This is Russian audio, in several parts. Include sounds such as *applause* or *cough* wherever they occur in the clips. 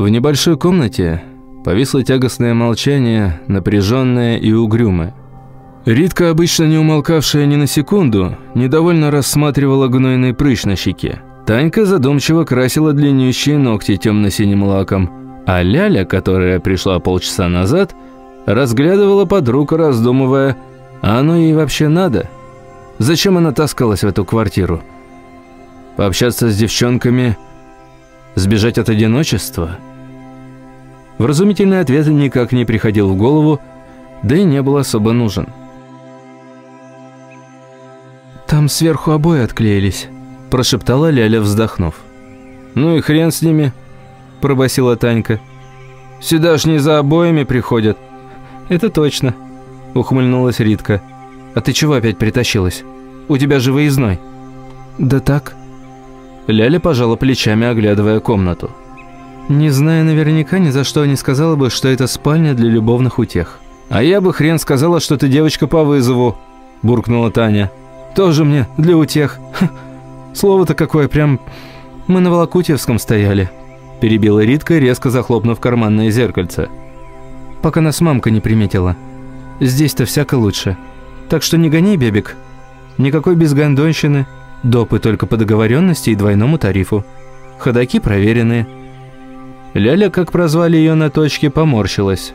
В небольшой комнате повисло тягостное молчание, напряженное и угрюмое. Ритка, обычно не умолкавшая ни на секунду, недовольно рассматривала гнойный прыщ на щеке. Танька задумчиво красила длиннющие ногти темно-синим лаком, а Ляля, которая пришла полчаса назад, разглядывала подруг, раздумывая, а оно ей вообще надо? Зачем она таскалась в эту квартиру? Пообщаться с девчонками, сбежать от одиночества? Вразумительный ответ никак не приходил в голову, да и не был особо нужен. «Там сверху обои отклеились», – прошептала Ляля, вздохнув. «Ну и хрен с ними», – пробасила Танька. «Сюда ж не за обоями приходят». «Это точно», – ухмыльнулась Ритка. «А ты чего опять притащилась? У тебя же выездной». «Да так». Ляля пожала плечами, оглядывая комнату. «Не зная наверняка, ни за что не сказала бы, что это спальня для любовных утех». «А я бы хрен сказала, что ты девочка по вызову», – буркнула Таня. Тоже мне для утех. *laughs* Слово-то какое, прям... Мы на Волокутьевском стояли. Перебила Ритка, резко захлопнув карманное зеркальце. Пока нас мамка не приметила. Здесь-то всяко лучше. Так что не гони, Бебик. Никакой безгандонщины. Допы только по договоренности и двойному тарифу. Ходаки проверенные. Ляля, как прозвали ее на точке, поморщилась.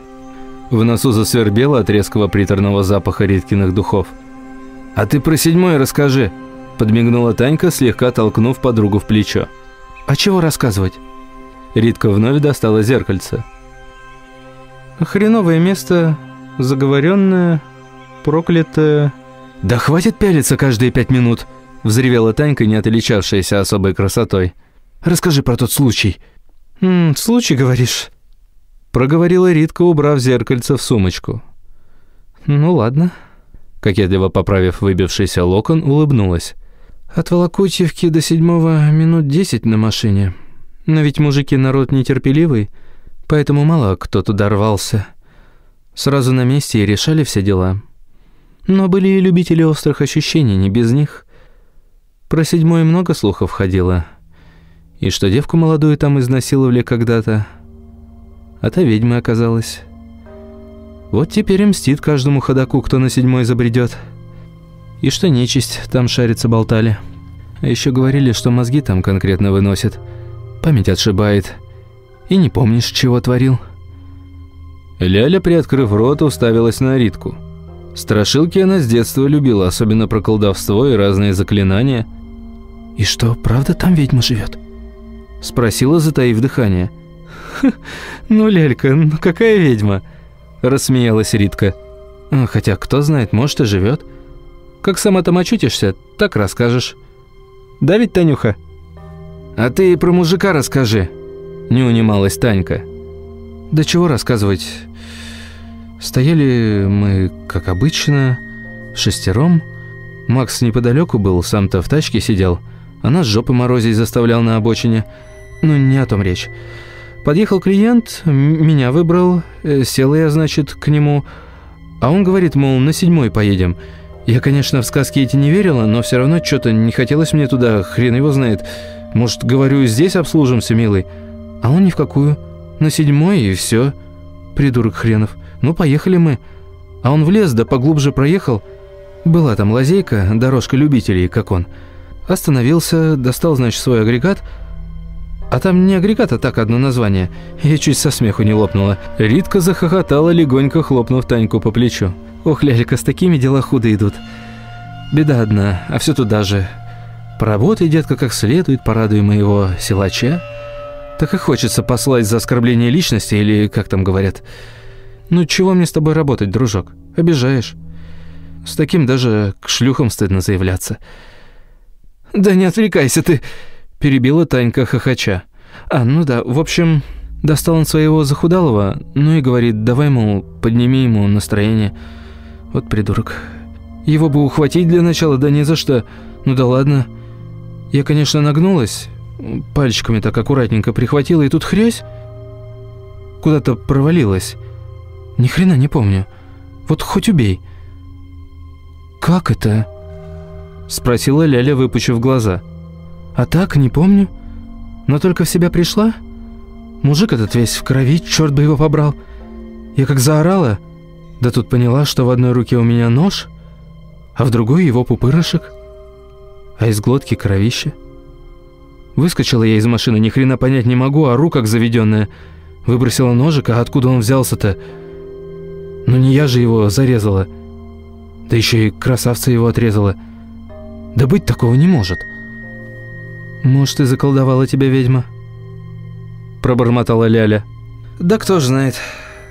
В носу засвербело от резкого приторного запаха Риткиных духов. «А ты про седьмой расскажи», – подмигнула Танька, слегка толкнув подругу в плечо. «А чего рассказывать?» Ритка вновь достала зеркальце. «Хреновое место, заговоренное, проклятое...» «Да хватит пялиться каждые пять минут!» – взревела Танька, не отличавшаяся особой красотой. «Расскажи про тот случай». «М -м, «Случай, говоришь?» Проговорила Ритка, убрав зеркальце в сумочку. «Ну ладно», Кокетливо поправив выбившийся локон, улыбнулась. «От Волокутьевки до седьмого минут десять на машине. Но ведь мужики народ нетерпеливый, поэтому мало кто туда рвался. Сразу на месте и решали все дела. Но были и любители острых ощущений, не без них. Про седьмое много слухов ходило. И что девку молодую там изнасиловали когда-то. А та ведьма оказалась». Вот теперь и мстит каждому ходаку, кто на седьмой забредет. И что нечисть там шарится болтали. А еще говорили, что мозги там конкретно выносят. Память отшибает. И не помнишь, чего творил. Ляля, приоткрыв рот, уставилась на Ритку. Страшилки она с детства любила, особенно про колдовство и разные заклинания. «И что, правда там ведьма живет? Спросила, затаив дыхание. «Ну, Лелька, ну какая ведьма?» рассмеялась Ритка. «А, «Хотя, кто знает, может и живет. Как сама там очутишься, так расскажешь. Да ведь, Танюха?» «А ты про мужика расскажи», – не унималась Танька. «Да чего рассказывать? Стояли мы, как обычно, шестером. Макс неподалеку был, сам-то в тачке сидел, а нас жопы морозить заставлял на обочине. Ну, не о том речь». Подъехал клиент, меня выбрал, э, сел я, значит, к нему, а он говорит, мол, на седьмой поедем. Я, конечно, в сказки эти не верила, но все равно что-то не хотелось мне туда, хрен его знает. Может, говорю, здесь обслужимся, милый? А он ни в какую. На седьмой и все. Придурок хренов. Ну, поехали мы. А он в лес, да поглубже проехал. Была там лазейка, дорожка любителей, как он. Остановился, достал, значит, свой агрегат – а там не агрегат, а так одно название. Я чуть со смеху не лопнула. Ритка захохотала, легонько хлопнув Таньку по плечу. Ох, Лялька, с такими дела худо идут. Беда одна, а все туда же. Поработай, детка, как следует, порадуй моего силача. Так и хочется послать за оскорбление личности, или как там говорят. Ну чего мне с тобой работать, дружок? Обижаешь. С таким даже к шлюхам стыдно заявляться. Да не отвлекайся ты... Перебила Танька хохоча. А, ну да, в общем, достал он своего захудалого, ну и говорит, давай, мол, подними ему настроение. Вот придурок. Его бы ухватить для начала, да не за что. Ну да ладно. Я, конечно, нагнулась, пальчиками так аккуратненько прихватила, и тут хрясь куда-то провалилась. Ни хрена не помню. Вот хоть убей. «Как это?» – спросила Ляля, выпучив глаза. «А так, не помню. Но только в себя пришла. Мужик этот весь в крови, черт бы его побрал. Я как заорала, да тут поняла, что в одной руке у меня нож, а в другой его пупырышек, а из глотки кровище. Выскочила я из машины, ни хрена понять не могу, а рука как заведенная. Выбросила ножик, а откуда он взялся-то? Ну не я же его зарезала. Да еще и красавца его отрезала. Да быть такого не может. Может, и заколдовала тебя ведьма? Пробормотала Ляля. Да кто ж знает.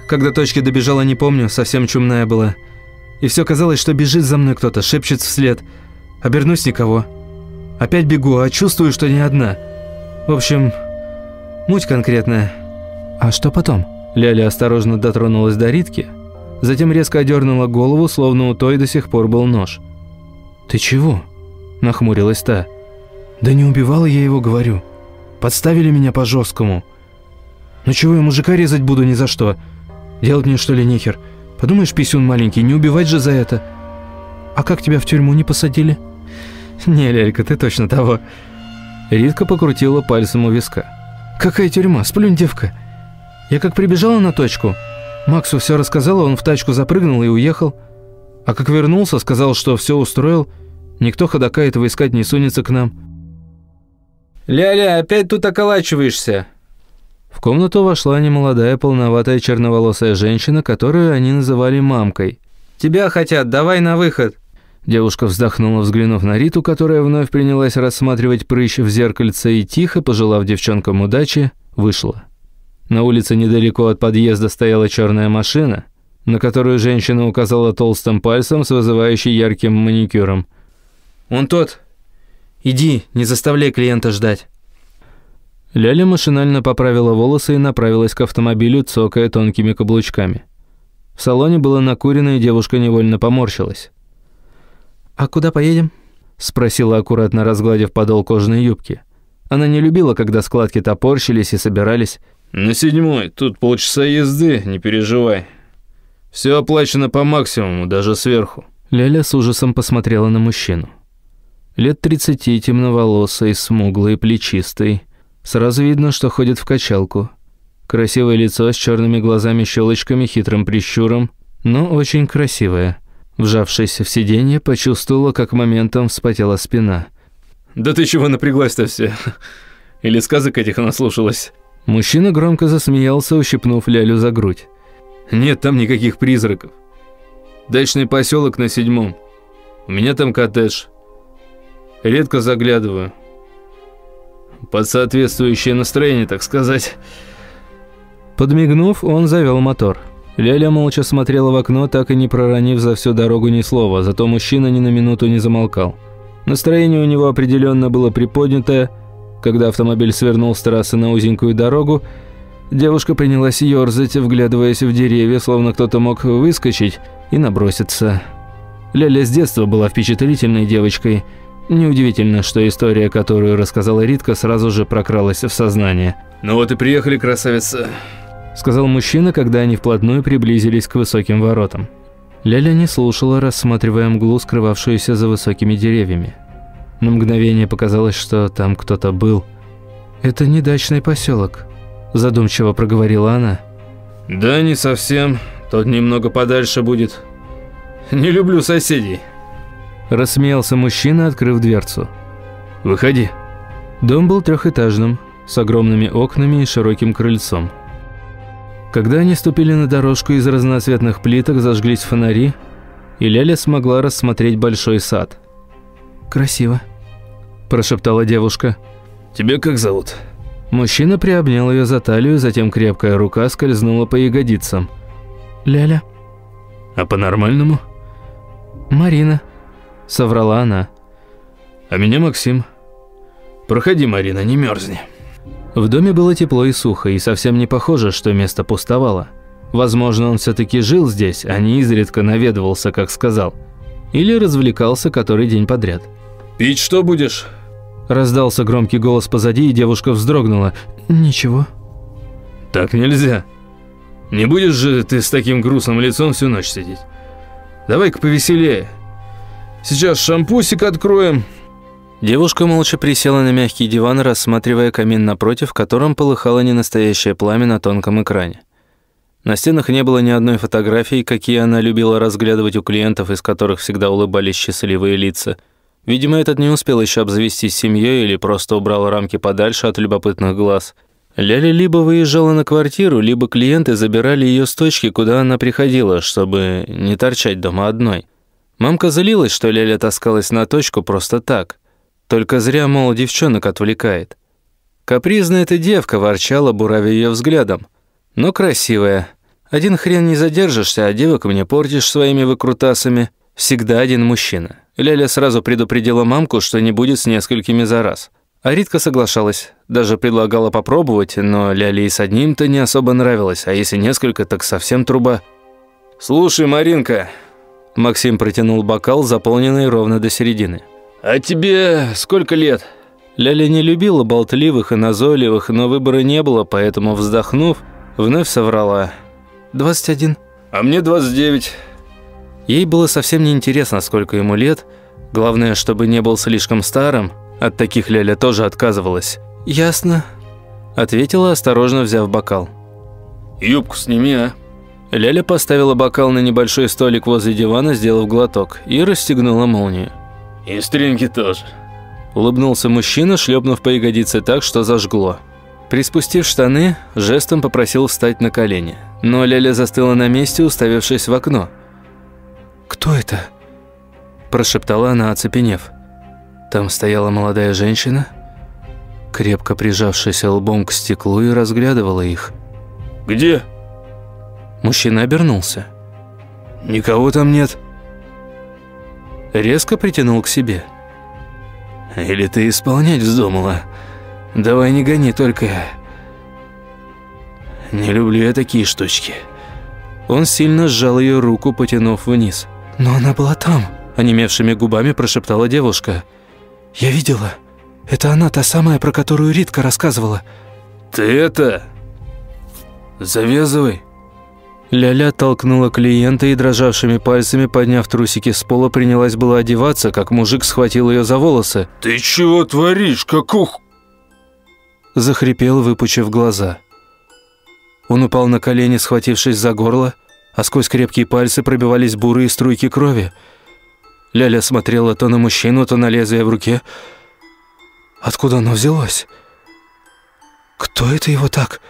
Когда точки добежала, не помню, совсем чумная была. И все казалось, что бежит за мной кто-то, шепчет вслед. Обернусь никого. Опять бегу, а чувствую, что не одна. В общем, муть конкретная. А что потом? Ляля осторожно дотронулась до Ритки, затем резко одернула голову, словно у той до сих пор был нож. «Ты чего?» – нахмурилась та. «Да не убивала я его, говорю. Подставили меня по-жесткому. Ну чего я мужика резать буду ни за что? Делать мне что ли нехер? Подумаешь, писюн маленький, не убивать же за это. А как тебя в тюрьму не посадили?» «Не, Лялька, ты точно того». Ритка покрутила пальцем у виска. «Какая тюрьма? Сплюнь, девка. Я как прибежала на точку, Максу все рассказала, он в тачку запрыгнул и уехал. А как вернулся, сказал, что все устроил, никто ходока этого искать не сунется к нам». «Ля-ля, опять тут околачиваешься?» В комнату вошла немолодая полноватая черноволосая женщина, которую они называли мамкой. «Тебя хотят, давай на выход!» Девушка вздохнула, взглянув на Риту, которая вновь принялась рассматривать прыщ в зеркальце и тихо, пожелав девчонкам удачи, вышла. На улице недалеко от подъезда стояла черная машина, на которую женщина указала толстым пальцем с вызывающей ярким маникюром. «Он тот. Иди, не заставляй клиента ждать». Ляля машинально поправила волосы и направилась к автомобилю, цокая тонкими каблучками. В салоне было накурено, и девушка невольно поморщилась. «А куда поедем?» – спросила, аккуратно разгладив подол кожаной юбки. Она не любила, когда складки топорщились и собирались. «На седьмой, тут полчаса езды, не переживай. Все оплачено по максимуму, даже сверху». Ляля с ужасом посмотрела на мужчину. Лет тридцати, темноволосый, смуглый, плечистый. Сразу видно, что ходит в качалку. Красивое лицо с черными глазами-щелочками, хитрым прищуром, но очень красивое. Вжавшись в сиденье, почувствовала, как моментом вспотела спина. «Да ты чего напряглась-то все? Или сказок этих наслушалась?» Мужчина громко засмеялся, ущипнув Лялю за грудь. «Нет там никаких призраков. Дачный поселок на седьмом. У меня там коттедж. Редко заглядываю. Под соответствующее настроение, так сказать». Подмигнув, он завел мотор. Ляля молча смотрела в окно, так и не проронив за всю дорогу ни слова, зато мужчина ни на минуту не замолкал. Настроение у него определенно было приподнятое. Когда автомобиль свернул с трассы на узенькую дорогу, девушка принялась ерзать, вглядываясь в деревья, словно кто-то мог выскочить и наброситься. Ляля с детства была впечатлительной девочкой. Неудивительно, что история, которую рассказала Ритка, сразу же прокралась в сознание. «Ну вот и приехали, красавица!» сказал мужчина, когда они вплотную приблизились к высоким воротам. Ляля не слушала, рассматривая мглу, скрывавшуюся за высокими деревьями. На мгновение показалось, что там кто-то был. «Это не дачный поселок», – задумчиво проговорила она. «Да, не совсем. Тот немного подальше будет. Не люблю соседей». Рассмеялся мужчина, открыв дверцу. «Выходи». Дом был трехэтажным, с огромными окнами и широким крыльцом. Когда они ступили на дорожку из разноцветных плиток, зажглись фонари, и Ляля смогла рассмотреть большой сад. «Красиво», – прошептала девушка. «Тебя как зовут?» Мужчина приобнял ее за талию, затем крепкая рука скользнула по ягодицам. «Ляля». «А по-нормальному?» «Марина», – соврала она. «А меня Максим. Проходи, Марина, не мерзни». В доме было тепло и сухо, и совсем не похоже, что место пустовало. Возможно, он все-таки жил здесь, а не изредка наведывался, как сказал. Или развлекался который день подряд. «Пить что будешь?» Раздался громкий голос позади, и девушка вздрогнула. «Ничего». «Так нельзя. Не будешь же ты с таким грустным лицом всю ночь сидеть. Давай-ка повеселее. Сейчас шампусик откроем. Девушка молча присела на мягкий диван, рассматривая камин напротив, в котором полыхало ненастоящее пламя на тонком экране. На стенах не было ни одной фотографии, какие она любила разглядывать у клиентов, из которых всегда улыбались счастливые лица. Видимо, этот не успел еще обзавестись семьей или просто убрал рамки подальше от любопытных глаз. Ляля либо выезжала на квартиру, либо клиенты забирали ее с точки, куда она приходила, чтобы не торчать дома одной. Мамка залилась, что Ляля таскалась на точку просто так. Только зря, мол, девчонок отвлекает. Капризная эта девка ворчала, буравя ее взглядом. Но красивая. Один хрен не задержишься, а девок мне портишь своими выкрутасами. Всегда один мужчина. Ляля сразу предупредила мамку, что не будет с несколькими за раз. А Ритка соглашалась. Даже предлагала попробовать, но Ляле и с одним-то не особо нравилось, а если несколько, так совсем труба. «Слушай, Маринка...» Максим протянул бокал, заполненный ровно до середины. «А тебе сколько лет?» Ляля не любила болтливых и назойливых, но выбора не было, поэтому, вздохнув, вновь соврала. «21». «А мне 29». Ей было совсем неинтересно, сколько ему лет. Главное, чтобы не был слишком старым – от таких Ляля тоже отказывалась. «Ясно», – ответила, осторожно взяв бокал. «Юбку сними, а?» Ляля поставила бокал на небольшой столик возле дивана, сделав глоток, и расстегнула молнию. «И стринги тоже», – улыбнулся мужчина, шлепнув по ягодице так, что зажгло. Приспустив штаны, жестом попросил встать на колени. Но Ляля застыла на месте, уставившись в окно. «Кто это?» – прошептала она, оцепенев. Там стояла молодая женщина, крепко прижавшаяся лбом к стеклу и разглядывала их. «Где?» Мужчина обернулся. «Никого там нет». Резко притянул к себе. «Или ты исполнять вздумала? Давай не гони, только...» «Не люблю я такие штучки». Он сильно сжал ее руку, потянув вниз. «Но она была там», – онемевшими губами прошептала девушка – «Я видела. Это она, та самая, про которую Ритка рассказывала». «Ты это... завязывай». Ляля толкнула клиента и дрожавшими пальцами, подняв трусики с пола, принялась было одеваться, как мужик схватил ее за волосы. «Ты чего творишь, какух?» Захрипел, выпучив глаза. Он упал на колени, схватившись за горло, а сквозь крепкие пальцы пробивались бурые струйки крови. Ляля смотрела то на мужчину, то на лезвие в руке. Откуда оно взялось? Кто это его так?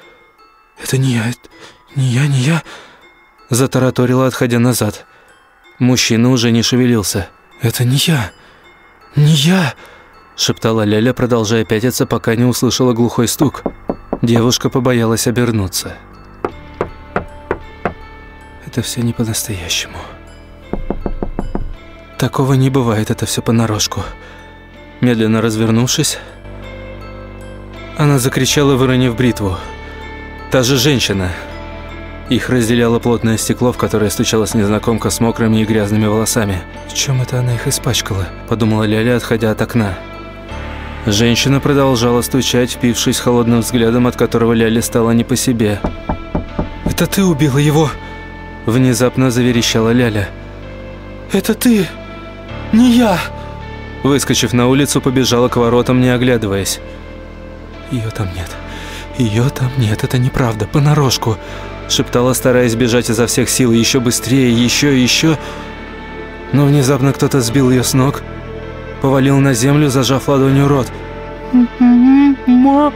Это не я, это не я, не я. Затараторила, отходя назад. Мужчина уже не шевелился. «Это не я, не я!» Шептала Ляля, продолжая пятиться, пока не услышала глухой стук. Девушка побоялась обернуться. «Это все не по-настоящему». Такого не бывает, это все понарошку. Медленно развернувшись, она закричала, выронив бритву. Та же женщина. Их разделяло плотное стекло, в которое стучалась незнакомка с мокрыми и грязными волосами. «В чем это она их испачкала?» – подумала Ляля, отходя от окна. Женщина продолжала стучать, впившись холодным взглядом, от которого Ляля стала не по себе. «Это ты убила его?» Внезапно заверещала Ляля. «Это ты!» «Не я!» Выскочив на улицу, побежала к воротам, не оглядываясь. «Ее там нет. Ее там нет. Это неправда. Понарошку!» Шептала, стараясь бежать изо всех сил еще быстрее, еще и еще. Но внезапно кто-то сбил ее с ног, повалил на землю, зажав ладонью рот. «Ма...»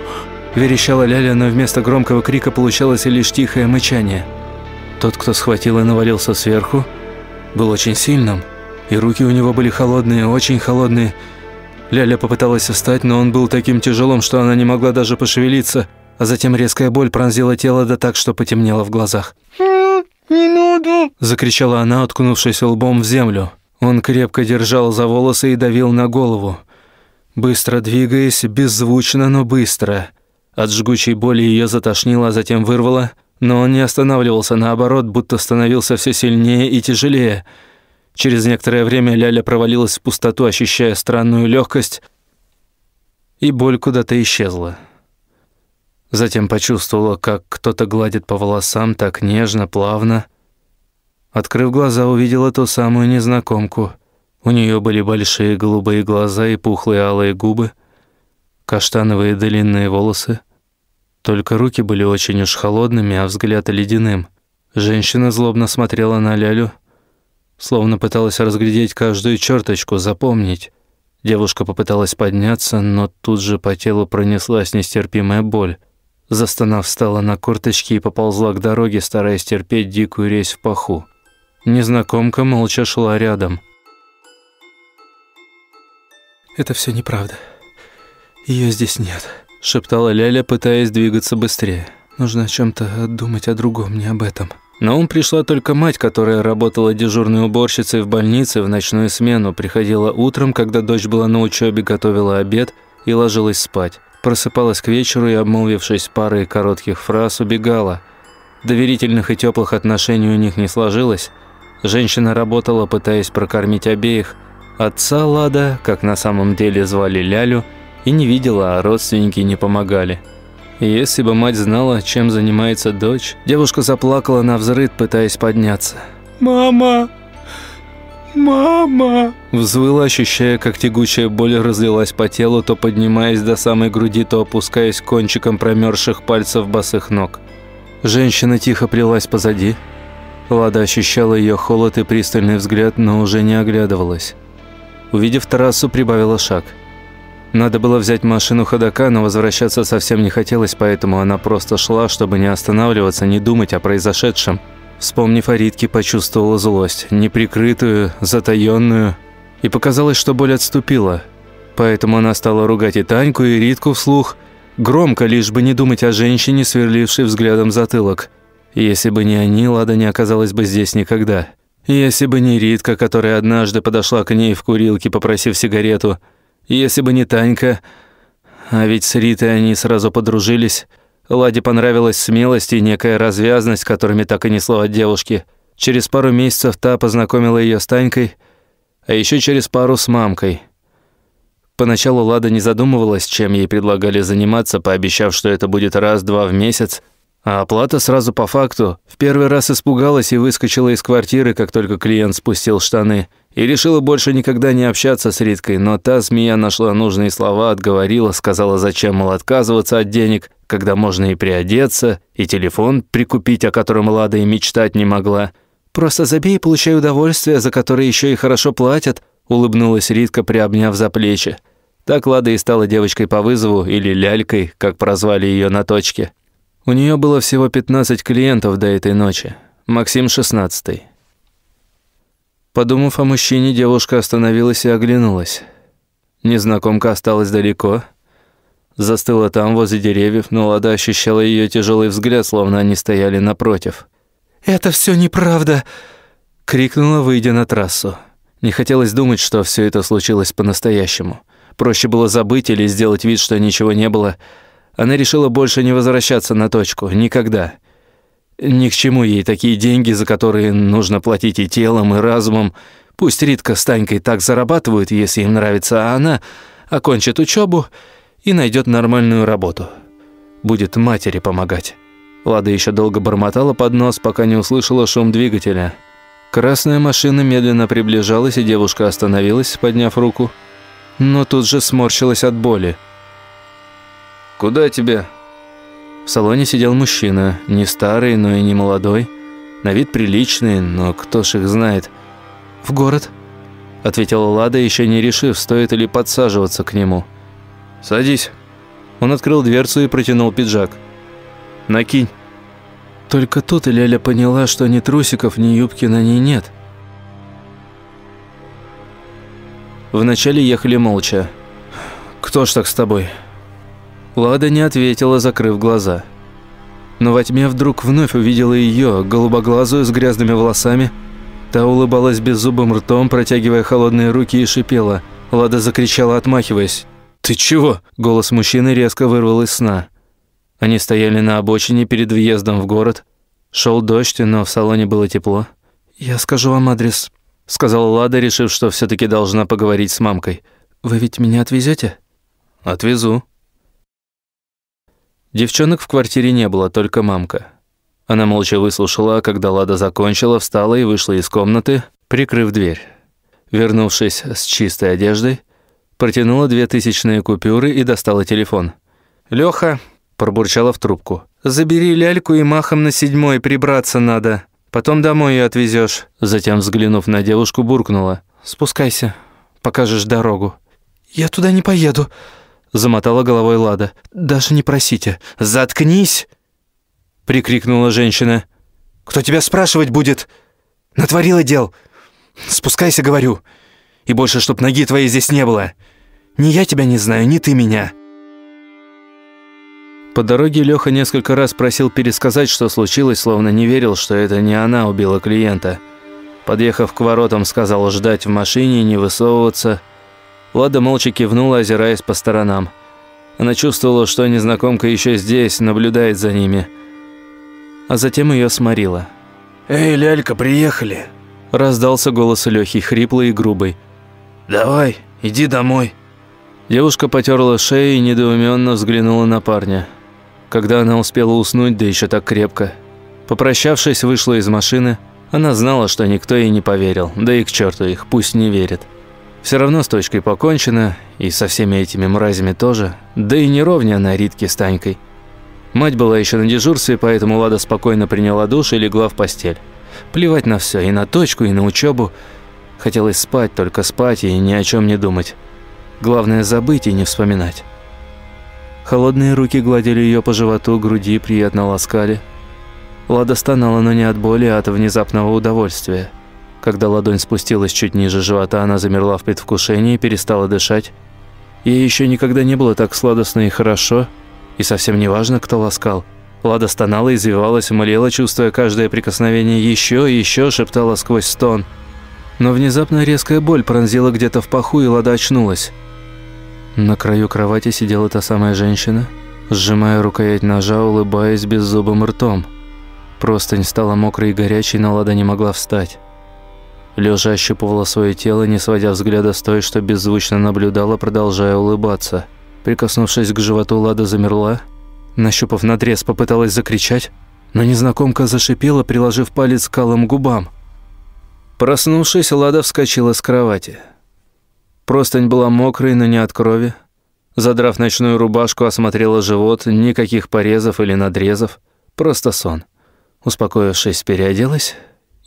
Верещала Ляля, но вместо громкого крика получалось лишь тихое мычание. Тот, кто схватил и навалился сверху, был очень сильным и руки у него были холодные, очень холодные. Ляля попыталась встать, но он был таким тяжелым, что она не могла даже пошевелиться, а затем резкая боль пронзила тело да так, что потемнело в глазах. «Не надо!» – закричала она, уткнувшись лбом в землю. Он крепко держал за волосы и давил на голову. Быстро двигаясь, беззвучно, но быстро. От жгучей боли ее затошнило, а затем вырвало, но он не останавливался, наоборот, будто становился все сильнее и тяжелее – Через некоторое время Ляля провалилась в пустоту, ощущая странную легкость, и боль куда-то исчезла. Затем почувствовала, как кто-то гладит по волосам так нежно, плавно. Открыв глаза, увидела ту самую незнакомку, У нее были большие голубые глаза и пухлые алые губы, каштановые длинные волосы. Только руки были очень уж холодными, а взгляд ледяным. Женщина злобно смотрела на Лялю, словно пыталась разглядеть каждую черточку, запомнить. Девушка попыталась подняться, но тут же по телу пронеслась нестерпимая боль. Застонав, встала на корточки и поползла к дороге, стараясь терпеть дикую резь в паху. Незнакомка молча шла рядом. «Это все неправда. Ее здесь нет», — шептала Ляля, пытаясь двигаться быстрее. «Нужно о чем то думать о другом, не об этом». На ум пришла только мать, которая работала дежурной уборщицей в больнице в ночную смену, приходила утром, когда дочь была на учебе, готовила обед и ложилась спать. Просыпалась к вечеру и, обмолвившись парой коротких фраз, убегала. Доверительных и теплых отношений у них не сложилось. Женщина работала, пытаясь прокормить обеих. Отца Лада, как на самом деле звали Лялю, и не видела, а родственники не помогали. Если бы мать знала, чем занимается дочь, девушка заплакала на взрыд, пытаясь подняться. «Мама! Мама!» Взвыла, ощущая, как тягучая боль разлилась по телу, то поднимаясь до самой груди, то опускаясь кончиком промерзших пальцев босых ног. Женщина тихо плелась позади. Лада ощущала ее холод и пристальный взгляд, но уже не оглядывалась. Увидев трассу, прибавила шаг – надо было взять машину ходока, но возвращаться совсем не хотелось, поэтому она просто шла, чтобы не останавливаться, не думать о произошедшем. Вспомнив о Ритке, почувствовала злость, неприкрытую, затаённую, и показалось, что боль отступила. Поэтому она стала ругать и Таньку, и Ритку вслух, громко, лишь бы не думать о женщине, сверлившей взглядом затылок. Если бы не они, Лада не оказалась бы здесь никогда. Если бы не Ритка, которая однажды подошла к ней в курилке, попросив сигарету – если бы не Танька... А ведь с Ритой они сразу подружились. Ладе понравилась смелость и некая развязность, которыми так и несло от девушки. Через пару месяцев та познакомила ее с Танькой, а еще через пару с мамкой. Поначалу Лада не задумывалась, чем ей предлагали заниматься, пообещав, что это будет раз-два в месяц, а оплата сразу по факту. В первый раз испугалась и выскочила из квартиры, как только клиент спустил штаны – и решила больше никогда не общаться с Риткой, но та змея нашла нужные слова, отговорила, сказала, зачем, мол, отказываться от денег, когда можно и приодеться, и телефон прикупить, о котором Лада и мечтать не могла. «Просто забей и получай удовольствие, за которое еще и хорошо платят», улыбнулась Ритка, приобняв за плечи. Так Лада и стала девочкой по вызову, или лялькой, как прозвали ее на точке. У нее было всего 15 клиентов до этой ночи. Максим 16 Подумав о мужчине, девушка остановилась и оглянулась. Незнакомка осталась далеко. Застыла там, возле деревьев, но Лада ощущала ее тяжелый взгляд, словно они стояли напротив. «Это все неправда!» — крикнула, выйдя на трассу. Не хотелось думать, что все это случилось по-настоящему. Проще было забыть или сделать вид, что ничего не было. Она решила больше не возвращаться на точку. Никогда. Ни к чему ей такие деньги, за которые нужно платить и телом, и разумом. Пусть Ритка с Танькой так зарабатывают, если им нравится, а она окончит учебу и найдет нормальную работу. Будет матери помогать. Лада еще долго бормотала под нос, пока не услышала шум двигателя. Красная машина медленно приближалась, и девушка остановилась, подняв руку. Но тут же сморщилась от боли. «Куда тебе?» В салоне сидел мужчина, не старый, но и не молодой. На вид приличный, но кто ж их знает. «В город?» – ответила Лада, еще не решив, стоит ли подсаживаться к нему. «Садись». Он открыл дверцу и протянул пиджак. «Накинь». Только тут Ляля поняла, что ни трусиков, ни юбки на ней нет. Вначале ехали молча. «Кто ж так с тобой?» Лада не ответила, закрыв глаза. Но во тьме вдруг вновь увидела ее, голубоглазую, с грязными волосами. Та улыбалась беззубым ртом, протягивая холодные руки и шипела. Лада закричала, отмахиваясь. «Ты чего?» – голос мужчины резко вырвал из сна. Они стояли на обочине перед въездом в город. Шел дождь, но в салоне было тепло. «Я скажу вам адрес», – сказала Лада, решив, что все таки должна поговорить с мамкой. «Вы ведь меня отвезете? «Отвезу», Девчонок в квартире не было, только мамка. Она молча выслушала, а когда Лада закончила, встала и вышла из комнаты, прикрыв дверь. Вернувшись с чистой одеждой, протянула две тысячные купюры и достала телефон. «Лёха», – пробурчала в трубку, – «забери ляльку и махом на седьмой прибраться надо. Потом домой её отвезёшь». Затем, взглянув на девушку, буркнула. «Спускайся, покажешь дорогу». «Я туда не поеду», – замотала головой Лада. «Даже не просите». «Заткнись!» – прикрикнула женщина. «Кто тебя спрашивать будет? Натворила дел. Спускайся, говорю. И больше, чтоб ноги твоей здесь не было. Ни я тебя не знаю, ни ты меня». По дороге Лёха несколько раз просил пересказать, что случилось, словно не верил, что это не она убила клиента. Подъехав к воротам, сказал ждать в машине не высовываться. Лада молча кивнула, озираясь по сторонам. Она чувствовала, что незнакомка еще здесь, наблюдает за ними. А затем ее сморила. «Эй, лялька, приехали!» Раздался голос Лёхи, хриплый и грубый. «Давай, иди домой». Девушка потерла шею и недоуменно взглянула на парня. Когда она успела уснуть, да еще так крепко. Попрощавшись, вышла из машины. Она знала, что никто ей не поверил, да и к черту их, пусть не верит. Все равно с точкой покончено, и со всеми этими мразями тоже, да и не ровня она Ритке с Танькой. Мать была еще на дежурстве, поэтому Лада спокойно приняла душ и легла в постель. Плевать на все, и на точку, и на учебу. Хотелось спать, только спать и ни о чем не думать. Главное забыть и не вспоминать. Холодные руки гладили ее по животу, груди, приятно ласкали. Лада стонала, но не от боли, а от внезапного удовольствия. Когда ладонь спустилась чуть ниже живота, она замерла в предвкушении и перестала дышать. Ей еще никогда не было так сладостно и хорошо, и совсем не важно, кто ласкал. Лада стонала, извивалась, молела, чувствуя каждое прикосновение еще и еще, шептала сквозь стон. Но внезапно резкая боль пронзила где-то в паху, и Лада очнулась. На краю кровати сидела та самая женщина, сжимая рукоять ножа, улыбаясь беззубым ртом. Простынь стала мокрой и горячей, но Лада не могла встать. Лежа ощупывала свое тело, не сводя взгляда с той, что беззвучно наблюдала, продолжая улыбаться. Прикоснувшись к животу, Лада замерла. Нащупав надрез, попыталась закричать, но незнакомка зашипела, приложив палец к алым губам. Проснувшись, Лада вскочила с кровати. Простынь была мокрой, но не от крови. Задрав ночную рубашку, осмотрела живот, никаких порезов или надрезов, просто сон. Успокоившись, переоделась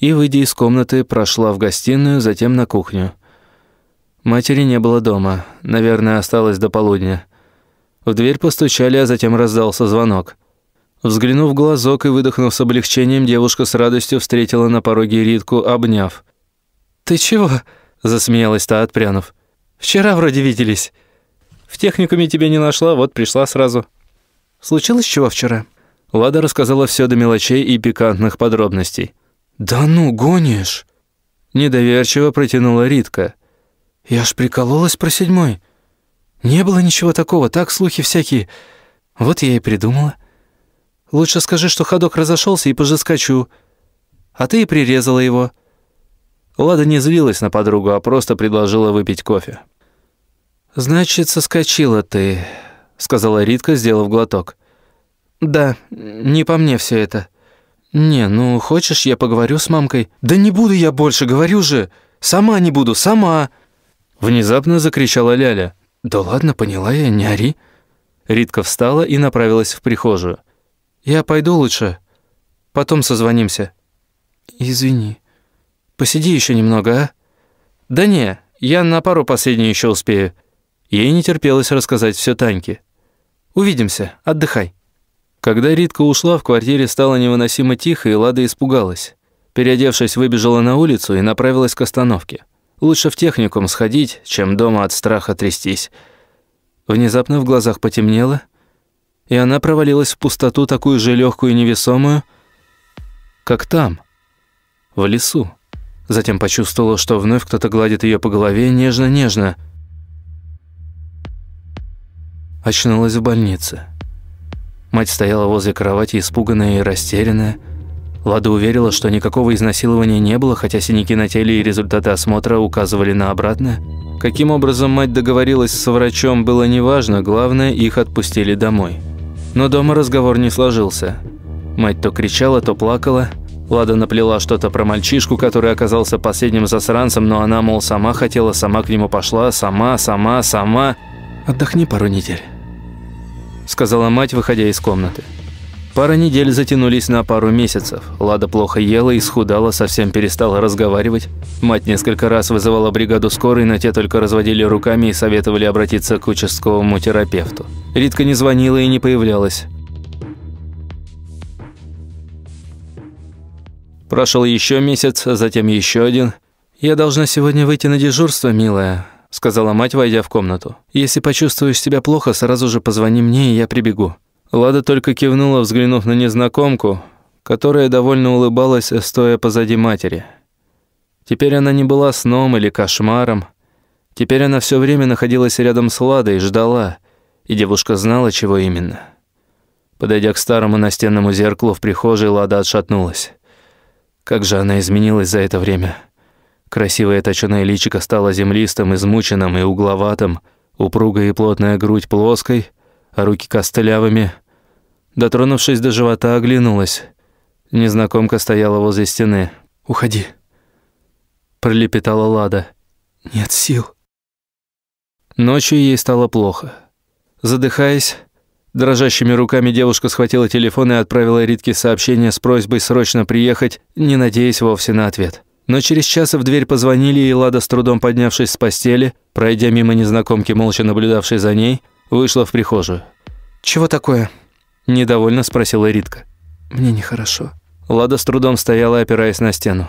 и, выйдя из комнаты, прошла в гостиную, затем на кухню. Матери не было дома, наверное, осталась до полудня. В дверь постучали, а затем раздался звонок. Взглянув в глазок и выдохнув с облегчением, девушка с радостью встретила на пороге Ритку, обняв. «Ты чего?» – засмеялась та, отпрянув. Вчера вроде виделись. В техникуме тебя не нашла, вот пришла сразу. Случилось чего вчера? Лада рассказала все до мелочей и пикантных подробностей. Да ну, гонишь? Недоверчиво протянула Ритка. Я ж прикололась про седьмой. Не было ничего такого, так слухи всякие. Вот я и придумала. Лучше скажи, что ходок разошелся и пожескочу. А ты и прирезала его. Лада не злилась на подругу, а просто предложила выпить кофе. «Значит, соскочила ты», — сказала Ритка, сделав глоток. «Да, не по мне все это». «Не, ну, хочешь, я поговорю с мамкой?» «Да не буду я больше, говорю же! Сама не буду, сама!» Внезапно закричала Ляля. «Да ладно, поняла я, не ори». Ритка встала и направилась в прихожую. «Я пойду лучше. Потом созвонимся». «Извини. Посиди еще немного, а?» «Да не, я на пару последнюю еще успею. Ей не терпелось рассказать все Таньке. «Увидимся, отдыхай». Когда Ритка ушла, в квартире стало невыносимо тихо, и Лада испугалась. Переодевшись, выбежала на улицу и направилась к остановке. Лучше в техникум сходить, чем дома от страха трястись. Внезапно в глазах потемнело, и она провалилась в пустоту, такую же легкую и невесомую, как там, в лесу. Затем почувствовала, что вновь кто-то гладит ее по голове нежно-нежно – очнулась в больнице. Мать стояла возле кровати, испуганная и растерянная. Лада уверила, что никакого изнасилования не было, хотя синяки на теле и результаты осмотра указывали на обратное. Каким образом мать договорилась с врачом, было неважно, главное, их отпустили домой. Но дома разговор не сложился. Мать то кричала, то плакала. Лада наплела что-то про мальчишку, который оказался последним засранцем, но она, мол, сама хотела, сама к нему пошла, сама, сама, сама. «Отдохни пару недель», – сказала мать, выходя из комнаты. Пара недель затянулись на пару месяцев. Лада плохо ела и схудала, совсем перестала разговаривать. Мать несколько раз вызывала бригаду скорой, но те только разводили руками и советовали обратиться к участковому терапевту. Ритка не звонила и не появлялась. Прошел еще месяц, а затем еще один. «Я должна сегодня выйти на дежурство, милая», – сказала мать, войдя в комнату. «Если почувствуешь себя плохо, сразу же позвони мне, и я прибегу». Лада только кивнула, взглянув на незнакомку, которая довольно улыбалась, стоя позади матери. Теперь она не была сном или кошмаром. Теперь она все время находилась рядом с Ладой и ждала, и девушка знала, чего именно. Подойдя к старому настенному зеркалу в прихожей, Лада отшатнулась. Как же она изменилась за это время. Красивое точёное личико стало землистым, измученным и угловатым, упругая и плотная грудь плоской, а руки костлявыми. Дотронувшись до живота, оглянулась. Незнакомка стояла возле стены. «Уходи», – пролепетала Лада. «Нет сил». Ночью ей стало плохо. Задыхаясь, Дрожащими руками девушка схватила телефон и отправила Ритке сообщение с просьбой срочно приехать, не надеясь вовсе на ответ. Но через час в дверь позвонили, и Лада, с трудом поднявшись с постели, пройдя мимо незнакомки, молча наблюдавшей за ней, вышла в прихожую. «Чего такое?» – недовольно спросила Ритка. «Мне нехорошо». Лада с трудом стояла, опираясь на стену.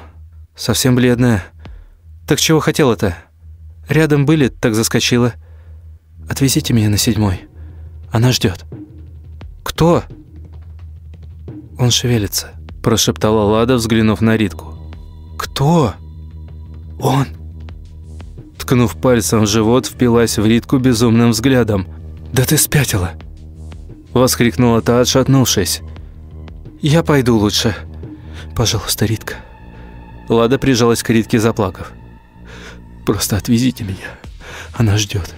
«Совсем бледная. Так чего хотела-то? Рядом были, так заскочила. Отвезите меня на седьмой». Она ждет. Кто? Он шевелится, прошептала Лада, взглянув на Ритку. Кто? Он. Ткнув пальцем в живот, впилась в Ритку безумным взглядом. «Да ты спятила!» Воскликнула та, отшатнувшись. «Я пойду лучше. Пожалуйста, Ритка». Лада прижалась к Ритке, заплакав. «Просто отвезите меня. Она ждет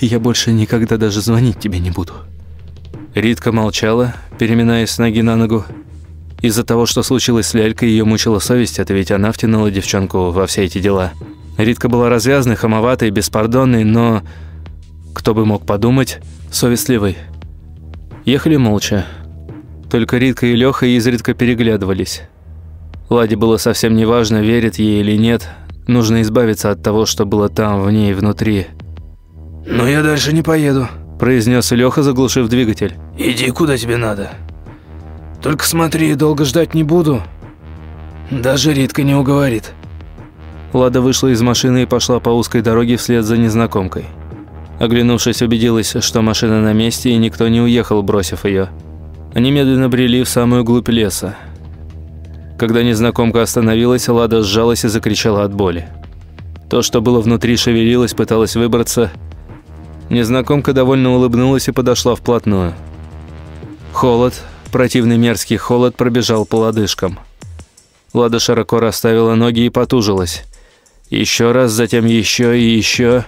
и я больше никогда даже звонить тебе не буду». Ритка молчала, переминаясь с ноги на ногу. Из-за того, что случилось с Лялькой, ее мучила совесть, это ведь она втянула девчонку во все эти дела. Ритка была развязной, хамоватой, беспардонной, но, кто бы мог подумать, совестливой. Ехали молча. Только Ритка и Лёха изредка переглядывались. Ладе было совсем неважно, верит ей или нет. Нужно избавиться от того, что было там, в ней, внутри. «Но я дальше не поеду», – произнес Леха, заглушив двигатель. «Иди, куда тебе надо. Только смотри, долго ждать не буду. Даже Ритка не уговорит». Лада вышла из машины и пошла по узкой дороге вслед за незнакомкой. Оглянувшись, убедилась, что машина на месте и никто не уехал, бросив ее. Они медленно брели в самую глубь леса. Когда незнакомка остановилась, Лада сжалась и закричала от боли. То, что было внутри, шевелилось, пыталась выбраться – Незнакомка довольно улыбнулась и подошла вплотную. Холод, противный мерзкий холод пробежал по лодыжкам. Лада широко расставила ноги и потужилась. Еще раз, затем еще и еще.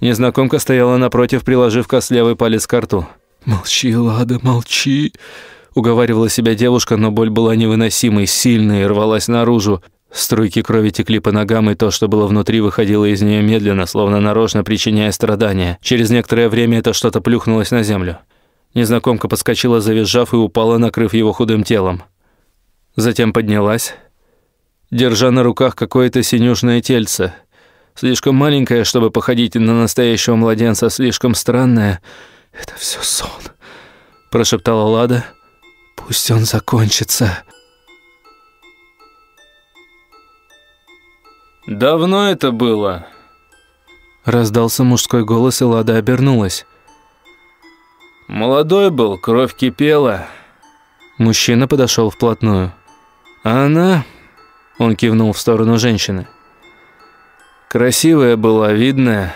Незнакомка стояла напротив, приложив костлявый палец к рту. «Молчи, Лада, молчи!» Уговаривала себя девушка, но боль была невыносимой, сильной рвалась наружу. Струйки крови текли по ногам, и то, что было внутри, выходило из нее медленно, словно нарочно причиняя страдания. Через некоторое время это что-то плюхнулось на землю. Незнакомка подскочила, завизжав, и упала, накрыв его худым телом. Затем поднялась, держа на руках какое-то синюшное тельце. Слишком маленькое, чтобы походить на настоящего младенца, слишком странное. «Это все сон», – прошептала Лада. «Пусть он закончится». «Давно это было?» Раздался мужской голос, и Лада обернулась. «Молодой был, кровь кипела». Мужчина подошел вплотную. «А она...» Он кивнул в сторону женщины. «Красивая была, видная.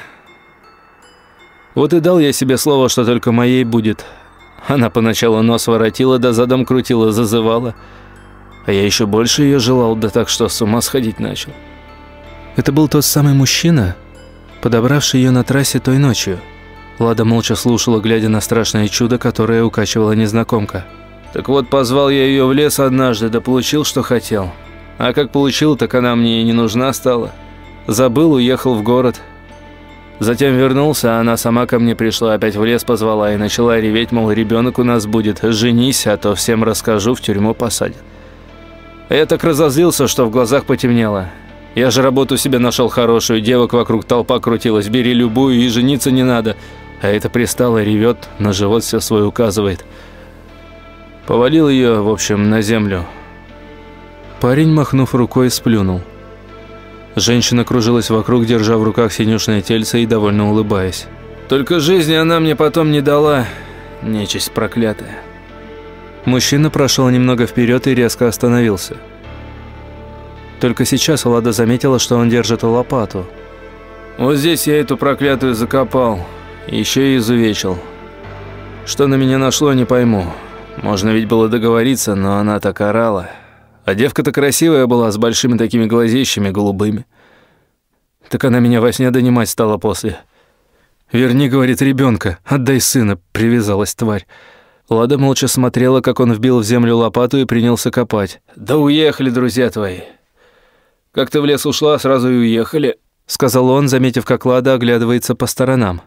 Вот и дал я себе слово, что только моей будет. Она поначалу нос воротила, да задом крутила, зазывала. А я еще больше ее желал, да так что с ума сходить начал». Это был тот самый мужчина, подобравший ее на трассе той ночью. Лада молча слушала, глядя на страшное чудо, которое укачивала незнакомка. Так вот, позвал я ее в лес однажды, да получил, что хотел. А как получил, так она мне и не нужна стала. Забыл, уехал в город. Затем вернулся, а она сама ко мне пришла, опять в лес позвала и начала реветь, мол, ребенок у нас будет, женись, а то всем расскажу, в тюрьму посадят. Я так разозлился, что в глазах потемнело. Я же работу себе нашел хорошую, девок вокруг толпа крутилась, бери любую и жениться не надо. А это пристало, ревет, на живот все свой указывает. Повалил ее, в общем, на землю. Парень, махнув рукой, сплюнул. Женщина кружилась вокруг, держа в руках синюшное тельце и довольно улыбаясь. «Только жизни она мне потом не дала, нечисть проклятая». Мужчина прошел немного вперед и резко остановился. Только сейчас Лада заметила, что он держит лопату. «Вот здесь я эту проклятую закопал, еще и изувечил. Что на меня нашло, не пойму. Можно ведь было договориться, но она так орала. А девка-то красивая была, с большими такими глазищами голубыми. Так она меня во сне донимать стала после. «Верни, — говорит, — ребенка, отдай сына», — привязалась тварь. Лада молча смотрела, как он вбил в землю лопату и принялся копать. «Да уехали, друзья твои. Как ты в лес ушла, сразу и уехали», — сказал он, заметив, как Лада оглядывается по сторонам.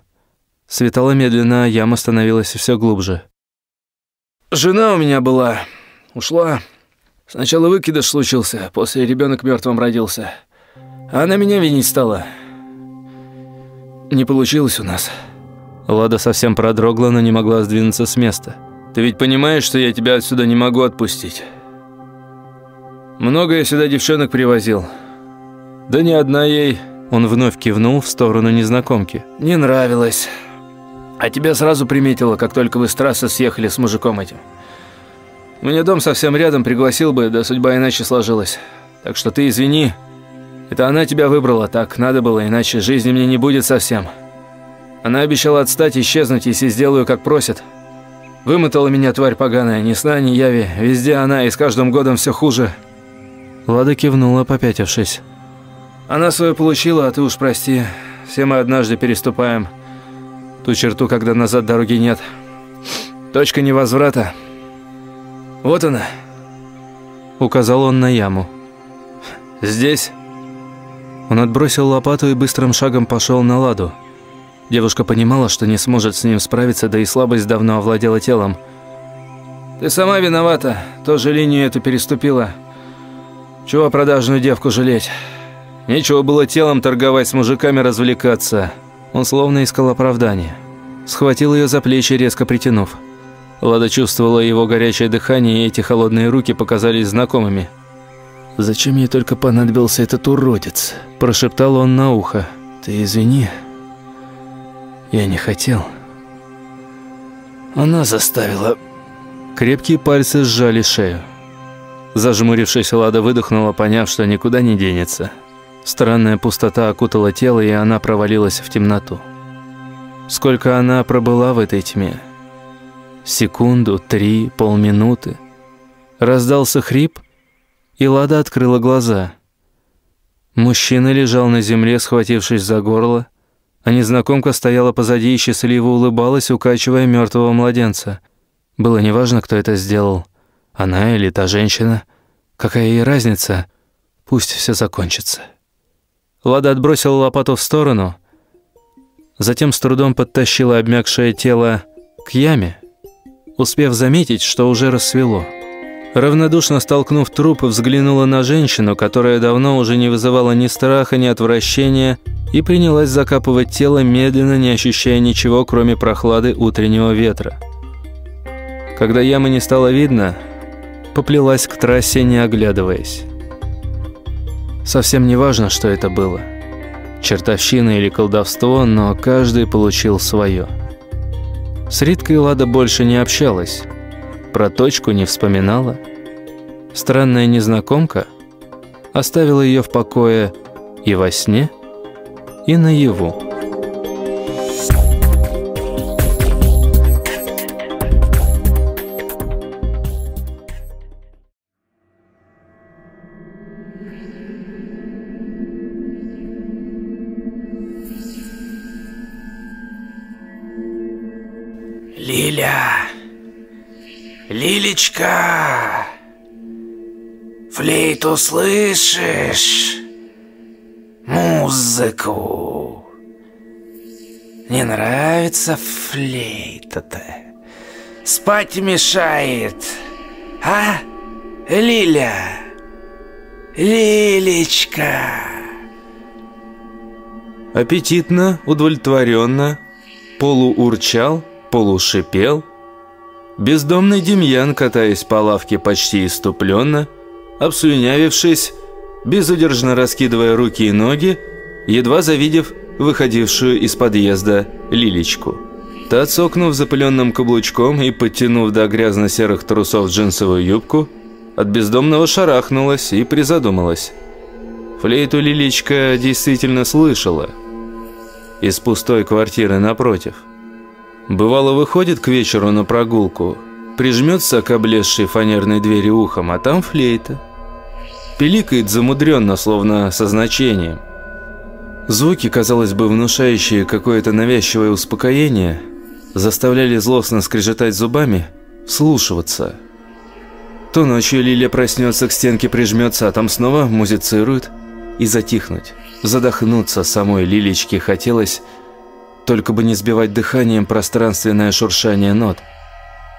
Светало медленно, а яма становилась все глубже. Жена у меня была. Ушла. Сначала выкидыш случился, после ребенок мертвым родился. Она меня винить стала. Не получилось у нас. Лада совсем продрогла, но не могла сдвинуться с места. Ты ведь понимаешь, что я тебя отсюда не могу отпустить? Много я сюда девчонок привозил. Да не одна ей. Он вновь кивнул в сторону незнакомки. Не нравилось. А тебя сразу приметила, как только вы с трассы съехали с мужиком этим. У меня дом совсем рядом, пригласил бы, да судьба иначе сложилась. Так что ты извини. Это она тебя выбрала, так надо было, иначе жизни мне не будет совсем. Она обещала отстать, исчезнуть, если сделаю, как просят. Вымотала меня тварь поганая, ни сна, ни яви. Везде она, и с каждым годом все хуже. Лада кивнула, попятившись. Она свое получила, а ты уж прости. Все мы однажды переступаем ту черту, когда назад дороги нет. Точка невозврата. Вот она. Указал он на яму. Здесь. Он отбросил лопату и быстрым шагом пошел на ладу. Девушка понимала, что не сможет с ним справиться, да и слабость давно овладела телом. «Ты сама виновата, тоже линию эту переступила. Чего продажную девку жалеть? Нечего было телом торговать с мужиками, развлекаться». Он словно искал оправдания. Схватил ее за плечи, резко притянув. Лада чувствовала его горячее дыхание, и эти холодные руки показались знакомыми. «Зачем ей только понадобился этот уродец?» – прошептал он на ухо. «Ты извини, я не хотел. Она заставила...» Крепкие пальцы сжали шею. Зажмурившись, Лада выдохнула, поняв, что никуда не денется. Странная пустота окутала тело, и она провалилась в темноту. Сколько она пробыла в этой тьме? Секунду, три, полминуты. Раздался хрип, и Лада открыла глаза. Мужчина лежал на земле, схватившись за горло, а незнакомка стояла позади и счастливо улыбалась, укачивая мертвого младенца. Было неважно, кто это сделал, она или та женщина. Какая ей разница? Пусть все закончится. Лада отбросила лопату в сторону, затем с трудом подтащила обмякшее тело к яме, успев заметить, что уже рассвело. Равнодушно столкнув труп, взглянула на женщину, которая давно уже не вызывала ни страха, ни отвращения, и принялась закапывать тело, медленно, не ощущая ничего, кроме прохлады утреннего ветра. Когда ямы не стало видно, поплелась к трассе, не оглядываясь. Совсем не важно, что это было. Чертовщина или колдовство, но каждый получил свое. С Риткой Лада больше не общалась. Про точку не вспоминала. Странная незнакомка оставила ее в покое и во сне, и наяву. Лилечка! Флейту слышишь? Музыку. Не нравится флейта-то? Спать мешает. А, Лиля? Лилечка. Аппетитно, удовлетворенно, полуурчал, полушипел. Бездомный Демьян, катаясь по лавке почти иступленно, обслюнявившись, безудержно раскидывая руки и ноги, едва завидев выходившую из подъезда Лилечку. Та, цокнув запыленным каблучком и подтянув до грязно-серых трусов джинсовую юбку, от бездомного шарахнулась и призадумалась. Флейту Лилечка действительно слышала. Из пустой квартиры напротив. Бывало, выходит к вечеру на прогулку, прижмется к облезшей фанерной двери ухом, а там флейта. Пиликает замудренно, словно со значением. Звуки, казалось бы, внушающие какое-то навязчивое успокоение, заставляли злостно скрежетать зубами, вслушиваться. То ночью Лилия проснется, к стенке прижмется, а там снова музицирует – и затихнуть. Задохнуться самой Лилечке хотелось, только бы не сбивать дыханием пространственное шуршание нот.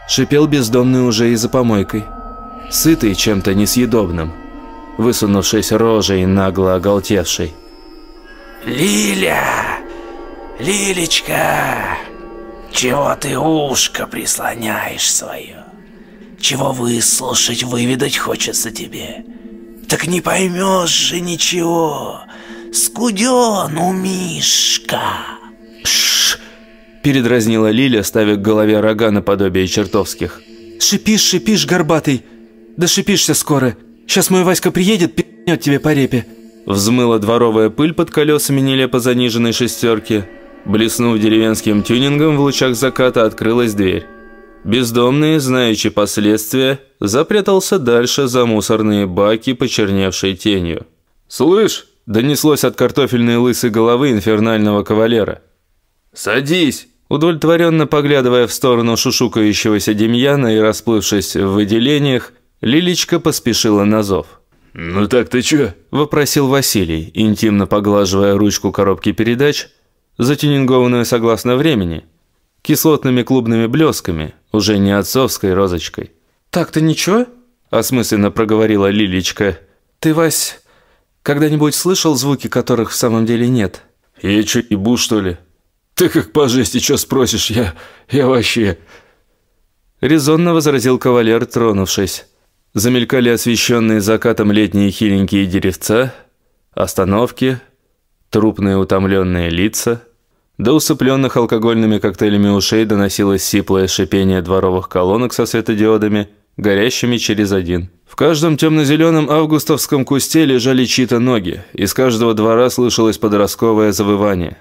Шипел бездомный уже и за помойкой, сытый чем-то несъедобным, высунувшись рожей нагло оголтевшей. «Лиля! Лилечка! Чего ты ушко прислоняешь свое? Чего выслушать, выведать хочется тебе?» Так не поймешь же ничего. Скуден у Мишка. Шш! Передразнила Лиля, ставя к голове рога наподобие чертовских. Шипишь, шипишь, горбатый. Да шипишься скоро. Сейчас мой Васька приедет, пи***нет тебе по репе. Взмыла дворовая пыль под колесами нелепо заниженной шестерки. Блеснув деревенским тюнингом в лучах заката, открылась дверь. Бездомный, знающий последствия, запрятался дальше за мусорные баки, почерневшей тенью. «Слышь!» – донеслось от картофельной лысой головы инфернального кавалера. «Садись!» Удовлетворенно поглядывая в сторону шушукающегося Демьяна и расплывшись в выделениях, Лилечка поспешила на зов. «Ну так ты чё?» – вопросил Василий, интимно поглаживая ручку коробки передач, затюнингованную согласно времени – кислотными клубными блесками, уже не отцовской розочкой. «Так-то ничего?» – осмысленно проговорила Лилечка. «Ты, Вась, когда-нибудь слышал звуки, которых в самом деле нет?» «Я чё, ебу, что ли? Ты как по жести чё спросишь? Я... я вообще...» Резонно возразил кавалер, тронувшись. Замелькали освещенные закатом летние хиленькие деревца, остановки, трупные утомленные лица – до усыпленных алкогольными коктейлями ушей доносилось сиплое шипение дворовых колонок со светодиодами, горящими через один. В каждом темно-зеленом августовском кусте лежали чьи-то ноги, из каждого двора слышалось подростковое завывание.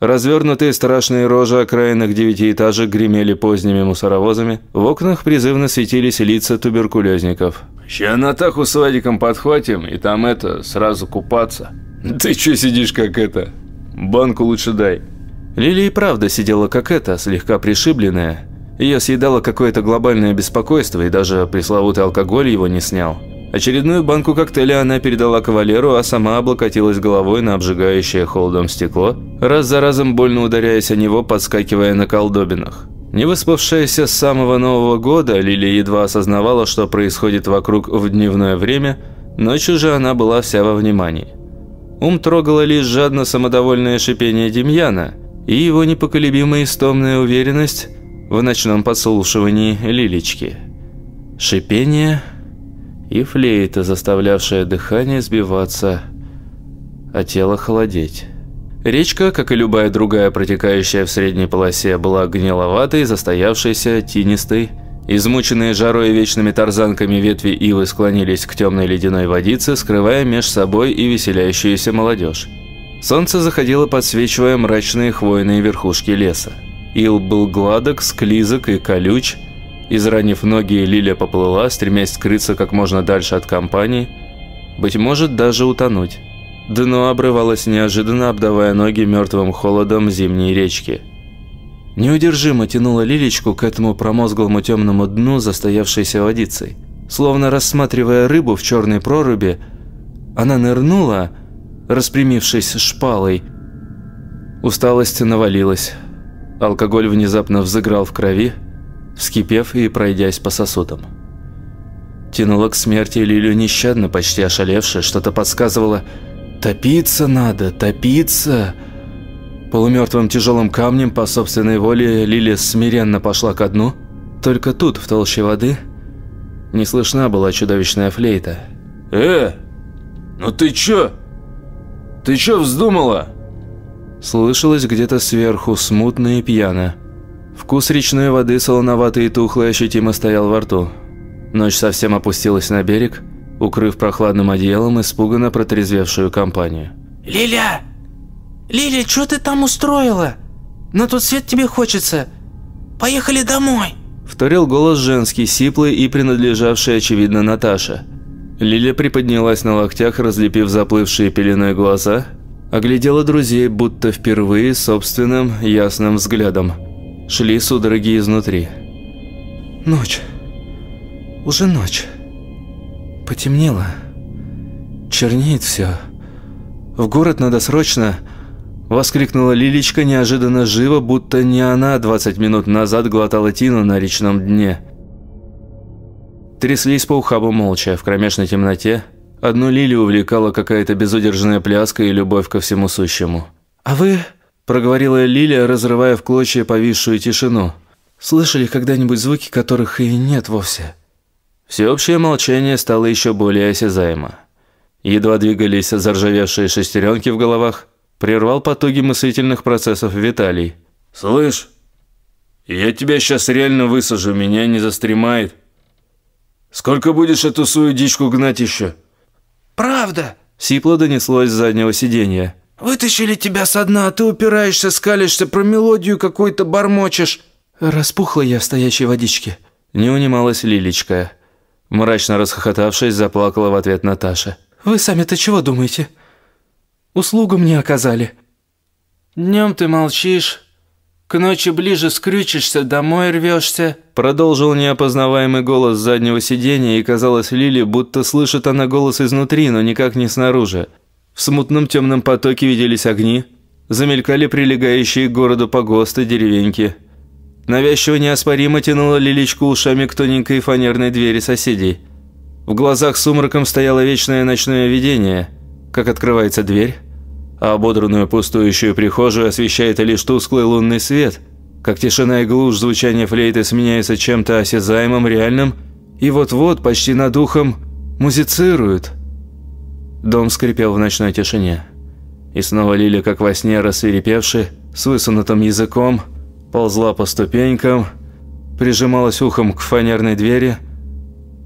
Развернутые страшные рожи окраинных девятиэтажек гремели поздними мусоровозами, в окнах призывно светились лица туберкулезников. «Ща на таху с Вадиком подхватим, и там это, сразу купаться». «Ты чё сидишь как это? Банку лучше дай». Лили и правда сидела как эта, слегка пришибленная. Ее съедало какое-то глобальное беспокойство, и даже пресловутый алкоголь его не снял. Очередную банку коктейля она передала кавалеру, а сама облокотилась головой на обжигающее холодом стекло, раз за разом больно ударяясь о него, подскакивая на колдобинах. Не выспавшаяся с самого Нового года, Лили едва осознавала, что происходит вокруг в дневное время, ночью же она была вся во внимании. Ум трогало лишь жадно самодовольное шипение Демьяна – и его непоколебимая истомная уверенность в ночном подслушивании Лилечки. Шипение и флейта, заставлявшая дыхание сбиваться, а тело холодеть. Речка, как и любая другая протекающая в средней полосе, была гниловатой, застоявшейся, тинистой. Измученные жарой и вечными тарзанками ветви ивы склонились к темной ледяной водице, скрывая меж собой и веселящуюся молодежь. Солнце заходило, подсвечивая мрачные хвойные верхушки леса. Ил был гладок, склизок и колюч. Изранив ноги, Лилия поплыла, стремясь скрыться как можно дальше от компании. Быть может, даже утонуть. Дно обрывалось неожиданно, обдавая ноги мертвым холодом зимней речки. неудержимо тянула Лилечку к этому промозглому темному дну застоявшейся водицей. Словно рассматривая рыбу в черной проруби, она нырнула, распрямившись шпалой. Усталость навалилась. Алкоголь внезапно взыграл в крови, вскипев и пройдясь по сосудам. Тянуло к смерти Лилю нещадно, почти ошалевшая, что-то подсказывало «Топиться надо, топиться!» Полумертвым тяжелым камнем по собственной воле Лилия смиренно пошла ко дну. Только тут, в толще воды, не слышна была чудовищная флейта. «Э, ну ты чё? Ты чё вздумала?» Слышалось где-то сверху, смутно и пьяно. Вкус речной воды, солоноватый и тухлый, ощутимо стоял во рту. Ночь совсем опустилась на берег, укрыв прохладным одеялом испуганно протрезвевшую компанию. «Лиля! Лиля, что ты там устроила? На тот свет тебе хочется. Поехали домой!» Вторил голос женский, сиплый и принадлежавший, очевидно, Наташе. Лиля приподнялась на локтях, разлепив заплывшие пеленой глаза, оглядела друзей, будто впервые собственным ясным взглядом. Шли судороги изнутри. «Ночь. Уже ночь. Потемнело. Чернеет все. В город надо срочно...» Воскликнула Лилечка неожиданно живо, будто не она 20 минут назад глотала тину на речном дне. Тряслись по ухабу молча, в кромешной темноте. Одну Лилию увлекала какая-то безудержная пляска и любовь ко всему сущему. «А вы...» – проговорила Лилия, разрывая в клочья повисшую тишину. «Слышали когда-нибудь звуки, которых и нет вовсе?» Всеобщее молчание стало еще более осязаемо. Едва двигались заржавевшие шестеренки в головах – Прервал потоки мыслительных процессов Виталий. «Слышь, я тебя сейчас реально высажу, меня не застремает. Сколько будешь эту свою дичку гнать еще?» «Правда?» Сипло донеслось с заднего сиденья. «Вытащили тебя со дна, а ты упираешься, скалишься, про мелодию какую-то бормочешь». Распухла я в стоячей водичке. Не унималась Лилечка. Мрачно расхохотавшись, заплакала в ответ Наташа. «Вы сами-то чего думаете?» Услугу мне оказали». «Днем ты молчишь, к ночи ближе скрючишься, домой рвешься», продолжил неопознаваемый голос заднего сиденья, и казалось Лили, будто слышит она голос изнутри, но никак не снаружи. В смутном темном потоке виделись огни, замелькали прилегающие к городу погосты, деревеньки. Навязчиво неоспоримо тянула Лиличку ушами к тоненькой фанерной двери соседей. В глазах сумраком стояло вечное ночное видение, как открывается дверь, а ободранную пустующую прихожую освещает лишь тусклый лунный свет, как тишина и глушь звучания флейты сменяется чем-то осязаемым, реальным, и вот-вот, почти над ухом, музицируют. Дом скрипел в ночной тишине. И снова Лиля, как во сне рассверепевши, с высунутым языком, ползла по ступенькам, прижималась ухом к фанерной двери,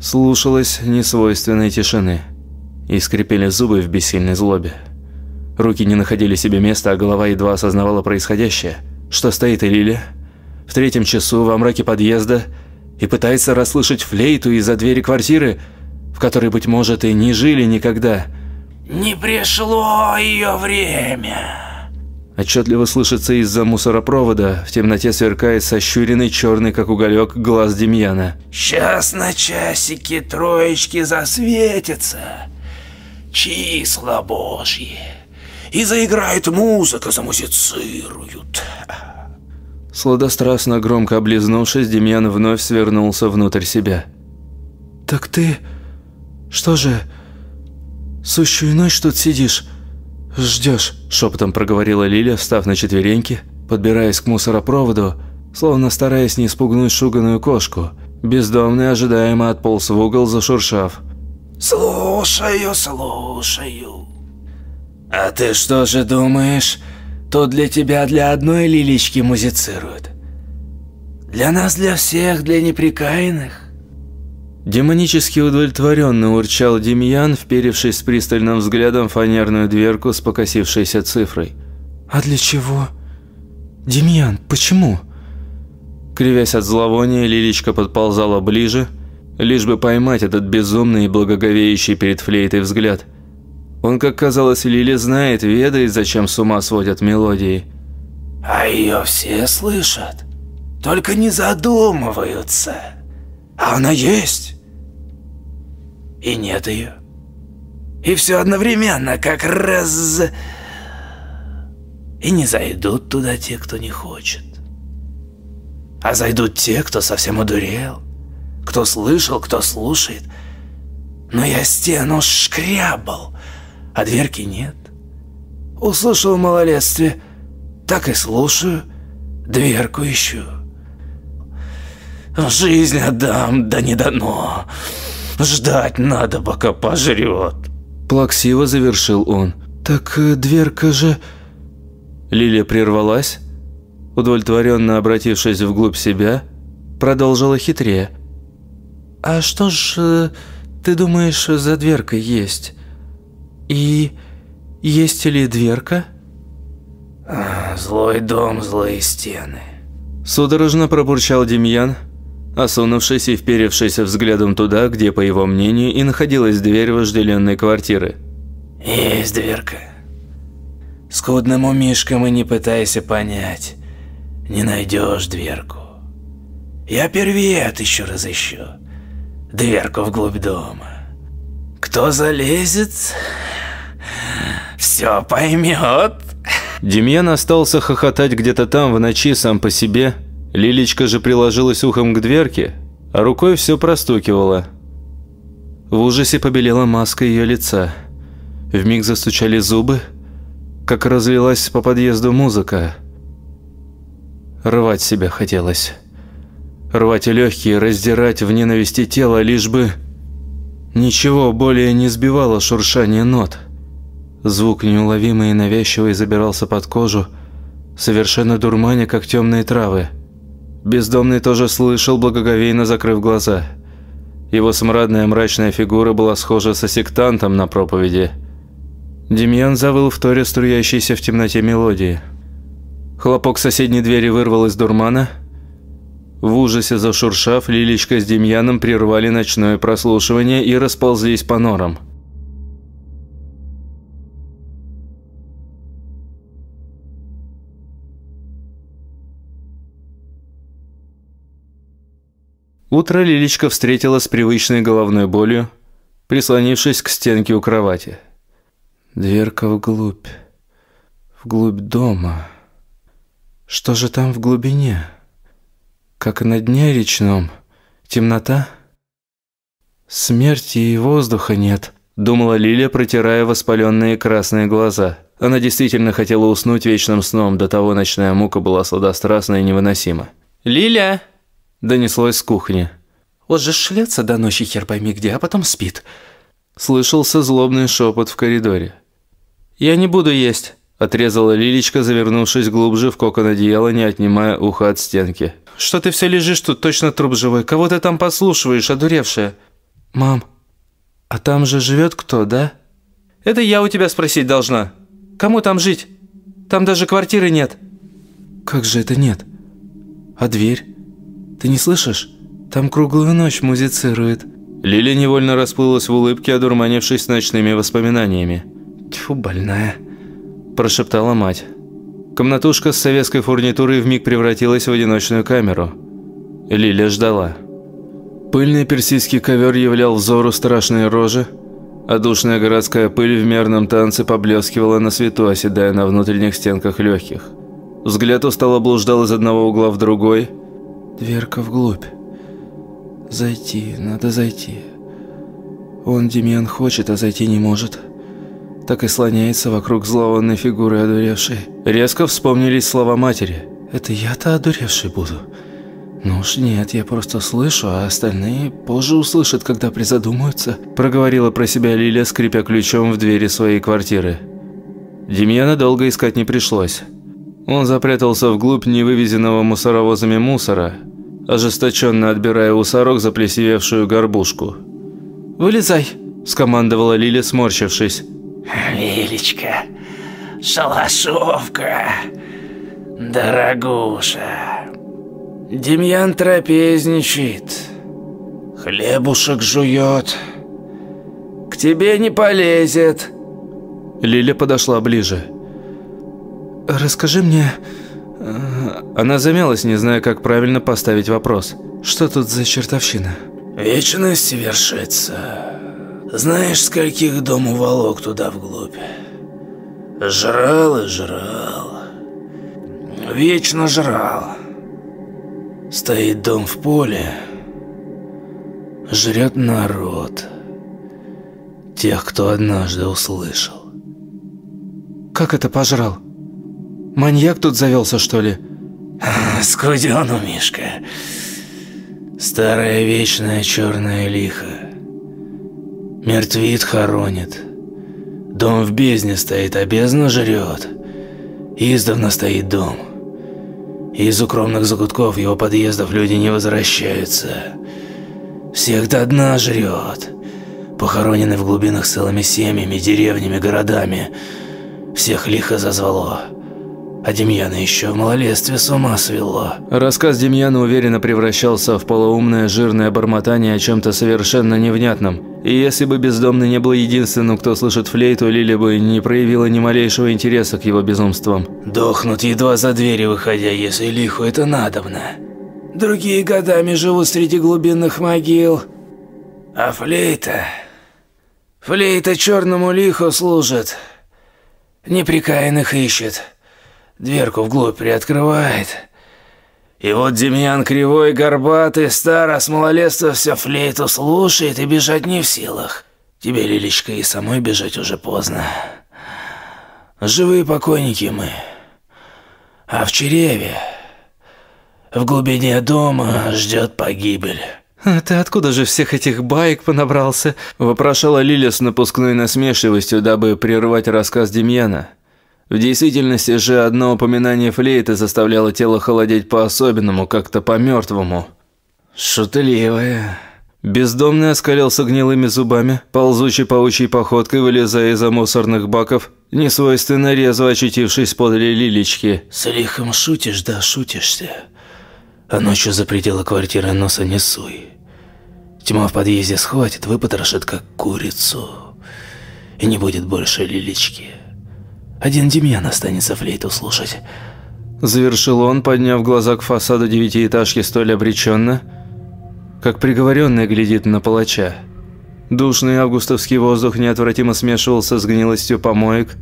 слушалась несвойственной тишины и скрипели зубы в бессильной злобе. Руки не находили себе места, а голова едва осознавала происходящее. Что стоит Элиля? В третьем часу во мраке подъезда и пытается расслышать флейту из-за двери квартиры, в которой, быть может, и не жили никогда. «Не пришло ее время!» Отчетливо слышится из-за мусоропровода, в темноте сверкает сощуренный черный, как уголек, глаз Демьяна. «Сейчас на часике троечки засветятся. Числа божьи!» и заиграет музыка, замузицируют. Сладострастно громко облизнувшись, Демьян вновь свернулся внутрь себя. «Так ты... что же... сущую ночь тут сидишь? Ждешь?» Шепотом проговорила Лиля, встав на четвереньки, подбираясь к мусоропроводу, словно стараясь не спугнуть шуганую кошку. Бездомный ожидаемо отполз в угол, зашуршав. «Слушаю, слушаю». «А ты что же думаешь, тут для тебя для одной лилички музицируют? Для нас, для всех, для неприкаянных?» Демонически удовлетворенно урчал Демьян, вперевшись с пристальным взглядом в фанерную дверку с покосившейся цифрой. «А для чего? Демьян, почему?» Кривясь от зловония, Лиличка подползала ближе, лишь бы поймать этот безумный и благоговеющий перед флейтой взгляд – он, как казалось, Лили знает, ведает, зачем с ума сводят мелодии. А ее все слышат, только не задумываются. А она есть. И нет ее. И все одновременно, как раз... И не зайдут туда те, кто не хочет. А зайдут те, кто совсем одурел. Кто слышал, кто слушает. Но я стену шкрябал, а дверки нет. Услышал в малолетстве, так и слушаю, дверку ищу. Жизнь отдам, да не дано. Ждать надо, пока пожрет. Плаксиво завершил он. Так э, дверка же... Лилия прервалась, удовлетворенно обратившись вглубь себя, продолжила хитрее. «А что ж э, ты думаешь за дверкой есть? И есть ли дверка?» «Злой дом, злые стены», – судорожно пробурчал Демьян, осунувшись и вперевшись взглядом туда, где, по его мнению, и находилась дверь вожделенной квартиры. «Есть дверка. Скудным умишкам и не пытайся понять, не найдешь дверку. Я первее отыщу разыщу дверку вглубь дома. Кто залезет, все поймет». Демьян остался хохотать где-то там в ночи сам по себе. Лилечка же приложилась ухом к дверке, а рукой все простукивала. В ужасе побелела маска ее лица. Вмиг застучали зубы, как разлилась по подъезду музыка. Рвать себя хотелось. Рвать легкие, раздирать в ненависти тело, лишь бы... Ничего более не сбивало шуршание нот. Звук неуловимый и навязчивый забирался под кожу, совершенно дурманя, как темные травы. Бездомный тоже слышал, благоговейно закрыв глаза. Его смрадная мрачная фигура была схожа со сектантом на проповеди. Демьян завыл в торе струящейся в темноте мелодии. Хлопок соседней двери вырвал из дурмана. В ужасе зашуршав, Лилечка с Демьяном прервали ночное прослушивание и расползлись по норам. Утро Лилечка встретила с привычной головной болью, прислонившись к стенке у кровати. Дверка вглубь, вглубь дома. Что же там в глубине? Как на дне речном? Темнота? Смерти и воздуха нет, думала Лиля, протирая воспаленные красные глаза. Она действительно хотела уснуть вечным сном, до того ночная мука была сладострастна и невыносима. «Лиля!» Донеслось с кухни. «Вот же шлется до ночи хер пойми где, а потом спит». Слышался злобный шепот в коридоре. «Я не буду есть», – отрезала Лилечка, завернувшись глубже в кокон одеяла, не отнимая ухо от стенки. «Что ты все лежишь тут, точно труп живой? Кого ты там подслушиваешь, одуревшая?» «Мам, а там же живет кто, да?» «Это я у тебя спросить должна. Кому там жить? Там даже квартиры нет». «Как же это нет? А дверь?» Ты не слышишь? Там круглую ночь музицирует». Лиля невольно расплылась в улыбке, одурманившись ночными воспоминаниями. «Тьфу, больная», – прошептала мать. Комнатушка с советской фурнитурой вмиг превратилась в одиночную камеру. Лиля ждала. Пыльный персидский ковер являл взору страшные рожи, а душная городская пыль в мерном танце поблескивала на свету, оседая на внутренних стенках легких. Взгляд устало блуждал из одного угла в другой – Дверка вглубь. Зайти, надо зайти. Он, Демьян, хочет, а зайти не может. Так и слоняется вокруг злованной фигуры одуревшей. Резко вспомнились слова матери. «Это я-то одуревший буду?» «Ну уж нет, я просто слышу, а остальные позже услышат, когда призадумаются», проговорила про себя Лиля, скрипя ключом в двери своей квартиры. Демьяна долго искать не пришлось. Он запрятался вглубь невывезенного мусоровозами мусора, ожесточенно отбирая у сорок заплесевевшую горбушку. «Вылезай!» – скомандовала Лиля, сморщившись. «Лилечка, шалашовка, дорогуша, Демьян трапезничает, хлебушек жует, к тебе не полезет». Лиля подошла ближе. «Расскажи мне, Она замялась, не зная, как правильно поставить вопрос. «Что тут за чертовщина?» «Вечность вершится. Знаешь, скольких дом уволок туда вглубь? Жрал и жрал. Вечно жрал. Стоит дом в поле, жрет народ. Тех, кто однажды услышал. Как это пожрал? Маньяк тут завелся, что ли? Скудену, Мишка. Старая вечная черная лиха. Мертвит хоронит. Дом в бездне стоит, а бездна жрет. Издавна стоит дом. Из укромных закутков его подъездов люди не возвращаются. Всех до дна жрет. Похоронены в глубинах целыми семьями, деревнями, городами. Всех лихо зазвало. А Демьяна еще в малолетстве с ума свело. Рассказ Демьяна уверенно превращался в полоумное жирное бормотание о чем-то совершенно невнятном. И если бы бездомный не был единственным, кто слышит флейту, Лили бы не проявила ни малейшего интереса к его безумствам. Дохнут едва за двери выходя, если лиху это надобно. Другие годами живут среди глубинных могил. А флейта... Флейта черному лиху служит. Неприкаянных ищет. Дверку вглубь приоткрывает. И вот Демьян кривой, горбатый, стар, а с малолетства все флейту слушает и бежать не в силах. Тебе, Лилечка, и самой бежать уже поздно. Живые покойники мы. А в чреве, в глубине дома ждет погибель. «Ты откуда же всех этих баек понабрался?» – вопрошала Лиля с напускной насмешливостью, дабы прервать рассказ Демьяна. В действительности же одно упоминание флейты заставляло тело холодеть по-особенному, как-то по-мертвому. «Шутливая». Бездомный оскалился гнилыми зубами, ползучей паучьей походкой, вылезая из-за мусорных баков, несвойственно резво очутившись подле Лилечки. «С лихом шутишь, да шутишься. А ночью за пределы квартиры носа не суй. Тьма в подъезде схватит, выпотрошит, как курицу. И не будет больше Лилечки». Один Демьян останется флейту слушать. Завершил он, подняв глаза к фасаду девятиэтажки столь обреченно, как приговоренный глядит на палача. Душный августовский воздух неотвратимо смешивался с гнилостью помоек,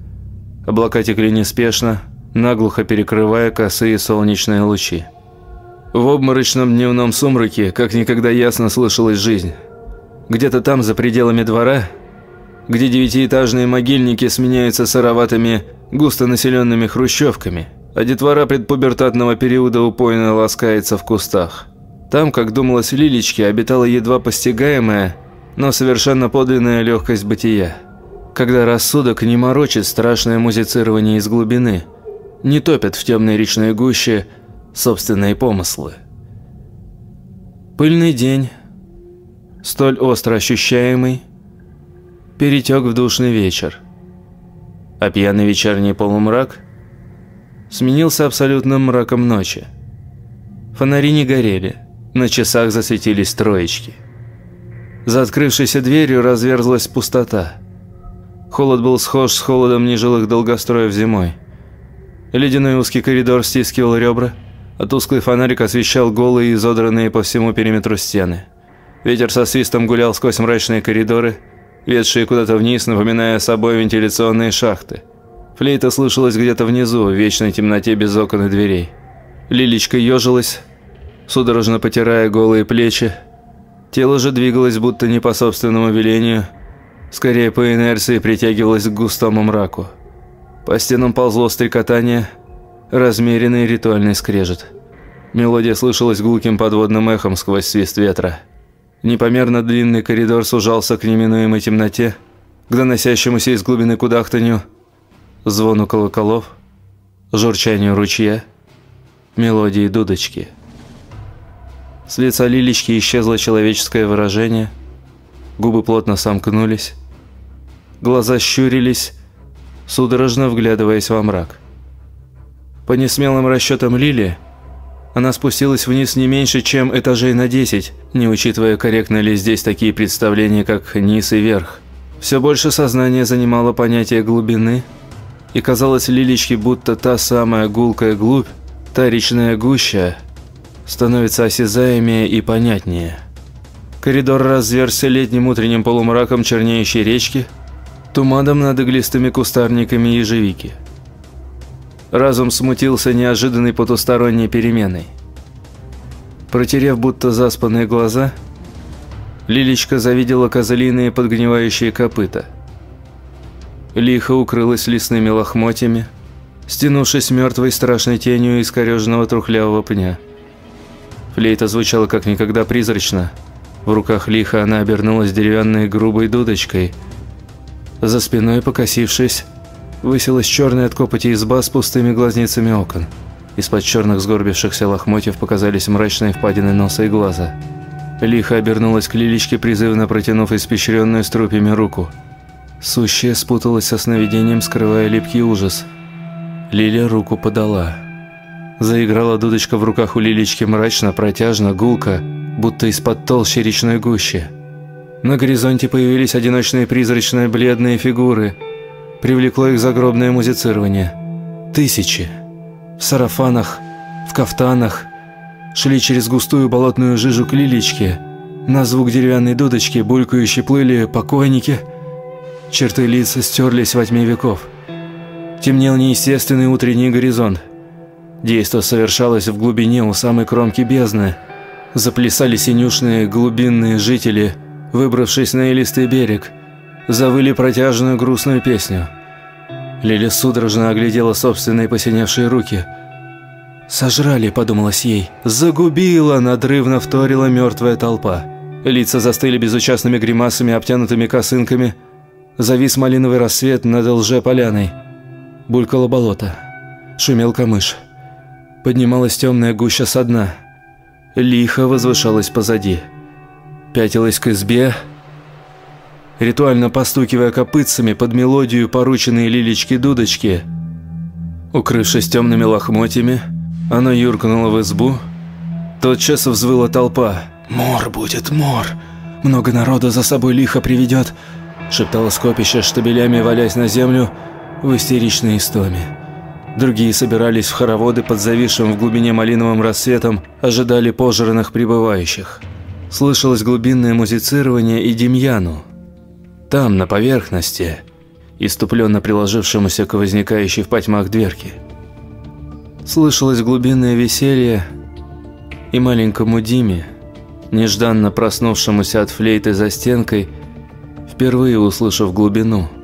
облака текли неспешно, наглухо перекрывая косые солнечные лучи. В обморочном дневном сумраке как никогда ясно слышалась жизнь. Где-то там, за пределами двора, где девятиэтажные могильники сменяются сыроватыми, густонаселенными хрущевками, а детвора предпубертатного периода упойно ласкается в кустах. Там, как думалось Лилечке, обитала едва постигаемая, но совершенно подлинная легкость бытия. Когда рассудок не морочит страшное музицирование из глубины, не топят в темной речной гуще собственные помыслы. Пыльный день, столь остро ощущаемый, перетек в душный вечер. А пьяный вечерний полумрак сменился абсолютным мраком ночи. Фонари не горели, на часах засветились троечки. За открывшейся дверью разверзлась пустота. Холод был схож с холодом нежилых долгостроев зимой. Ледяной узкий коридор стискивал ребра, а тусклый фонарик освещал голые и изодранные по всему периметру стены. Ветер со свистом гулял сквозь мрачные коридоры, ведшие куда-то вниз, напоминая собой вентиляционные шахты. Флейта слышалась где-то внизу, в вечной темноте без окон и дверей. Лилечка ежилась, судорожно потирая голые плечи. Тело же двигалось будто не по собственному велению, скорее по инерции притягивалось к густому мраку. По стенам ползло стрекотание, размеренный ритуальный скрежет. Мелодия слышалась гулким подводным эхом сквозь свист ветра. Непомерно длинный коридор сужался к неминуемой темноте, к доносящемуся из глубины кудахтанью, звону колоколов, журчанию ручья, мелодии дудочки. С лица Лилечки исчезло человеческое выражение, губы плотно сомкнулись, глаза щурились, судорожно вглядываясь во мрак. По несмелым расчетам Лили – она спустилась вниз не меньше, чем этажей на 10, не учитывая, корректно ли здесь такие представления, как низ и верх. Все больше сознание занимало понятие глубины, и казалось Лилечке, будто та самая гулкая глубь Та речная гуща становится осязаемее и понятнее. Коридор разверся летним утренним полумраком чернеющей речки, туманом над иглистыми кустарниками ежевики. Разум смутился неожиданной потусторонней переменой. Протерев будто заспанные глаза, Лилечка завидела козлиные подгнивающие копыта. Лихо укрылась лесными лохмотьями, стянувшись мертвой страшной тенью искореженного трухлявого пня. Флейта звучала как никогда призрачно. В руках лихо она обернулась деревянной грубой дудочкой. За спиной, покосившись, высилась черная от копоти изба с пустыми глазницами окон. Из-под черных сгорбившихся лохмотьев показались мрачные впадины носа и глаза. Лихо обернулась к Лилечке, призывно протянув испещренную струпями руку. Сущее спуталось со сновидением, скрывая липкий ужас – Лиля руку подала. Заиграла дудочка в руках у Лилечки мрачно, протяжно, гулко, будто из-под толщи речной гущи. На горизонте появились одиночные призрачные бледные фигуры. Привлекло их загробное музицирование. Тысячи. В сарафанах, в кафтанах. Шли через густую болотную жижу к Лилечке. На звук деревянной дудочки булькающие плыли покойники. Черты лица стерлись во тьме веков. Темнел неестественный утренний горизонт. Действо совершалось в глубине у самой кромки бездны. Заплясали синюшные глубинные жители, выбравшись на илистый берег. Завыли протяжную грустную песню. Лиля судорожно оглядела собственные посиневшие руки. «Сожрали», — подумалось ей. «Загубила», — надрывно вторила мертвая толпа. Лица застыли безучастными гримасами, обтянутыми косынками. Завис малиновый рассвет над лже-поляной. Булькало болото. Шумел камыш. Поднималась темная гуща со дна. Лихо возвышалась позади. Пятилась к избе, ритуально постукивая копытцами под мелодию порученные лилечки-дудочки. Укрывшись темными лохмотьями, она юркнула в избу. Тотчас взвыла толпа. «Мор будет, мор! Много народа за собой лихо приведет!» Шептала скопище, штабелями валясь на землю – в истеричной истоме. Другие собирались в хороводы под зависшим в глубине малиновым рассветом, ожидали пожранных прибывающих. Слышалось глубинное музицирование и Демьяну. Там, на поверхности, иступленно приложившемуся к возникающей в потьмах дверке. Слышалось глубинное веселье и маленькому Диме, нежданно проснувшемуся от флейты за стенкой, впервые услышав глубину –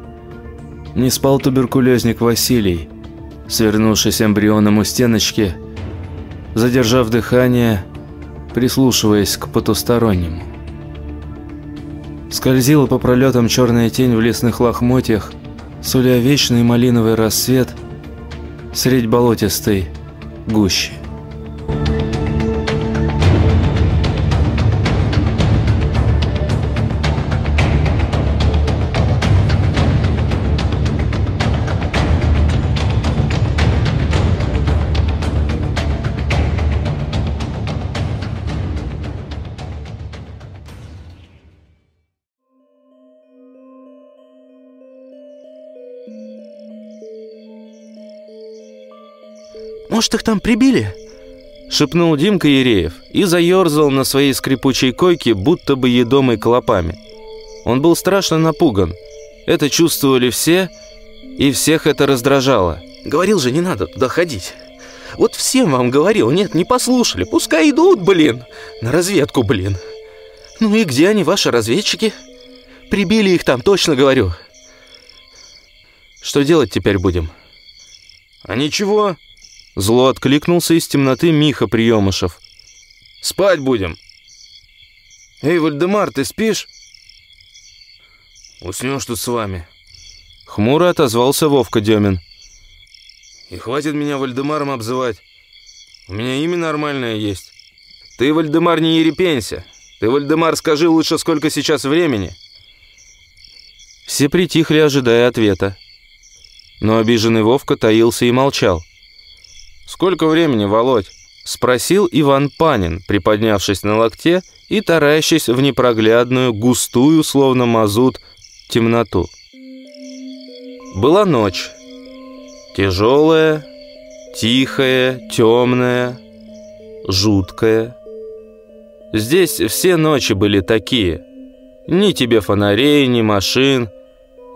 не спал туберкулезник Василий, свернувшись эмбрионом у стеночки, задержав дыхание, прислушиваясь к потустороннему. Скользила по пролетам черная тень в лесных лохмотьях, суля вечный малиновый рассвет средь болотистой гущи. Может, их там прибили?» Шепнул Димка Ереев и заерзал на своей скрипучей койке, будто бы едомой клопами. Он был страшно напуган. Это чувствовали все, и всех это раздражало. «Говорил же, не надо туда ходить. Вот всем вам говорил, нет, не послушали. Пускай идут, блин, на разведку, блин. Ну и где они, ваши разведчики? Прибили их там, точно говорю». «Что делать теперь будем?» «А ничего», Зло откликнулся из темноты Миха Приемышев. «Спать будем!» «Эй, Вальдемар, ты спишь?» «Уснешь тут с вами». Хмуро отозвался Вовка Демин. «И хватит меня Вальдемаром обзывать. У меня имя нормальное есть. Ты, Вальдемар, не ерепенься. Ты, Вальдемар, скажи лучше, сколько сейчас времени». Все притихли, ожидая ответа. Но обиженный Вовка таился и молчал. «Сколько времени, Володь?» – спросил Иван Панин, приподнявшись на локте и таращась в непроглядную, густую, словно мазут, темноту. Была ночь. Тяжелая, Тихая, темная, жуткая. Здесь все ночи были такие. Ни тебе фонарей, ни машин.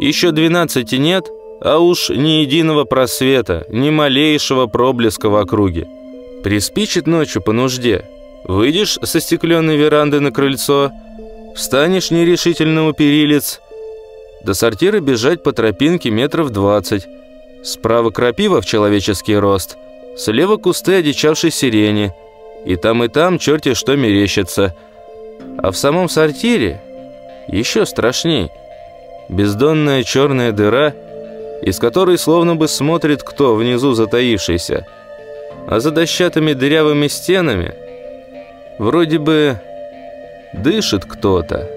Еще двенадцати нет, а уж ни единого просвета, ни малейшего проблеска в округе. Приспичит ночью по нужде. Выйдешь со стекленной веранды на крыльцо, встанешь нерешительно у перилец, до сортира бежать по тропинке метров двадцать. Справа крапива в человеческий рост, слева кусты одичавшей сирени. И там, и там черти что мерещится. А в самом сортире еще страшней. Бездонная черная дыра, из которой словно бы смотрит кто внизу затаившийся. А за дощатыми дырявыми стенами вроде бы дышит кто-то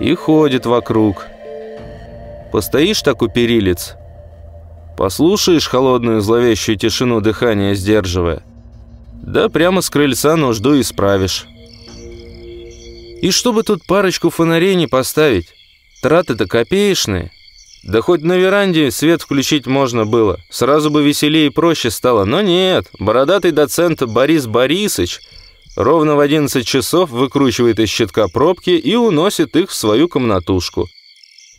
и ходит вокруг. Постоишь так у перилец, послушаешь холодную зловещую тишину дыхания сдерживая, да прямо с крыльца нужду исправишь. И чтобы тут парочку фонарей не поставить, траты-то копеечные. Да хоть на веранде свет включить можно было, сразу бы веселее и проще стало. Но нет, бородатый доцент Борис Борисович ровно в 11 часов выкручивает из щитка пробки и уносит их в свою комнатушку.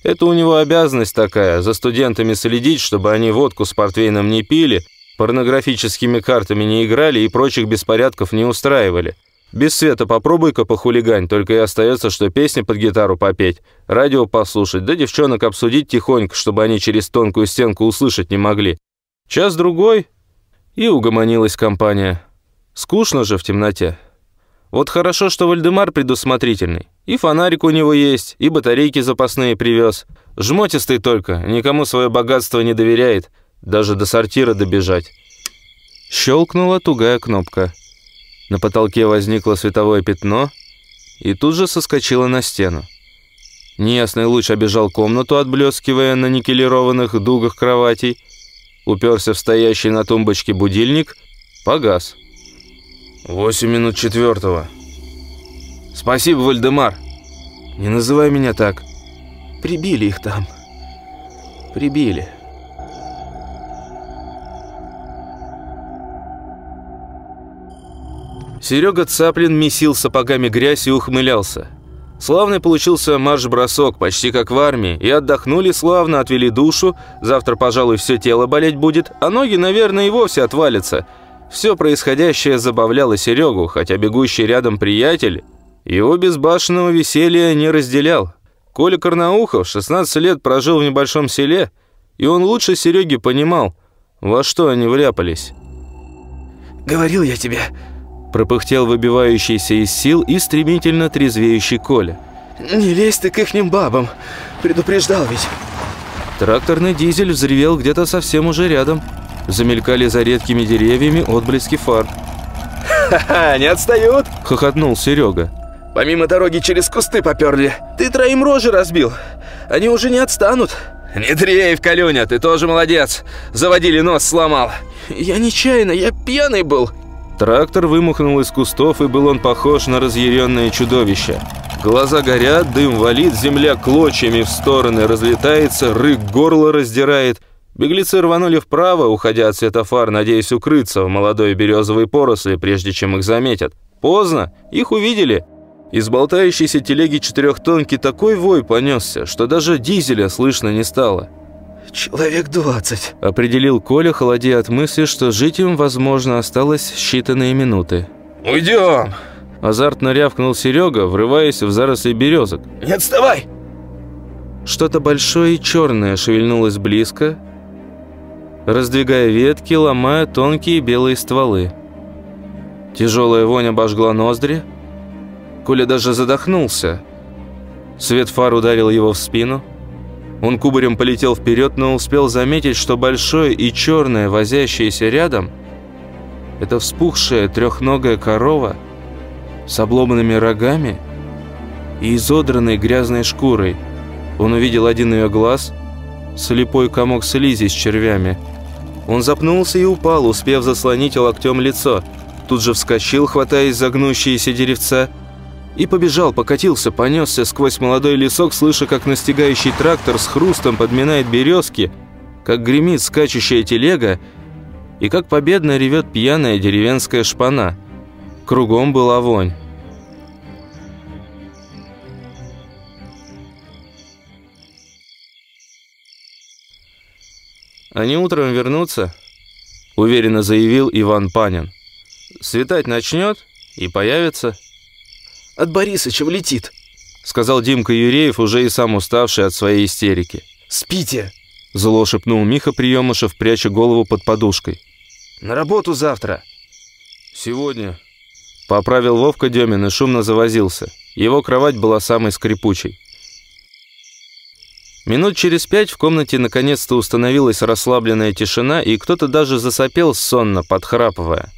Это у него обязанность такая, за студентами следить, чтобы они водку с портвейном не пили, порнографическими картами не играли и прочих беспорядков не устраивали. Без света попробуй-ка похулигань, только и остается, что песни под гитару попеть, радио послушать, да девчонок обсудить тихонько, чтобы они через тонкую стенку услышать не могли. Час-другой, и угомонилась компания. Скучно же в темноте. Вот хорошо, что Вальдемар предусмотрительный. И фонарик у него есть, и батарейки запасные привез. Жмотистый только, никому свое богатство не доверяет, даже до сортира добежать. Щелкнула тугая кнопка. На потолке возникло световое пятно и тут же соскочило на стену. Неясный луч обежал комнату, отблескивая на никелированных дугах кроватей, уперся в стоящий на тумбочке будильник, погас. «Восемь минут четвертого». «Спасибо, Вальдемар». «Не называй меня так». «Прибили их там. Прибили». Серега Цаплин месил сапогами грязь и ухмылялся. Славный получился марш-бросок, почти как в армии, и отдохнули славно, отвели душу, завтра, пожалуй, все тело болеть будет, а ноги, наверное, и вовсе отвалятся. Все происходящее забавляло Серегу, хотя бегущий рядом приятель его безбашенного веселья не разделял. Коля Карнаухов 16 лет прожил в небольшом селе, и он лучше Сереги понимал, во что они вляпались. «Говорил я тебе», пропыхтел выбивающийся из сил и стремительно трезвеющий Коля. «Не лезь ты к ихним бабам, предупреждал ведь». Тракторный дизель взревел где-то совсем уже рядом. Замелькали за редкими деревьями отблески фар. «Ха-ха, не отстают!» – хохотнул Серега. «Помимо дороги через кусты поперли. Ты троим рожи разбил. Они уже не отстанут». «Не дрейф, Калюня, ты тоже молодец. Заводили нос сломал». «Я нечаянно, я пьяный был», Трактор вымухнул из кустов, и был он похож на разъяренное чудовище. Глаза горят, дым валит, земля клочьями в стороны разлетается, рык горло раздирает. Беглецы рванули вправо, уходя от светофар, надеясь укрыться в молодой березовой поросли, прежде чем их заметят. Поздно, их увидели. Из болтающейся телеги четырехтонки такой вой понесся, что даже дизеля слышно не стало. «Человек двадцать», – определил Коля, холодея от мысли, что жить им, возможно, осталось считанные минуты. «Уйдем!» – азартно рявкнул Серега, врываясь в заросли березок. «Не отставай!» Что-то большое и черное шевельнулось близко, раздвигая ветки, ломая тонкие белые стволы. Тяжелая вонь обожгла ноздри. Коля даже задохнулся. Свет фар ударил его в спину – он кубарем полетел вперед, но успел заметить, что большое и черное, возящееся рядом, это вспухшая трехногая корова с обломанными рогами и изодранной грязной шкурой. Он увидел один ее глаз, слепой комок слизи с червями. Он запнулся и упал, успев заслонить локтем лицо. Тут же вскочил, хватаясь за гнущиеся деревца, и побежал, покатился, понесся сквозь молодой лесок, слыша, как настигающий трактор с хрустом подминает березки, как гремит скачущая телега и как победно ревет пьяная деревенская шпана. Кругом была вонь. «Они утром вернутся», — уверенно заявил Иван Панин. «Светать начнет и появится». «От Борисыча влетит», — сказал Димка Юреев, уже и сам уставший от своей истерики. «Спите!» — зло шепнул Миха Приемышев, пряча голову под подушкой. «На работу завтра!» «Сегодня», — поправил Вовка Демин и шумно завозился. Его кровать была самой скрипучей. Минут через пять в комнате наконец-то установилась расслабленная тишина, и кто-то даже засопел сонно, подхрапывая.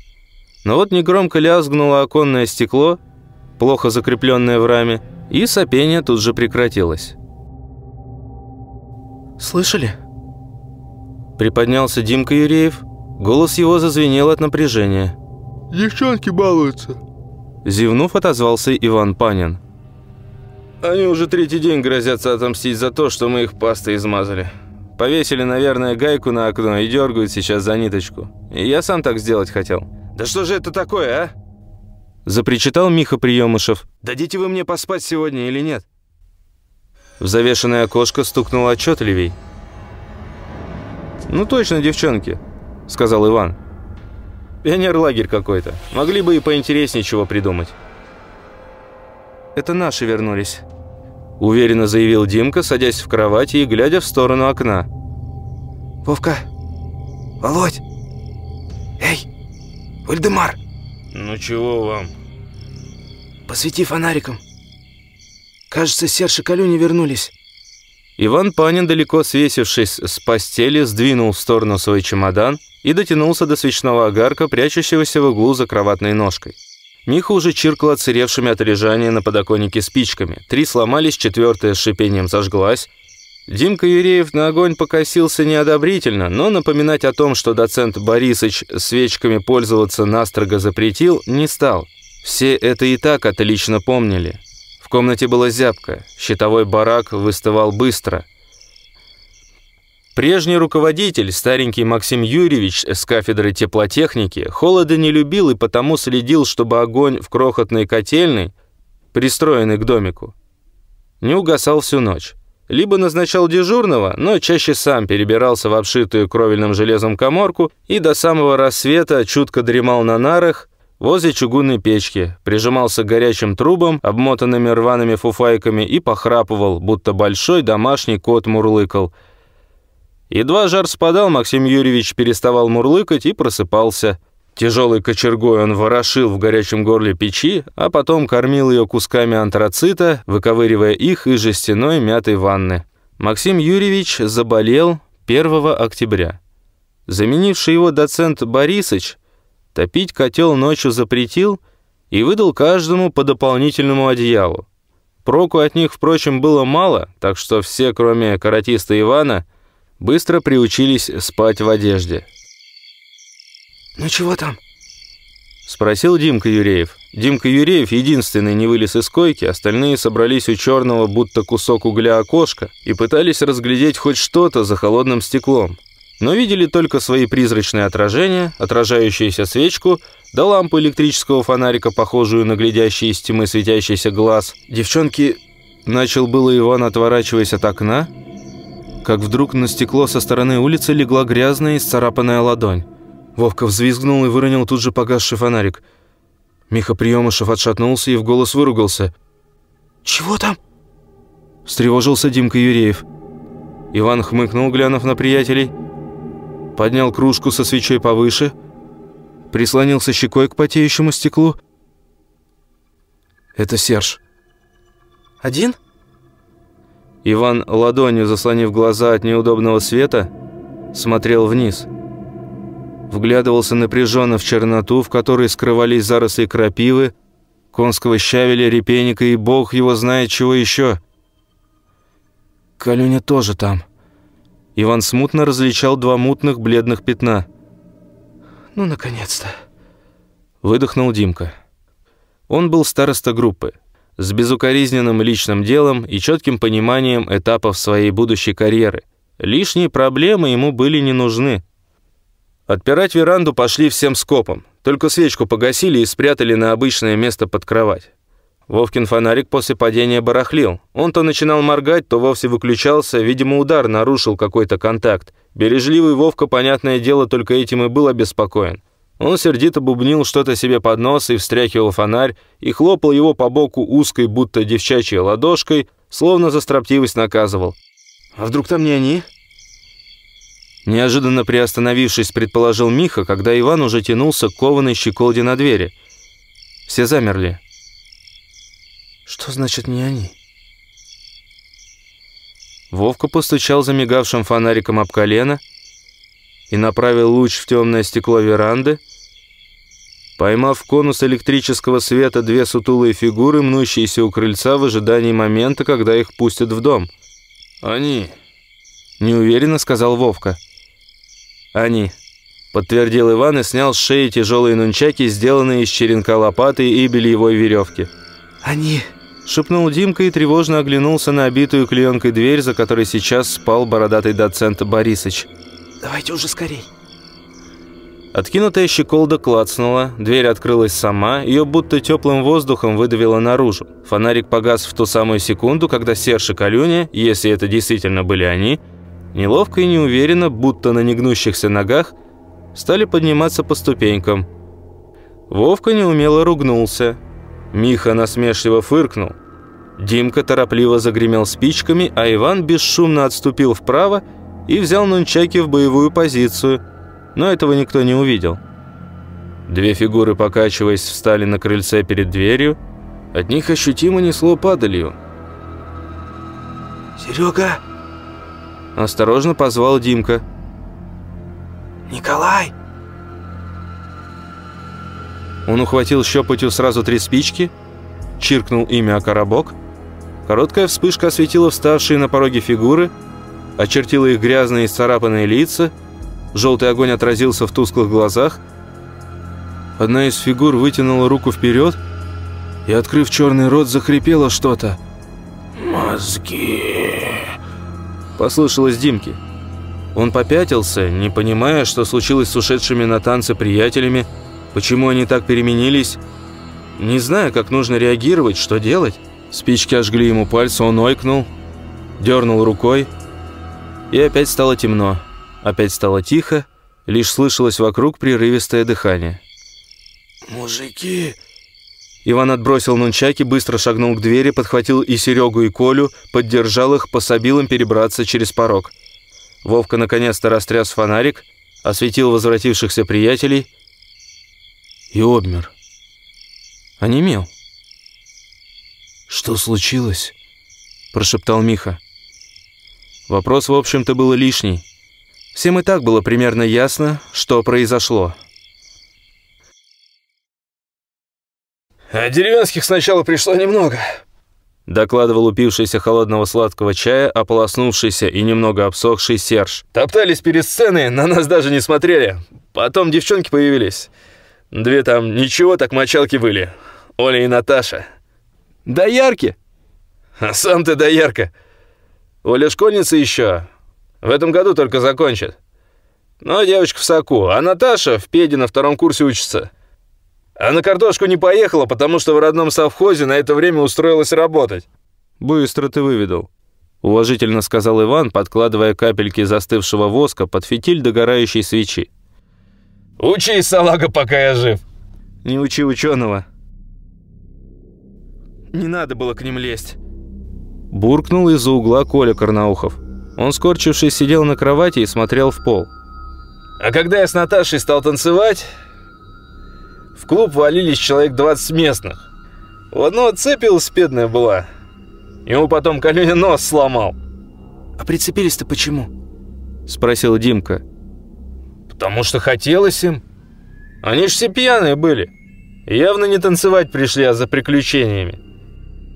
Но вот негромко лязгнуло оконное стекло, плохо закрепленное в раме, и сопение тут же прекратилось. «Слышали?» Приподнялся Димка Юреев. Голос его зазвенел от напряжения. «Девчонки балуются!» Зевнув, отозвался Иван Панин. Они уже третий день грозятся отомстить за то, что мы их пастой измазали. Повесили, наверное, гайку на окно и дергают сейчас за ниточку. И я сам так сделать хотел. «Да что же это такое, а?» Запричитал Миха Приемышев. «Дадите вы мне поспать сегодня или нет?» В завешенное окошко стукнуло отчетливей. «Ну точно, девчонки», — сказал Иван. «Пионер-лагерь какой-то. Могли бы и поинтереснее чего придумать». «Это наши вернулись», — уверенно заявил Димка, садясь в кровати и глядя в сторону окна. «Вовка! Володь! Эй! Вальдемар!» «Ну чего вам?» «Посвети фонариком. Кажется, Серж и Калюня вернулись». Иван Панин, далеко свесившись с постели, сдвинул в сторону свой чемодан и дотянулся до свечного огарка, прячущегося в углу за кроватной ножкой. Миха уже чиркала отсыревшими от лежания на подоконнике спичками. Три сломались, четвертая с шипением зажглась. Димка Юреев на огонь покосился неодобрительно, но напоминать о том, что доцент Борисыч свечками пользоваться настрого запретил, не стал. Все это и так отлично помнили. В комнате было зябко, щитовой барак выстывал быстро – Прежний руководитель, старенький Максим Юрьевич с кафедры теплотехники, холода не любил и потому следил, чтобы огонь в крохотной котельной, пристроенной к домику, не угасал всю ночь. Либо назначал дежурного, но чаще сам перебирался в обшитую кровельным железом коморку и до самого рассвета чутко дремал на нарах возле чугунной печки, прижимался к горячим трубам, обмотанными рваными фуфайками и похрапывал, будто большой домашний кот мурлыкал – Едва жар спадал, Максим Юрьевич переставал мурлыкать и просыпался. Тяжелой кочергой он ворошил в горячем горле печи, а потом кормил ее кусками антрацита, выковыривая их из жестяной мятой ванны. Максим Юрьевич заболел 1 октября. Заменивший его доцент Борисыч топить котел ночью запретил и выдал каждому по дополнительному одеялу. Проку от них, впрочем, было мало, так что все, кроме каратиста Ивана, быстро приучились спать в одежде. «Ну чего там?» Спросил Димка Юреев. Димка Юреев единственный не вылез из койки, остальные собрались у черного, будто кусок угля окошка, и пытались разглядеть хоть что-то за холодным стеклом. Но видели только свои призрачные отражения, отражающуюся свечку, да лампу электрического фонарика, похожую на глядящий из тьмы светящийся глаз. Девчонки... Начал было Иван, отворачиваясь от окна, как вдруг на стекло со стороны улицы легла грязная и сцарапанная ладонь. Вовка взвизгнул и выронил тут же погасший фонарик. Миха Приемышев отшатнулся и в голос выругался. «Чего там?» Встревожился Димка Юреев. Иван хмыкнул, глянув на приятелей. Поднял кружку со свечой повыше. Прислонился щекой к потеющему стеклу. «Это Серж». «Один?» Иван, ладонью заслонив глаза от неудобного света, смотрел вниз. Вглядывался напряженно в черноту, в которой скрывались заросли крапивы, конского щавеля, репейника и бог его знает чего еще. Калюня тоже там. Иван смутно различал два мутных бледных пятна. «Ну, наконец-то!» Выдохнул Димка. Он был староста группы с безукоризненным личным делом и четким пониманием этапов своей будущей карьеры. Лишние проблемы ему были не нужны. Отпирать веранду пошли всем скопом. Только свечку погасили и спрятали на обычное место под кровать. Вовкин фонарик после падения барахлил. Он то начинал моргать, то вовсе выключался. Видимо, удар нарушил какой-то контакт. Бережливый Вовка, понятное дело, только этим и был обеспокоен. Он сердито бубнил что-то себе под нос и встряхивал фонарь, и хлопал его по боку узкой, будто девчачьей ладошкой, словно за строптивость наказывал. «А вдруг там не они?» Неожиданно приостановившись, предположил Миха, когда Иван уже тянулся к кованой щеколде на двери. Все замерли. «Что значит не они?» Вовка постучал замигавшим фонариком об колено и направил луч в темное стекло веранды, поймав в конус электрического света две сутулые фигуры, мнущиеся у крыльца в ожидании момента, когда их пустят в дом. Они. Неуверенно сказал Вовка. «Они», — подтвердил Иван и снял с шеи тяжелые нунчаки, сделанные из черенка лопаты и бельевой веревки. «Они...» — шепнул Димка и тревожно оглянулся на обитую клеенкой дверь, за которой сейчас спал бородатый доцент Борисыч. «Давайте уже скорей». Откинутая щеколда клацнула, дверь открылась сама, ее будто теплым воздухом выдавило наружу. Фонарик погас в ту самую секунду, когда Серж и Калюня, если это действительно были они, неловко и неуверенно, будто на негнущихся ногах, стали подниматься по ступенькам. Вовка неумело ругнулся. Миха насмешливо фыркнул. Димка торопливо загремел спичками, а Иван бесшумно отступил вправо и взял нунчаки в боевую позицию, но этого никто не увидел. Две фигуры, покачиваясь, встали на крыльце перед дверью, от них ощутимо несло падалью. «Серега! Осторожно позвал Димка. Николай!» Он ухватил щепотью сразу три спички, чиркнул ими о коробок. Короткая вспышка осветила вставшие на пороге фигуры, очертила их грязные и царапанные лица, желтый огонь отразился в тусклых глазах. Одна из фигур вытянула руку вперед и, открыв черный рот, захрипела что-то. Мозги. Послышалось Димке. Он попятился, не понимая, что случилось с ушедшими на танцы приятелями, почему они так переменились, не зная, как нужно реагировать, что делать. Спички ожгли ему пальцы, он ойкнул, дернул рукой, и опять стало темно. Опять стало тихо, лишь слышалось вокруг прерывистое дыхание. Мужики, Иван отбросил нунчаки, быстро шагнул к двери, подхватил и Серегу, и Колю, поддержал их, пособил им перебраться через порог. Вовка наконец-то растряс фонарик, осветил возвратившихся приятелей и обмер. Онемел. что случилось? прошептал Миха. Вопрос, в общем-то, был лишний. Всем и так было примерно ясно, что произошло. А деревенских сначала пришло немного. Докладывал упившийся холодного сладкого чая, ополоснувшийся и немного обсохший Серж. Топтались перед сценой, на нас даже не смотрели. Потом девчонки появились. Две там ничего так мочалки были. Оля и Наташа. «Доярки!» А сам ты доярка. Оля школьница еще. В этом году только закончит. Но девочка в соку, а Наташа в педе на втором курсе учится. А на картошку не поехала, потому что в родном совхозе на это время устроилась работать. «Быстро ты выведал», — уважительно сказал Иван, подкладывая капельки застывшего воска под фитиль догорающей свечи. Учись, салага, пока я жив. «Не учи ученого». «Не надо было к ним лезть», — буркнул из-за угла Коля Карнаухов. Он, скорчившись, сидел на кровати и смотрел в пол. А когда я с Наташей стал танцевать, в клуб валились человек 20 местных. У одного цепь велосипедная была. Ему потом Калюня нос сломал. «А прицепились-то почему?» — спросил Димка. Потому что хотелось им. Они ж все пьяные были. Явно не танцевать пришли, а за приключениями.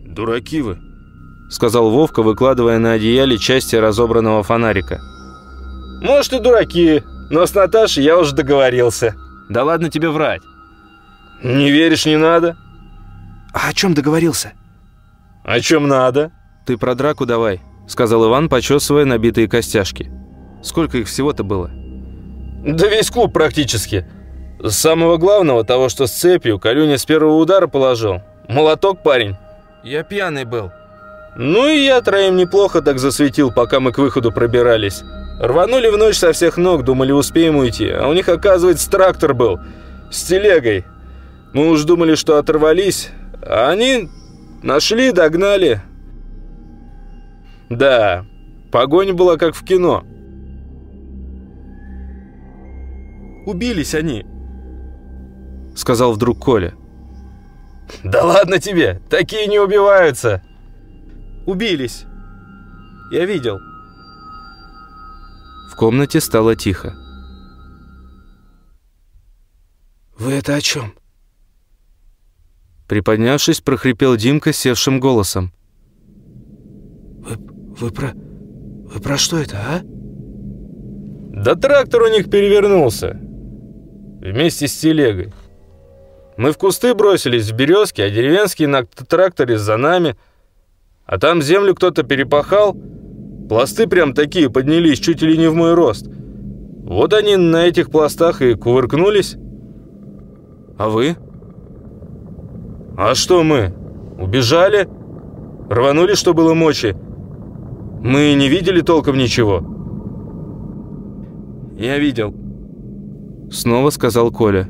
«Дураки вы», — сказал Вовка, выкладывая на одеяле части разобранного фонарика. Может и дураки, но с Наташей я уже договорился. «Да ладно тебе врать». Не веришь, не надо? «А о чем договорился?» О чем надо? «Ты про драку давай», – сказал Иван, почесывая набитые костяшки. «Сколько их всего-то было?» «Да весь клуб практически. С самого главного, того, что с цепью, Калюня с первого удара положил. Молоток парень». «Я пьяный был». «Ну и я троим неплохо так засветил, пока мы к выходу пробирались. Рванули в ночь со всех ног, думали, успеем уйти. А у них, оказывается, трактор был. С телегой. Мы уж думали, что оторвались. А они нашли, догнали. Да, погоня была как в кино. «Убились они», — сказал вдруг Коля. «Да ладно тебе, такие не убиваются!» «Убились. Я видел». В комнате стало тихо. «Вы это о чем?» Приподнявшись, прохрипел Димка севшим голосом. «Вы, вы про... вы про что это, а?» «Да трактор у них перевернулся. Вместе с телегой. Мы в кусты бросились, в березки, а деревенские на тракторе за нами. А там землю кто-то перепахал. Пласты прям такие поднялись, чуть ли не в мой рост. Вот они на этих пластах и кувыркнулись. А вы?» «А что мы? Убежали? Рванули, что было мочи? Мы не видели толком ничего». «Я видел», — снова сказал Коля.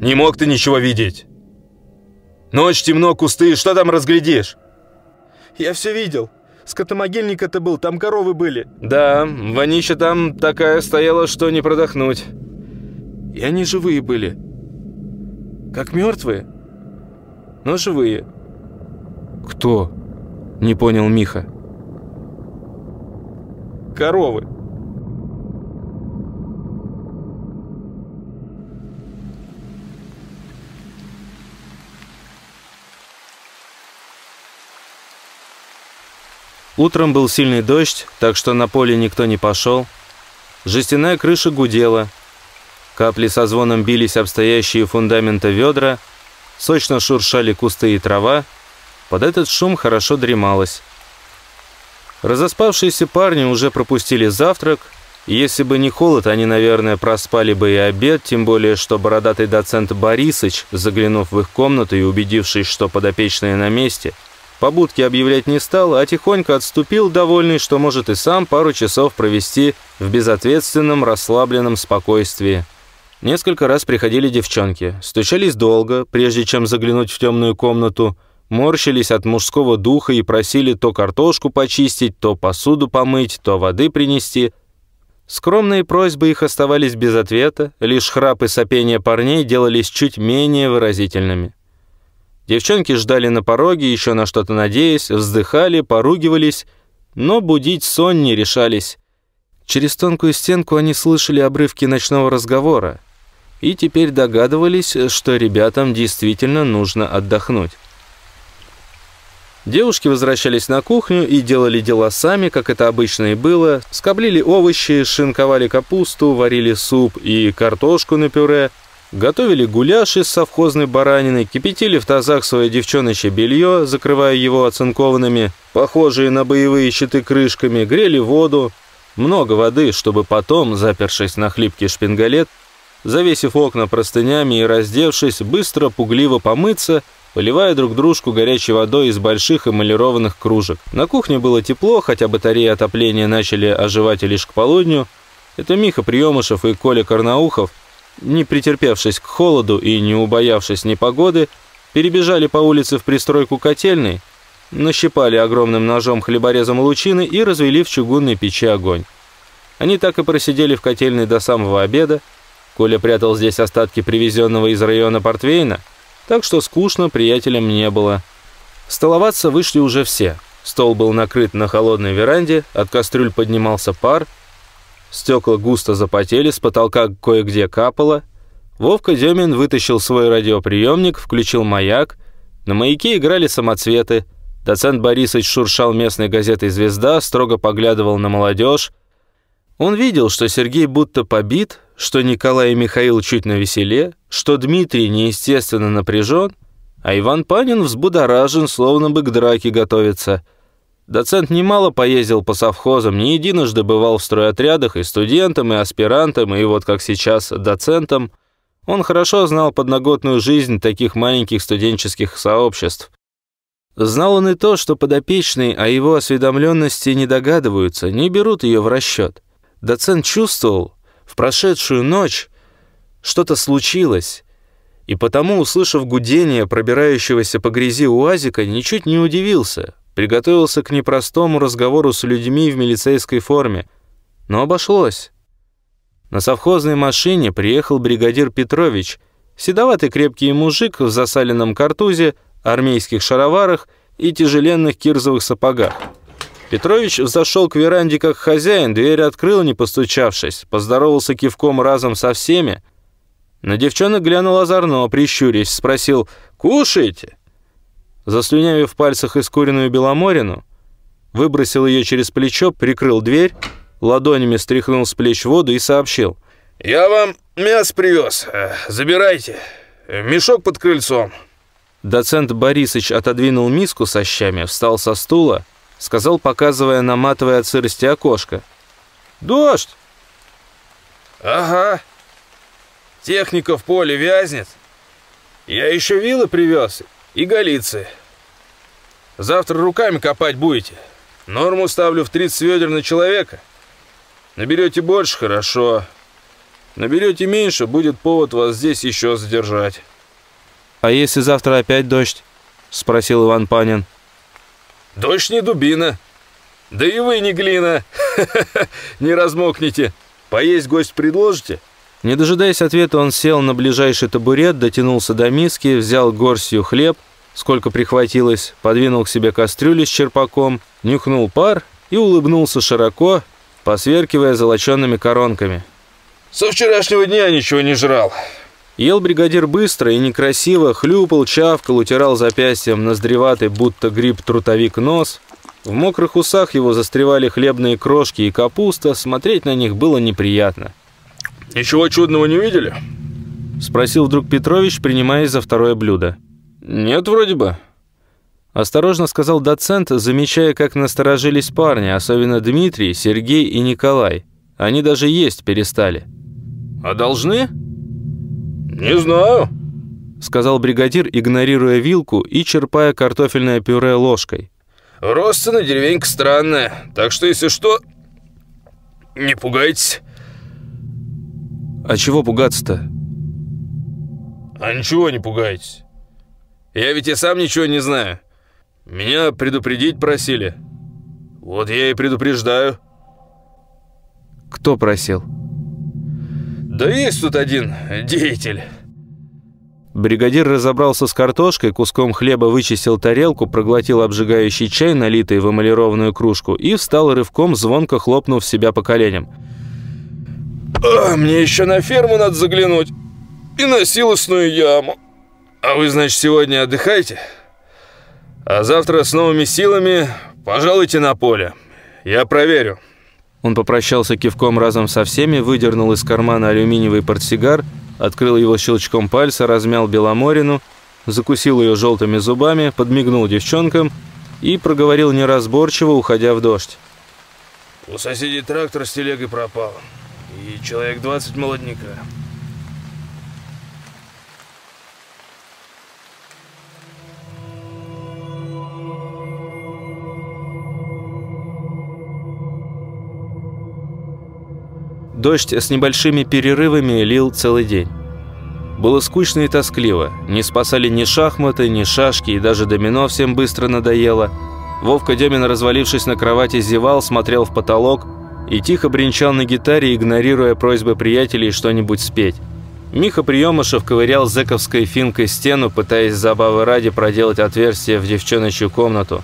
«Не мог ты ничего видеть. Ночь, темно, кусты, что там разглядишь?» «Я все видел. Скотомогильник-то был, там коровы были». «Да, вонища там такая стояла, что не продохнуть». «И они живые были. Как мертвые?» но живые». «Кто?» – не понял Миха. «Коровы». Утром был сильный дождь, так что на поле никто не пошел. Жестяная крыша гудела. Капли со звоном бились об стоящие фундамента ведра – Сочно шуршали кусты и трава. Под этот шум хорошо дремалось. Разоспавшиеся парни уже пропустили завтрак. если бы не холод, они, наверное, проспали бы и обед, тем более, что бородатый доцент Борисыч, заглянув в их комнату и убедившись, что подопечные на месте, побудки объявлять не стал, а тихонько отступил, довольный, что может и сам пару часов провести в безответственном, расслабленном спокойствии. Несколько раз приходили девчонки, стучались долго, прежде чем заглянуть в темную комнату, морщились от мужского духа и просили то картошку почистить, то посуду помыть, то воды принести. Скромные просьбы их оставались без ответа, лишь храп и сопение парней делались чуть менее выразительными. Девчонки ждали на пороге, еще на что-то надеясь, вздыхали, поругивались, но будить сон не решались. Через тонкую стенку они слышали обрывки ночного разговора, и теперь догадывались, что ребятам действительно нужно отдохнуть. Девушки возвращались на кухню и делали дела сами, как это обычно и было. Скоблили овощи, шинковали капусту, варили суп и картошку на пюре, готовили гуляш из совхозной баранины, кипятили в тазах свое девчоночье белье, закрывая его оцинкованными, похожие на боевые щиты крышками, грели воду. Много воды, чтобы потом, запершись на хлипкий шпингалет, завесив окна простынями и раздевшись, быстро пугливо помыться, поливая друг дружку горячей водой из больших эмалированных кружек. На кухне было тепло, хотя батареи отопления начали оживать лишь к полудню. Это Миха Приемышев и Коля Карнаухов, не претерпевшись к холоду и не убоявшись непогоды, перебежали по улице в пристройку котельной, нащипали огромным ножом хлеборезом лучины и развели в чугунной печи огонь. Они так и просидели в котельной до самого обеда, Коля прятал здесь остатки привезенного из района портвейна, так что скучно приятелям не было. Столоваться вышли уже все. Стол был накрыт на холодной веранде, от кастрюль поднимался пар, стекла густо запотели, с потолка кое-где капало. Вовка Демин вытащил свой радиоприемник, включил маяк. На маяке играли самоцветы. Доцент Борисович шуршал местной газетой «Звезда», строго поглядывал на молодежь. Он видел, что Сергей будто побит, что Николай и Михаил чуть навеселе, что Дмитрий неестественно напряжен, а Иван Панин взбудоражен, словно бы к драке готовится. Доцент немало поездил по совхозам, не единожды бывал в стройотрядах и студентом, и аспирантом, и вот как сейчас доцентом. Он хорошо знал подноготную жизнь таких маленьких студенческих сообществ. Знал он и то, что подопечные о его осведомленности не догадываются, не берут ее в расчет. Доцент чувствовал, в прошедшую ночь что-то случилось, и потому, услышав гудение пробирающегося по грязи уазика, ничуть не удивился, приготовился к непростому разговору с людьми в милицейской форме, но обошлось. На совхозной машине приехал бригадир Петрович, седоватый крепкий мужик в засаленном картузе, армейских шароварах и тяжеленных кирзовых сапогах. Петрович зашел к веранде как хозяин, дверь открыл, не постучавшись, поздоровался кивком разом со всеми. На девчонок глянул озорно, прищурясь, спросил «Кушаете?». Заслюнявив в пальцах искуренную беломорину, выбросил ее через плечо, прикрыл дверь, ладонями стряхнул с плеч воду и сообщил. «Я вам мясо привез. Забирайте. Мешок под крыльцом». Доцент Борисыч отодвинул миску со щами, встал со стула, сказал, показывая наматывая от сырости окошко. «Дождь!» «Ага. Техника в поле вязнет. Я еще вилы привез и голицы. Завтра руками копать будете. Норму ставлю в 30 ведер на человека. Наберете больше – хорошо. Наберете меньше – будет повод вас здесь еще задержать». «А если завтра опять дождь?» — спросил Иван Панин. «Дождь не дубина. Да и вы не глина. *laughs* Не размокнете. Поесть гость предложите?» Не дожидаясь ответа, он сел на ближайший табурет, дотянулся до миски, взял горстью хлеб, сколько прихватилось, подвинул к себе кастрюлю с черпаком, нюхнул пар и улыбнулся широко, посверкивая золоченными коронками. «Со вчерашнего дня ничего не жрал. Ел бригадир быстро и некрасиво, хлюпал, чавкал, утирал запястьем ноздреватый, будто гриб-трутовик нос. В мокрых усах его застревали хлебные крошки и капуста, смотреть на них было неприятно. «Ничего чудного не видели?» Спросил вдруг Петрович, принимаясь за второе блюдо. «Нет, вроде бы». Осторожно сказал доцент, замечая, как насторожились парни, особенно Дмитрий, Сергей и Николай. Они даже есть перестали. «А должны?» «Не знаю», — сказал бригадир, игнорируя вилку и черпая картофельное пюре ложкой. «Родственная деревенька странная, так что, если что, не пугайтесь». «А чего пугаться-то?» «А ничего не пугайтесь. Я ведь и сам ничего не знаю. Меня предупредить просили. Вот я и предупреждаю». «Кто просил?» Да есть тут один деятель. Бригадир разобрался с картошкой, куском хлеба вычистил тарелку, проглотил обжигающий чай, налитый в эмалированную кружку, и встал рывком, звонко хлопнув себя по коленям. А, «Мне еще на ферму надо заглянуть и на силосную яму. А вы, значит, сегодня отдыхаете? А завтра с новыми силами пожалуйте на поле. Я проверю». Он попрощался кивком разом со всеми, выдернул из кармана алюминиевый портсигар, открыл его щелчком пальца, размял Беломорину, закусил ее желтыми зубами, подмигнул девчонкам и проговорил неразборчиво, уходя в дождь. «У соседей трактор с телегой пропал, и человек 20 молодняка». Дождь с небольшими перерывами лил целый день. Было скучно и тоскливо. Не спасали ни шахматы, ни шашки, и даже домино всем быстро надоело. Вовка Демин, развалившись на кровати, зевал, смотрел в потолок и тихо бренчал на гитаре, игнорируя просьбы приятелей что-нибудь спеть. Миха Приемышев ковырял зэковской финкой стену, пытаясь забавы ради проделать отверстие в девчоночью комнату.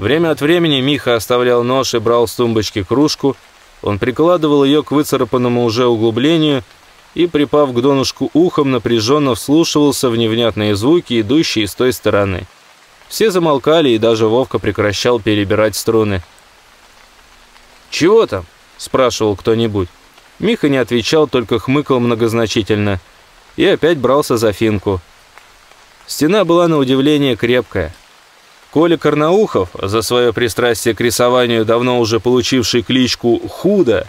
Время от времени Миха оставлял нож и брал с тумбочки кружку – он прикладывал ее к выцарапанному уже углублению и, припав к донышку ухом, напряженно вслушивался в невнятные звуки, идущие с той стороны. Все замолкали, и даже Вовка прекращал перебирать струны. «Чего там?» – спрашивал кто-нибудь. Миха не отвечал, только хмыкал многозначительно. И опять брался за финку. Стена была на удивление крепкая. Коля Карнаухов, за свое пристрастие к рисованию, давно уже получивший кличку «Худо»,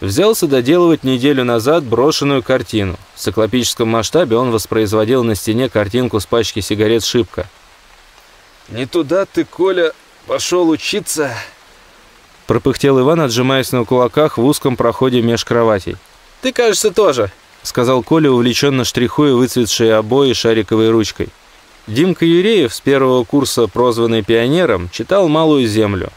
взялся доделывать неделю назад брошенную картину. В циклопическом масштабе он воспроизводил на стене картинку с пачки сигарет «Шибко». «Не туда ты, Коля, пошел учиться?» Пропыхтел Иван, отжимаясь на кулаках в узком проходе меж кроватей. «Ты, кажется, тоже», — сказал Коля, увлеченно штрихуя выцветшие обои шариковой ручкой. Димка Юреев, с первого курса прозванный пионером, читал «Малую землю».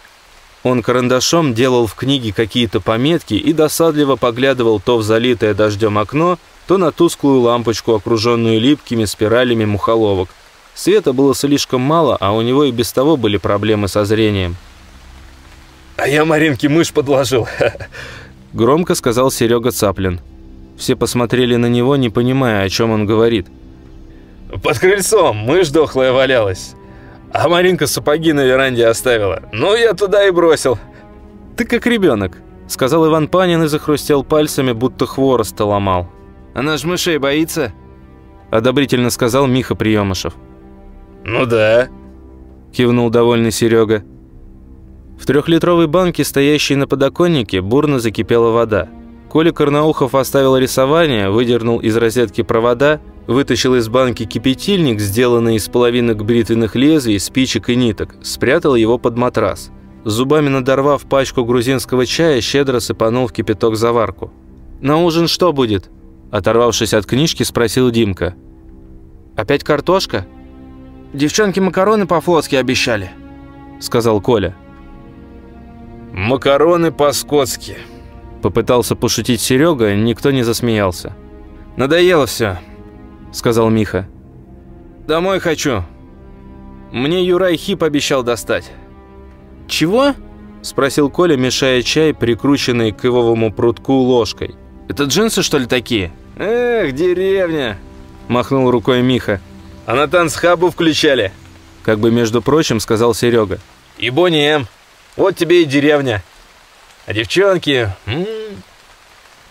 Он карандашом делал в книге какие-то пометки и досадливо поглядывал то в залитое дождем окно, то на тусклую лампочку, окруженную липкими спиралями мухоловок. Света было слишком мало, а у него и без того были проблемы со зрением. «А я Маринке мышь подложил», — громко сказал Серега Цаплин. Все посмотрели на него, не понимая, о чем он говорит. «Под крыльцом мышь дохлая валялась, а Маринка сапоги на веранде оставила. Ну, я туда и бросил». «Ты как ребенок», — сказал Иван Панин и захрустел пальцами, будто хвороста ломал. «Она ж мышей боится?» — одобрительно сказал Миха Приемышев. «Ну да», — кивнул довольный Серега. В трехлитровой банке, стоящей на подоконнике, бурно закипела вода. Коля Карнаухов оставил рисование, выдернул из розетки провода, вытащил из банки кипятильник, сделанный из половинок бритвенных лезвий, спичек и ниток, спрятал его под матрас. Зубами надорвав пачку грузинского чая, щедро сыпанул в кипяток заварку. «На ужин что будет?» Оторвавшись от книжки, спросил Димка. «Опять картошка?» «Девчонки макароны по-флотски обещали», — сказал Коля. «Макароны по-скотски», — попытался пошутить Серега, никто не засмеялся. «Надоело все», — сказал Миха. «Домой хочу. Мне Юрай Хип обещал достать». «Чего?» — спросил Коля, мешая чай, прикрученный к ивовому прутку ложкой. «Это джинсы, что ли, такие?» «Эх, деревня!» — махнул рукой Миха. «А на танцхабу включали!» Как бы, между прочим, сказал Серега. «И Бонни М. Вот тебе и деревня. А девчонки... М -м,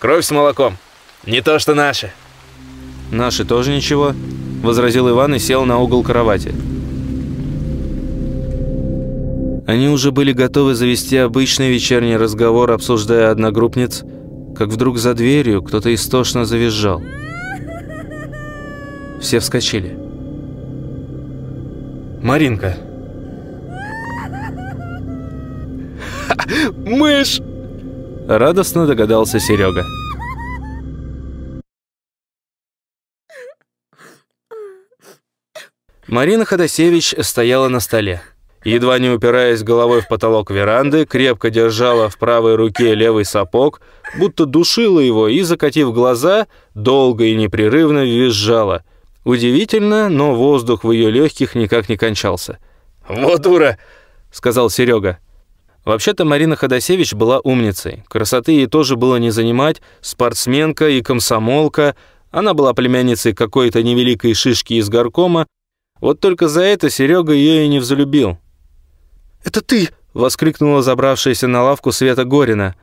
кровь с молоком. Не то, что наши». «Наши тоже ничего», — возразил Иван и сел на угол кровати. Они уже были готовы завести обычный вечерний разговор, обсуждая одногруппниц, как вдруг за дверью кто-то истошно завизжал. Все вскочили. «Маринка!» «Мышь!» Радостно догадался Серега. Марина Ходосевич стояла на столе. Едва не упираясь головой в потолок веранды, крепко держала в правой руке левый сапог, будто душила его и, закатив глаза, долго и непрерывно визжала. Удивительно, но воздух в ее легких никак не кончался. «Вот дура!» — сказал Серега. Вообще-то Марина Ходосевич была умницей. Красоты ей тоже было не занимать, спортсменка и комсомолка. Она была племянницей какой-то невеликой шишки из горкома. Вот только за это Серега ее и не взлюбил. «Это ты!» — воскликнула забравшаяся на лавку Света Горина.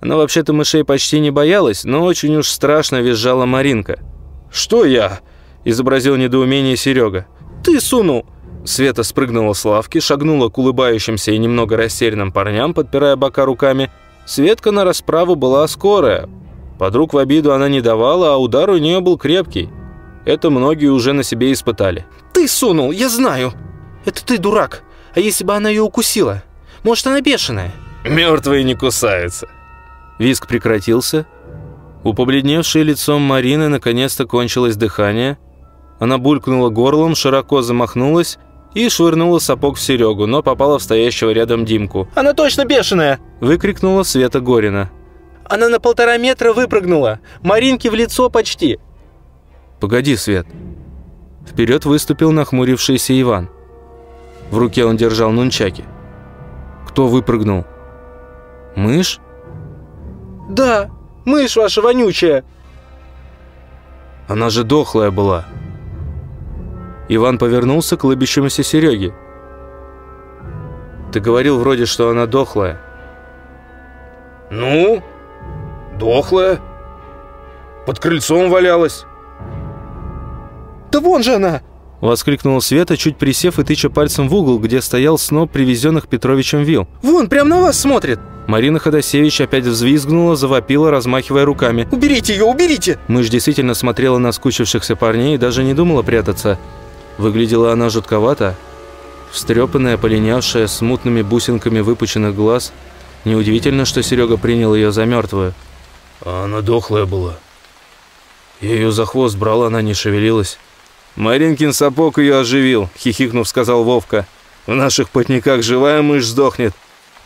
Она вообще-то мышей почти не боялась, но очень уж страшно визжала Маринка. «Что я?» — изобразил недоумение Серега. «Ты сунул!» Света спрыгнула с лавки, шагнула к улыбающимся и немного растерянным парням, подпирая бока руками. Светка на расправу была скорая. Подруг в обиду она не давала, а удар у нее был крепкий. Это многие уже на себе испытали. «Ты сунул, я знаю! Это ты дурак! А если бы она ее укусила? Может, она бешеная?» «Мертвые не кусаются!» Виск прекратился. У побледневшей лицом Марины наконец-то кончилось дыхание. Она булькнула горлом, широко замахнулась и швырнула сапог в Серегу, но попала в стоящего рядом Димку. «Она точно бешеная!» – выкрикнула Света Горина. «Она на полтора метра выпрыгнула! Маринке в лицо почти!» «Погоди, Свет!» Вперед выступил нахмурившийся Иван. В руке он держал нунчаки. «Кто выпрыгнул?» «Мышь?» «Да, мышь ваша вонючая!» «Она же дохлая была!» Иван повернулся к лыбящемуся Сереге. «Ты говорил вроде, что она дохлая». «Ну, дохлая. Под крыльцом валялась». «Да вон же она!» Воскликнула Света, чуть присев и тыча пальцем в угол, где стоял сноп привезенных Петровичем вил. «Вон, прямо на вас смотрит!» Марина Ходосевич опять взвизгнула, завопила, размахивая руками. «Уберите ее, уберите!» Мышь действительно смотрела на скучившихся парней и даже не думала прятаться. Выглядела она жутковато. Встрепанная, полинявшая, с мутными бусинками выпученных глаз. Неудивительно, что Серега принял ее за мертвую. А она дохлая была. Я ее за хвост брал, она не шевелилась. «Маринкин сапог ее оживил», — хихикнув, сказал Вовка. «В наших потниках живая мышь сдохнет,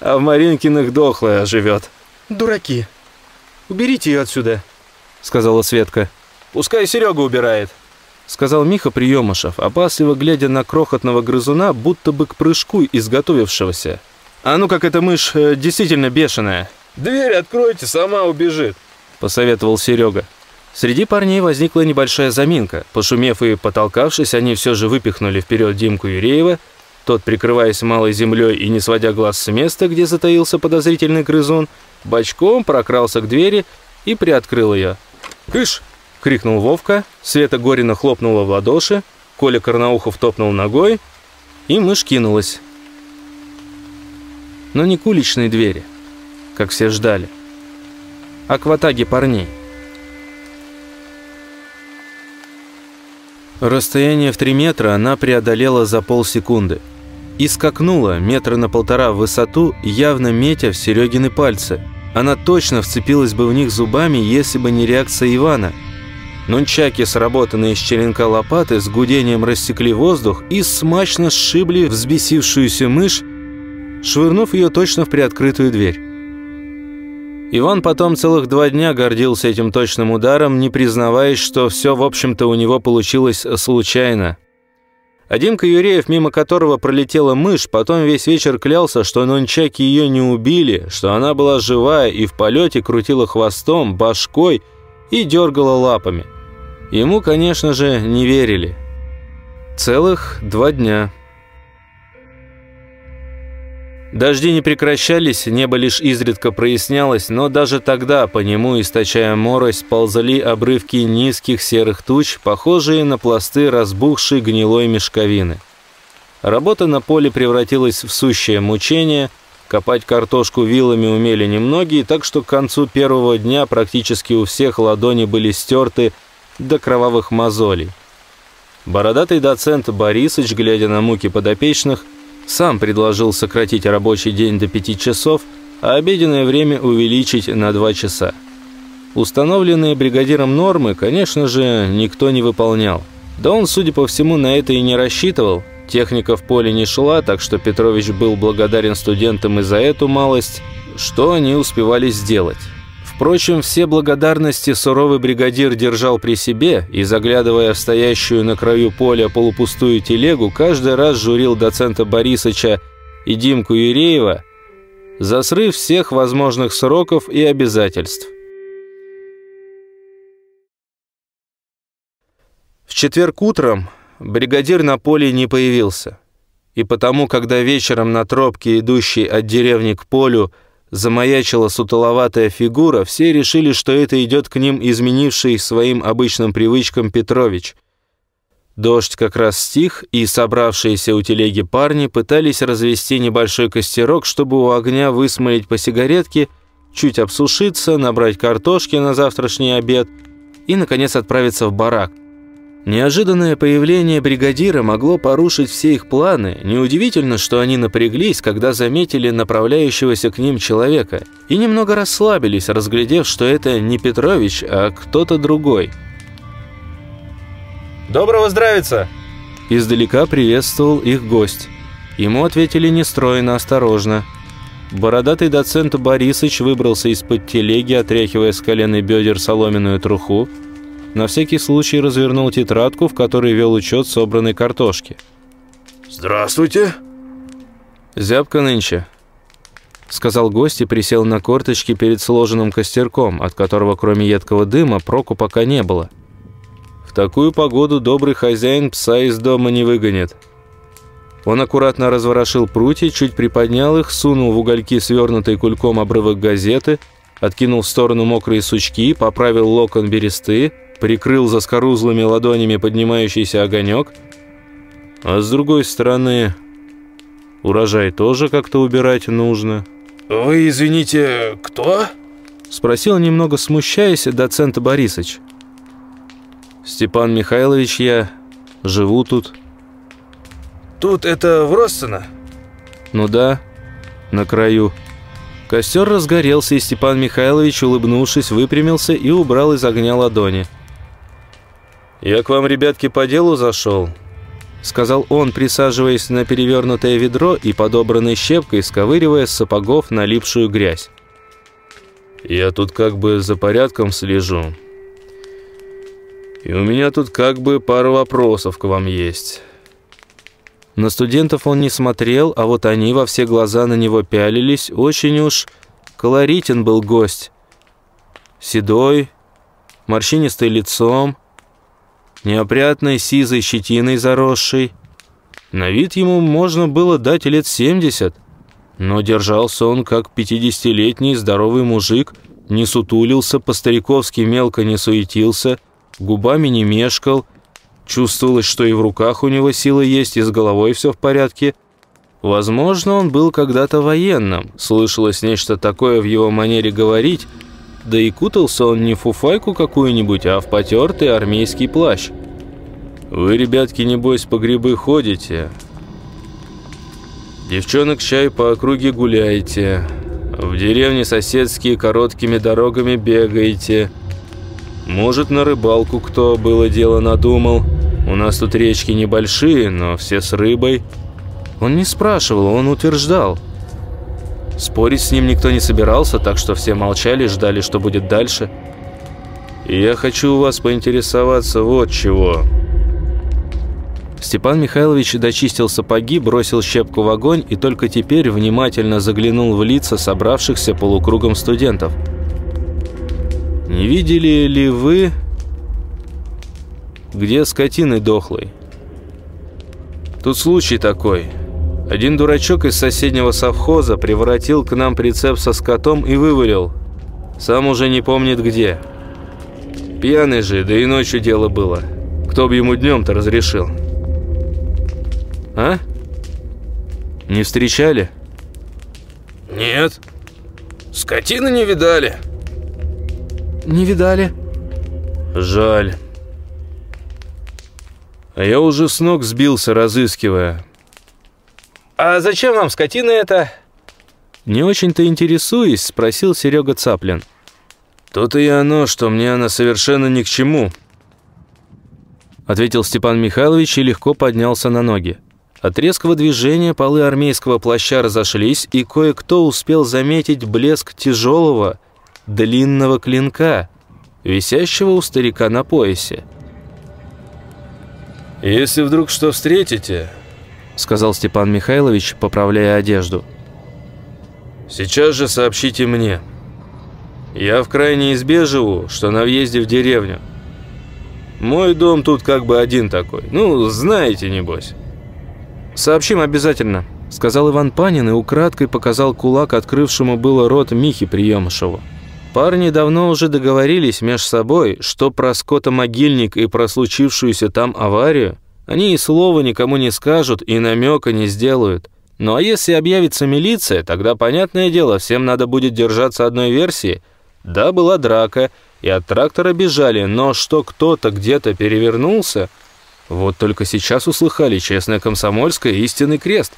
а в Маринкиных дохлая оживет». «Дураки! Уберите ее отсюда», — сказала Светка. «Пускай Серега убирает», — сказал Миха Приемышев, опасливо глядя на крохотного грызуна, будто бы к прыжку изготовившегося. «А ну как эта мышь э, действительно бешеная!» «Дверь откройте, сама убежит», — посоветовал Серега. Среди парней возникла небольшая заминка. Пошумев и потолкавшись, они все же выпихнули вперед Димку Юреева. Тот, прикрываясь малой землей и не сводя глаз с места, где затаился подозрительный грызун, бочком прокрался к двери и приоткрыл ее. «Кыш!» — крикнул Вовка. Света Горина хлопнула в ладоши. Коля Карнаухов топнул ногой, и мышь кинулась. Но не к уличной двери, как все ждали, а к ватаге парней. Расстояние в три метра она преодолела за полсекунды и скакнула метра на полтора в высоту, явно метя в Серегины пальцы. Она точно вцепилась бы в них зубами, если бы не реакция Ивана. Нунчаки, сработанные из черенка лопаты, с гудением рассекли воздух и смачно сшибли взбесившуюся мышь, швырнув ее точно в приоткрытую дверь. Иван потом целых два дня гордился этим точным ударом, не признаваясь, что все, в общем-то, у него получилось случайно. А Димка Юреев, мимо которого пролетела мышь, потом весь вечер клялся, что нончаки ее не убили, что она была живая и в полете крутила хвостом, башкой и дергала лапами. Ему, конечно же, не верили. Целых два дня. Дожди не прекращались, небо лишь изредка прояснялось, но даже тогда по нему, источая морось, ползали обрывки низких серых туч, похожие на пласты разбухшей гнилой мешковины. Работа на поле превратилась в сущее мучение, копать картошку вилами умели немногие, так что к концу первого дня практически у всех ладони были стерты до кровавых мозолей. Бородатый доцент Борисыч, глядя на муки подопечных, сам предложил сократить рабочий день до 5 часов, а обеденное время увеличить на 2 часа. Установленные бригадиром нормы, конечно же, никто не выполнял. Да он, судя по всему, на это и не рассчитывал. Техника в поле не шла, так что Петрович был благодарен студентам и за эту малость, что они успевали сделать. Впрочем, все благодарности суровый бригадир держал при себе и, заглядывая в стоящую на краю поля полупустую телегу, каждый раз журил доцента Борисыча и Димку Юреева за срыв всех возможных сроков и обязательств. В четверг утром бригадир на поле не появился. И потому, когда вечером на тропке, идущей от деревни к полю, замаячила сутуловатая фигура, все решили, что это идет к ним изменивший своим обычным привычкам Петрович. Дождь как раз стих, и собравшиеся у телеги парни пытались развести небольшой костерок, чтобы у огня высмолить по сигаретке, чуть обсушиться, набрать картошки на завтрашний обед и, наконец, отправиться в барак. Неожиданное появление бригадира могло порушить все их планы. Неудивительно, что они напряглись, когда заметили направляющегося к ним человека, и немного расслабились, разглядев, что это не Петрович, а кто-то другой. «Доброго здравица!» Издалека приветствовал их гость. Ему ответили нестройно, осторожно. Бородатый доцент Борисыч выбрался из-под телеги, отряхивая с колен и бедер соломенную труху, на всякий случай развернул тетрадку, в которой вел учет собранной картошки. «Здравствуйте!» «Зябко нынче», — сказал гость и присел на корточки перед сложенным костерком, от которого кроме едкого дыма проку пока не было. В такую погоду добрый хозяин пса из дома не выгонит. Он аккуратно разворошил прутья, чуть приподнял их, сунул в угольки свернутый кульком обрывок газеты, откинул в сторону мокрые сучки, поправил локон бересты, прикрыл заскорузлыми ладонями поднимающийся огонек, А с другой стороны, урожай тоже как-то убирать нужно. Вы, извините, кто? Спросил, немного смущаясь, доцент Борисович. Степан Михайлович, я живу тут. Тут это в Россоно? Ну да, на краю. Костер разгорелся, и Степан Михайлович, улыбнувшись, выпрямился и убрал из огня ладони. «Я к вам, ребятки, по делу зашел», — сказал он, присаживаясь на перевернутое ведро и подобранной щепкой, сковыривая с сапогов налипшую грязь. «Я тут как бы за порядком слежу. И у меня тут как бы пара вопросов к вам есть». На студентов он не смотрел, а вот они во все глаза на него пялились. Очень уж колоритен был гость. Седой, морщинистый лицом, неопрятной сизой щетиной заросшей. На вид ему можно было дать лет 70, но держался он как пятидесятилетний здоровый мужик, не сутулился, по-стариковски мелко не суетился, губами не мешкал, Чувствовалось, что и в руках у него силы есть, и с головой все в порядке. Возможно, он был когда-то военным. Слышалось нечто такое в его манере говорить. Да и кутался он не в фуфайку какую-нибудь, а в потертый армейский плащ. «Вы, ребятки, небось, по грибы ходите?» «Девчонок чай по округе гуляете. В деревне соседские короткими дорогами бегаете. Может, на рыбалку кто было дело надумал?» У нас тут речки небольшие, но все с рыбой. Он не спрашивал, он утверждал. Спорить с ним никто не собирался, так что все молчали, ждали, что будет дальше. И я хочу у вас поинтересоваться вот чего. Степан Михайлович дочистил сапоги, бросил щепку в огонь и только теперь внимательно заглянул в лица собравшихся полукругом студентов. «Не видели ли вы где скотины дохлой. Тут случай такой. Один дурачок из соседнего совхоза превратил к нам прицеп со скотом и вывалил. Сам уже не помнит где. Пьяный же, да и ночью дело было. Кто бы ему днем-то разрешил? А? Не встречали? Нет. Скотины не видали. Не видали. Жаль. А я уже с ног сбился, разыскивая. «А зачем вам скотина это?» «Не очень-то интересуюсь», — спросил Серега Цаплин. «То-то и оно, что мне она совершенно ни к чему», — ответил Степан Михайлович и легко поднялся на ноги. От резкого движения полы армейского плаща разошлись, и кое-кто успел заметить блеск тяжелого, длинного клинка, висящего у старика на поясе. «Если вдруг что встретите», — сказал Степан Михайлович, поправляя одежду, — «сейчас же сообщите мне. Я в крайней избе живу, что на въезде в деревню. Мой дом тут как бы один такой. Ну, знаете, небось». «Сообщим обязательно», — сказал Иван Панин и украдкой показал кулак, открывшему было рот Михи Приемышеву. Парни давно уже договорились между собой, что про скотомогильник и про случившуюся там аварию они и слова никому не скажут и намека не сделают. Ну а если объявится милиция, тогда, понятное дело, всем надо будет держаться одной версии. Да, была драка, и от трактора бежали, но что кто-то где-то перевернулся, вот только сейчас услыхали честное комсомольское истинный крест.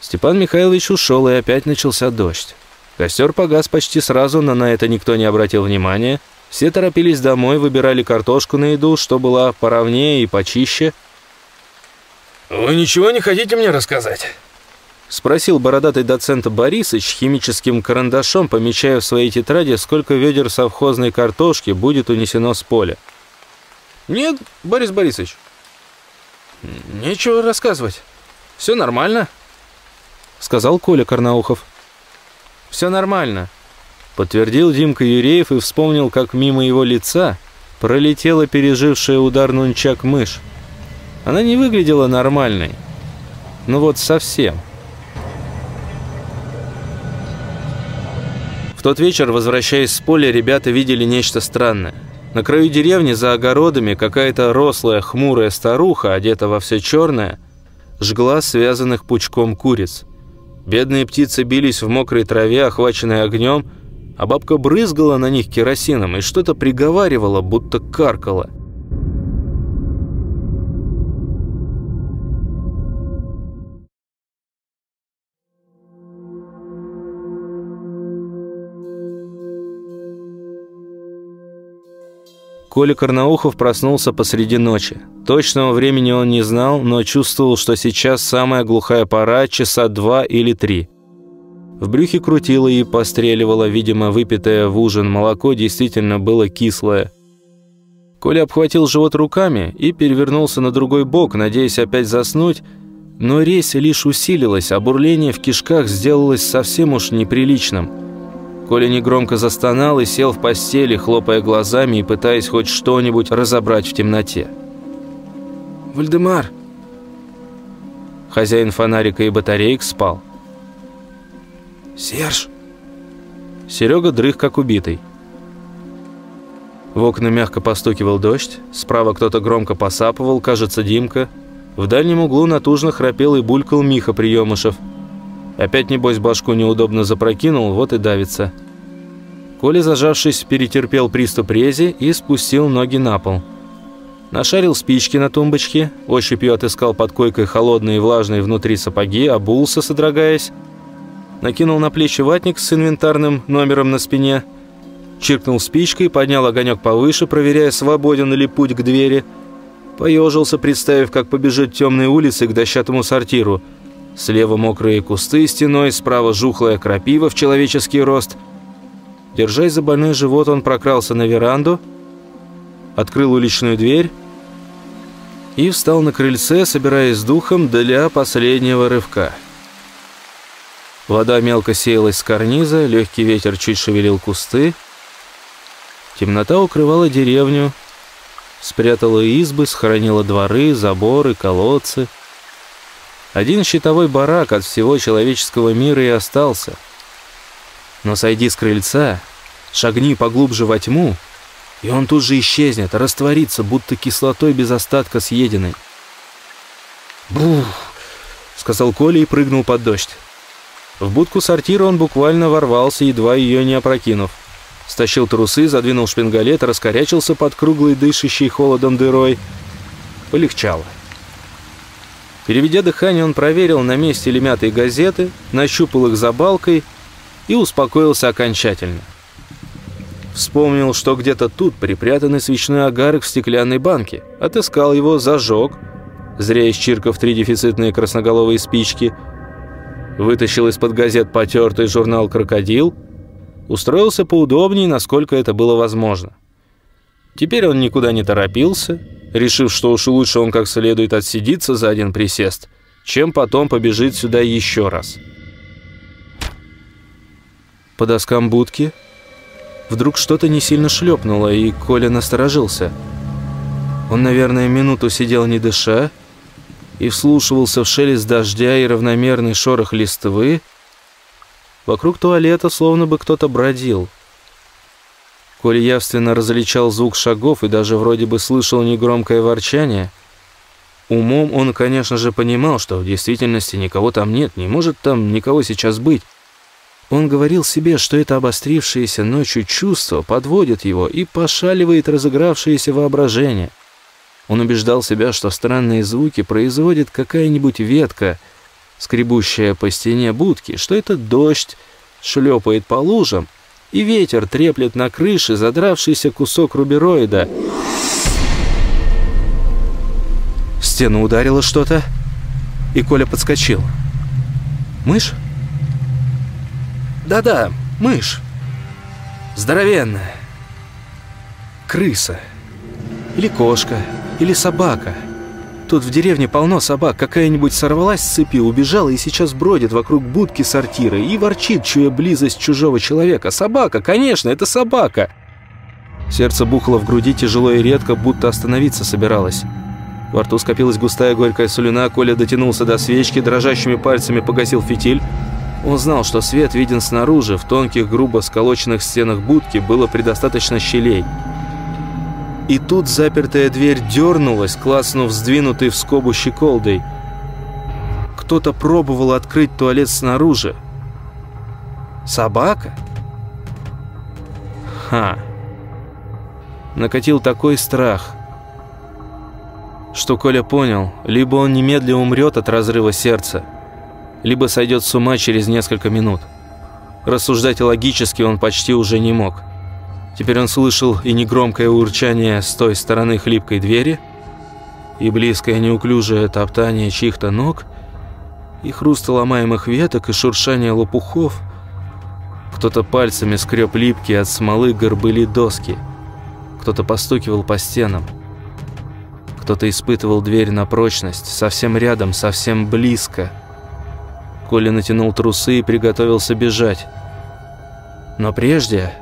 Степан Михайлович ушел, и опять начался дождь. Костер погас почти сразу, но на это никто не обратил внимания. Все торопились домой, выбирали картошку на еду, что была поровнее и почище. «Вы ничего не хотите мне рассказать?» Спросил бородатый доцент Борисыч химическим карандашом, помечая в своей тетради, сколько ведер совхозной картошки будет унесено с поля. «Нет, Борис Борисович, нечего рассказывать. Все нормально», — сказал Коля Карнаухов. Все нормально», — подтвердил Димка Юреев и вспомнил, как мимо его лица пролетела пережившая удар нунчак мышь. Она не выглядела нормальной. Ну вот совсем. В тот вечер, возвращаясь с поля, ребята видели нечто странное. На краю деревни за огородами какая-то рослая хмурая старуха, одета во все черное, жгла связанных пучком куриц. Бедные птицы бились в мокрой траве, охваченной огнем, а бабка брызгала на них керосином и что-то приговаривала, будто каркала. Коля Карнаухов проснулся посреди ночи. Точного времени он не знал, но чувствовал, что сейчас самая глухая пора, часа два или три. В брюхе крутило и постреливало, видимо, выпитое в ужин молоко действительно было кислое. Коля обхватил живот руками и перевернулся на другой бок, надеясь опять заснуть, но резь лишь усилилась, а бурление в кишках сделалось совсем уж неприличным – Коля негромко застонал и сел в постели, хлопая глазами и пытаясь хоть что-нибудь разобрать в темноте. «Вальдемар!» Хозяин фонарика и батареек спал. «Серж!» Серега дрых, как убитый. В окна мягко постукивал дождь, справа кто-то громко посапывал, кажется, Димка. В дальнем углу натужно храпел и булькал Миха Приемышев – Опять, небось, башку неудобно запрокинул, вот и давится. Коля, зажавшись, перетерпел приступ рези и спустил ноги на пол. Нашарил спички на тумбочке, ощупью отыскал под койкой холодные и влажные внутри сапоги, обулся, содрогаясь. Накинул на плечи ватник с инвентарным номером на спине, чиркнул спичкой, поднял огонек повыше, проверяя, свободен ли путь к двери. Поежился, представив, как побежит темные улицы к дощатому сортиру – Слева мокрые кусты стеной, справа жухлая крапива в человеческий рост. Держась за больной живот, он прокрался на веранду, открыл уличную дверь и встал на крыльце, собираясь духом для последнего рывка. Вода мелко сеялась с карниза, легкий ветер чуть шевелил кусты. Темнота укрывала деревню, спрятала избы, схоронила дворы, заборы, колодцы — один щитовой барак от всего человеческого мира и остался. Но сойди с крыльца, шагни поглубже во тьму, и он тут же исчезнет, растворится, будто кислотой без остатка съеденной. «Бух!» — сказал Коля и прыгнул под дождь. В будку сортира он буквально ворвался, едва ее не опрокинув. Стащил трусы, задвинул шпингалет, раскорячился под круглой дышащей холодом дырой. Полегчало. Переведя дыхание, он проверил, на месте ли мятые газеты, нащупал их за балкой и успокоился окончательно. Вспомнил, что где-то тут припрятанный свечной агарок в стеклянной банке. Отыскал его, зажег, зря исчиркав три дефицитные красноголовые спички. Вытащил из-под газет потертый журнал «Крокодил», устроился поудобнее, насколько это было возможно. Теперь он никуда не торопился, решив, что уж лучше он как следует отсидится за один присест, чем потом побежит сюда еще раз. По доскам будки вдруг что-то не сильно шлепнуло, и Коля насторожился. Он, наверное, минуту сидел не дыша и вслушивался в шелест дождя и равномерный шорох листвы. Вокруг туалета словно бы кто-то бродил – Коля явственно различал звук шагов и даже вроде бы слышал негромкое ворчание. Умом он, конечно же, понимал, что в действительности никого там нет, не может там никого сейчас быть. Он говорил себе, что это обострившееся ночью чувство подводит его и пошаливает разыгравшееся воображение. Он убеждал себя, что странные звуки производит какая-нибудь ветка, скребущая по стене будки, что это дождь шлепает по лужам, и ветер треплет на крыше задравшийся кусок рубероида. В стену ударило что-то, и Коля подскочил. «Мышь?» «Да-да, мышь. Здоровенная. Крыса. Или кошка, или собака». Тут в деревне полно собак. Какая-нибудь сорвалась с цепи, убежала и сейчас бродит вокруг будки сортира и ворчит, чуя близость чужого человека. Собака, конечно, это собака. Сердце бухало в груди тяжело и редко, будто остановиться собиралось. Во рту скопилась густая горькая слюна, Коля дотянулся до свечки, дрожащими пальцами погасил фитиль. Он знал, что свет виден снаружи, в тонких, грубо сколоченных стенах будки было предостаточно щелей. И тут запертая дверь дернулась, класснув сдвинутой в скобу щеколдой. Кто-то пробовал открыть туалет снаружи. Собака? Ха. Накатил такой страх, что Коля понял, либо он немедленно умрет от разрыва сердца, либо сойдет с ума через несколько минут. Рассуждать логически он почти уже не мог. Теперь он слышал и негромкое урчание с той стороны хлипкой двери, и близкое неуклюжее топтание чьих-то ног, и хруст ломаемых веток, и шуршание лопухов. Кто-то пальцами скреб липкие от смолы горбыли доски. Кто-то постукивал по стенам. Кто-то испытывал дверь на прочность, совсем рядом, совсем близко. Коля натянул трусы и приготовился бежать. Но прежде...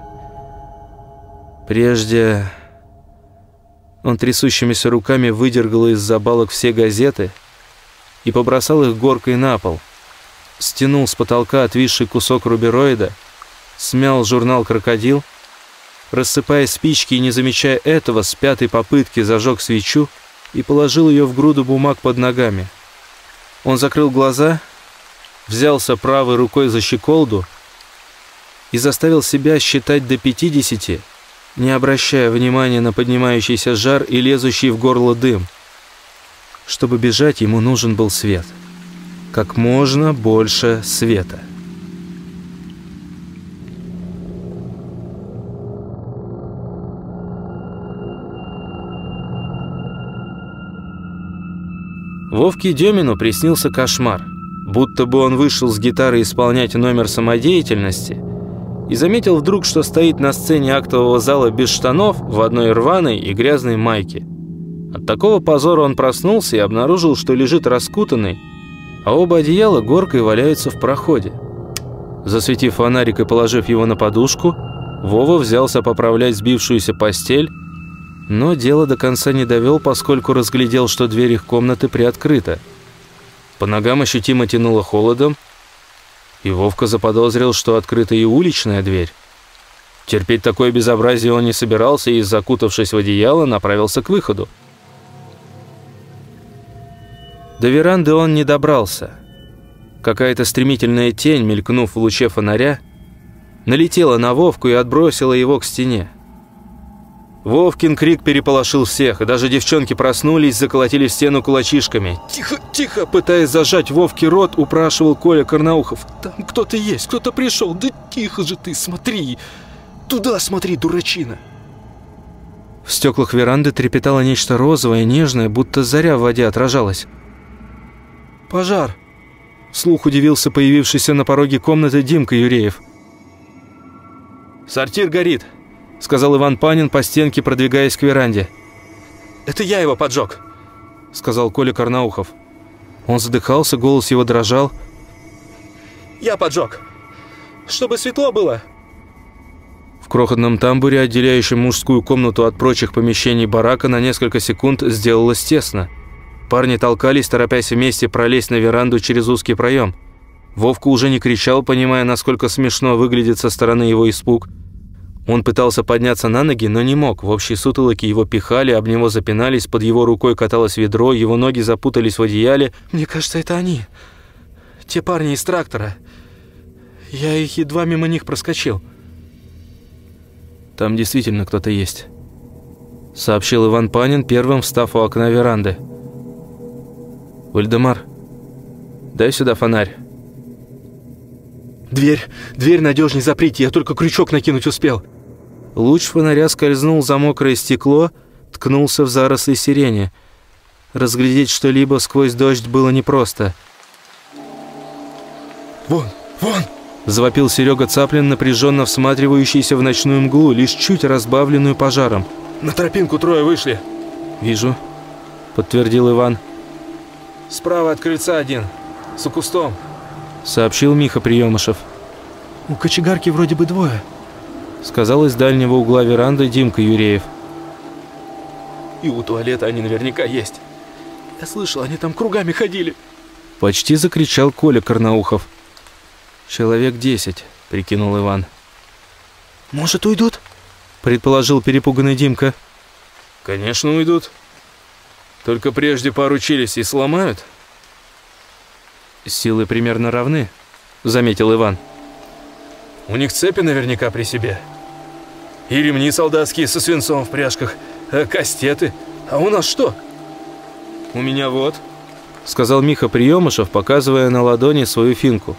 Прежде... Он трясущимися руками выдергал из-за балок все газеты и побросал их горкой на пол. Стянул с потолка отвисший кусок рубероида, смял журнал «Крокодил», рассыпая спички и не замечая этого, с пятой попытки зажег свечу и положил ее в груду бумаг под ногами. Он закрыл глаза, взялся правой рукой за щеколду и заставил себя считать до 50, не обращая внимания на поднимающийся жар и лезущий в горло дым. Чтобы бежать, ему нужен был свет. Как можно больше света. Вовке Демину приснился кошмар. Будто бы он вышел с гитары исполнять номер самодеятельности и заметил вдруг, что стоит на сцене актового зала без штанов в одной рваной и грязной майке. От такого позора он проснулся и обнаружил, что лежит раскутанный, а оба одеяла горкой валяются в проходе. Засветив фонарик и положив его на подушку, Вова взялся поправлять сбившуюся постель но дело до конца не довел, поскольку разглядел, что дверь их комнаты приоткрыта. По ногам ощутимо тянуло холодом, и Вовка заподозрил, что открыта и уличная дверь. Терпеть такое безобразие он не собирался и, закутавшись в одеяло, направился к выходу. До веранды он не добрался. Какая-то стремительная тень, мелькнув в луче фонаря, налетела на Вовку и отбросила его к стене. Вовкин крик переполошил всех, и даже девчонки проснулись, заколотили в стену кулачишками. «Тихо, тихо!» Пытаясь зажать Вовке рот, упрашивал Коля Карнаухов. «Там кто-то есть, кто-то пришел! Да тихо же ты, смотри! Туда смотри, дурачина!» В стеклах веранды трепетало нечто розовое, нежное, будто заря в воде отражалась. «Пожар!» Слух удивился появившийся на пороге комнаты Димка Юреев. «Сортир горит!» Сказал Иван Панин по стенке, продвигаясь к веранде. «Это я его поджег», — сказал Коля Карнаухов. Он задыхался, голос его дрожал. «Я поджег. Чтобы светло было». В крохотном тамбуре, отделяющем мужскую комнату от прочих помещений барака, на несколько секунд сделалось тесно. Парни толкались, торопясь вместе пролезть на веранду через узкий проем. Вовка уже не кричал, понимая, насколько смешно выглядит со стороны его испуг. Он пытался подняться на ноги, но не мог. В общей сутолоке его пихали, об него запинались, под его рукой каталось ведро, его ноги запутались в одеяле. «Мне кажется, это они. Те парни из трактора. Я их едва мимо них проскочил». «Там действительно кто-то есть», — сообщил Иван Панин, первым встав у окна веранды. «Вальдемар, дай сюда фонарь». «Дверь, дверь надежней заприте, я только крючок накинуть успел». Луч фонаря скользнул за мокрое стекло, ткнулся в заросли сирени. Разглядеть что-либо сквозь дождь было непросто. «Вон, вон!» – завопил Серега Цаплин, напряженно всматривающийся в ночную мглу, лишь чуть разбавленную пожаром. «На тропинку трое вышли!» «Вижу», – подтвердил Иван. «Справа от крыльца один, за кустом», – сообщил Миха Приемышев. «У кочегарки вроде бы двое», сказал из дальнего угла веранды Димка Юреев. «И у туалета они наверняка есть. Я слышал, они там кругами ходили». Почти закричал Коля Карнаухов. «Человек десять», — прикинул Иван. «Может, уйдут?» — предположил перепуганный Димка. Конечно, уйдут. Только прежде пару челюстей сломают. Силы примерно равны, заметил Иван. У них цепи наверняка при себе. И ремни солдатские со свинцом в пряжках, а кастеты. А у нас что? У меня вот, сказал Миха Приемышев, показывая на ладони свою финку.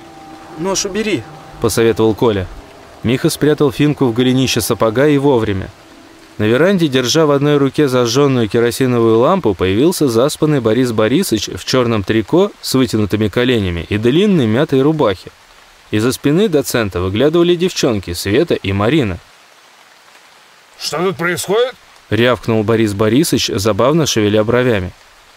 Нож убери, посоветовал Коля. Миха спрятал финку в голенище сапога и вовремя. На веранде, держа в одной руке зажженную керосиновую лампу, появился заспанный Борис Борисович в черном трико с вытянутыми коленями и длинной мятой рубахе. Из-за спины доцента выглядывали девчонки Света и Марина. «Что тут происходит?» — рявкнул Борис Борисович, забавно шевеля бровями.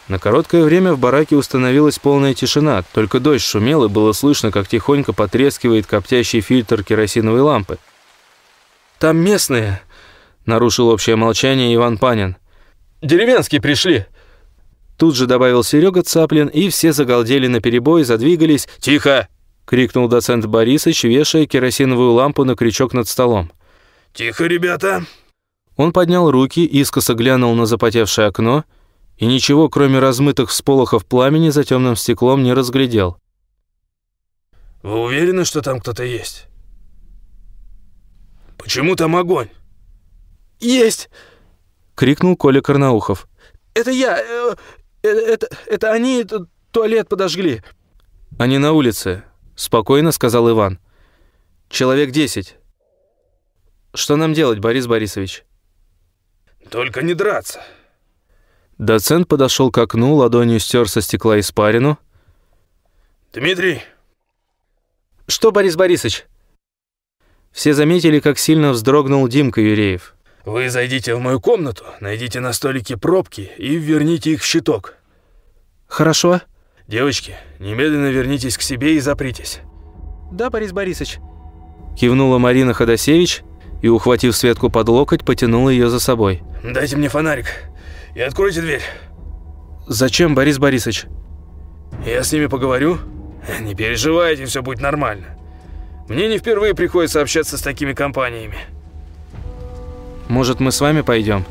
На короткое время в бараке установилась полная тишина, только дождь шумел, и было слышно, как тихонько потрескивает коптящий фильтр керосиновой лампы. «Там местные!» — нарушил общее молчание Иван Панин. «Деревенские пришли!» Тут же добавил Серега Цаплин, и все загалдели наперебой, задвигались. «Тихо!» — крикнул доцент Борисович, вешая керосиновую лампу на крючок над столом. «Тихо, ребята!» Он поднял руки, искоса глянул на запотевшее окно — и ничего, кроме размытых всполохов пламени за темным стеклом, не разглядел. «Вы уверены, что там кто-то есть? Почему там огонь?» «Есть!» — крикнул Коля Карнаухов. «Это я! Э, э, это, это они туалет подожгли!» «Они на улице», — спокойно сказал Иван. «Человек десять. Что нам делать, Борис Борисович?» «Только не драться!» Доцент подошел к окну, ладонью стер со стекла испарину. «Дмитрий!» «Что, Борис Борисович?» Все заметили, как сильно вздрогнул Димка Юреев. «Вы зайдите в мою комнату, найдите на столике пробки и верните их в щиток». «Хорошо». «Девочки, немедленно вернитесь к себе и запритесь». «Да, Борис Борисович». Кивнула Марина Ходосевич и, ухватив Светку под локоть, потянула ее за собой. «Дайте мне фонарик и откройте дверь». «Зачем, Борис Борисович?» «Я с ними поговорю. Не переживайте, все будет нормально. Мне не впервые приходится общаться с такими компаниями». «Может, мы с вами пойдем?»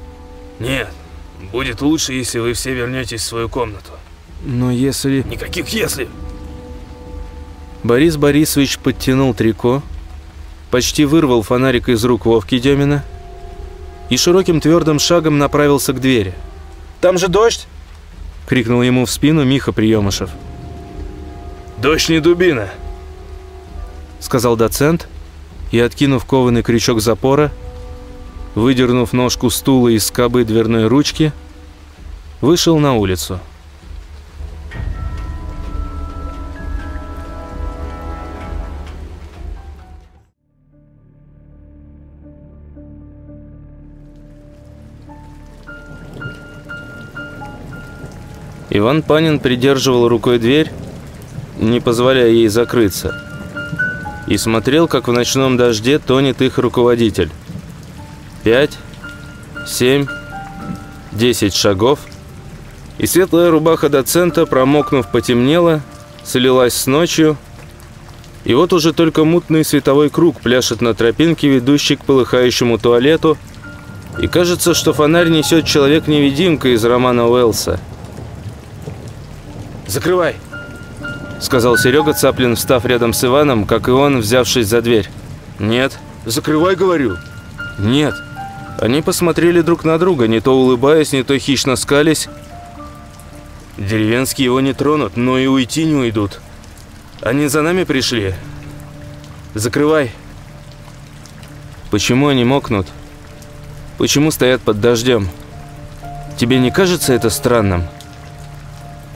«Нет, будет лучше, если вы все вернетесь в свою комнату». «Но если...» «Никаких «если». Борис Борисович подтянул трико, почти вырвал фонарик из рук Вовки Демина и широким твердым шагом направился к двери. Там же дождь!» — крикнул ему в спину Миха Приемышев. «Дождь не дубина!» — сказал доцент и, откинув кованый крючок запора, выдернув ножку стула из скобы дверной ручки, вышел на улицу. Иван Панин придерживал рукой дверь, не позволяя ей закрыться, и смотрел, как в ночном дожде тонет их руководитель. Пять, семь, десять шагов, и светлая рубаха доцента, промокнув, потемнела, слилась с ночью, и вот уже только мутный световой круг пляшет на тропинке, ведущей к полыхающему туалету, и кажется, что фонарь несет человек-невидимка из романа Уэллса – «Закрывай!» Сказал Серега Цаплин, встав рядом с Иваном, как и он, взявшись за дверь. «Нет». «Закрывай, говорю». «Нет». Они посмотрели друг на друга, не то улыбаясь, не то хищно скались. Деревенские его не тронут, но и уйти не уйдут. Они за нами пришли. Закрывай. Почему они мокнут? Почему стоят под дождем? Тебе не кажется это странным?»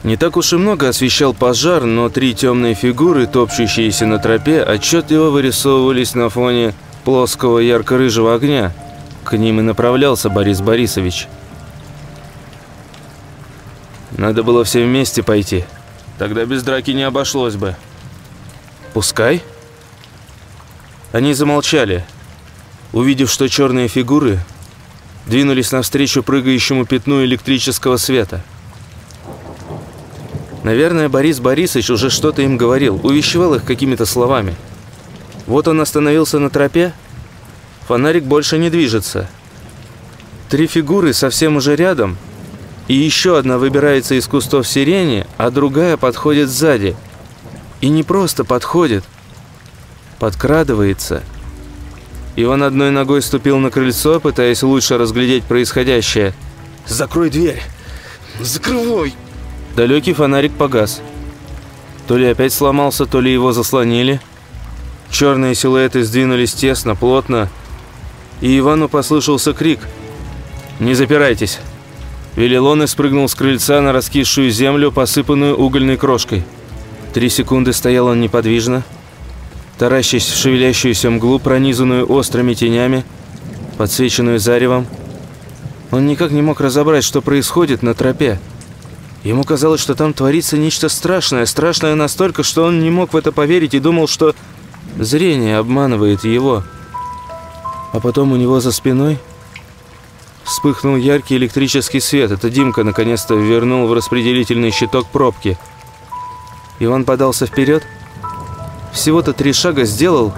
Не так уж и много освещал пожар, но три темные фигуры, топчущиеся на тропе, отчетливо вырисовывались на фоне плоского ярко-рыжего огня. К ним и направлялся Борис Борисович. Надо было все вместе пойти. Тогда без драки не обошлось бы. Пускай. Они замолчали, увидев, что черные фигуры двинулись навстречу прыгающему пятну электрического света. Наверное, Борис Борисович уже что-то им говорил, увещевал их какими-то словами. Вот он остановился на тропе, фонарик больше не движется. Три фигуры совсем уже рядом, и еще одна выбирается из кустов сирени, а другая подходит сзади. И не просто подходит, подкрадывается. И он одной ногой ступил на крыльцо, пытаясь лучше разглядеть происходящее. «Закрой дверь! Закрывай!» Далекий фонарик погас. То ли опять сломался, то ли его заслонили. Черные силуэты сдвинулись тесно, плотно, и Ивану послышался крик. «Не запирайтесь!» Велел он спрыгнул с крыльца на раскисшую землю, посыпанную угольной крошкой. Три секунды стоял он неподвижно, таращась в шевелящуюся мглу, пронизанную острыми тенями, подсвеченную заревом. Он никак не мог разобрать, что происходит на тропе. Ему казалось, что там творится нечто страшное, страшное настолько, что он не мог в это поверить и думал, что зрение обманывает его. А потом у него за спиной вспыхнул яркий электрический свет. Это Димка наконец-то вернул в распределительный щиток пробки. И он подался вперед, всего-то три шага сделал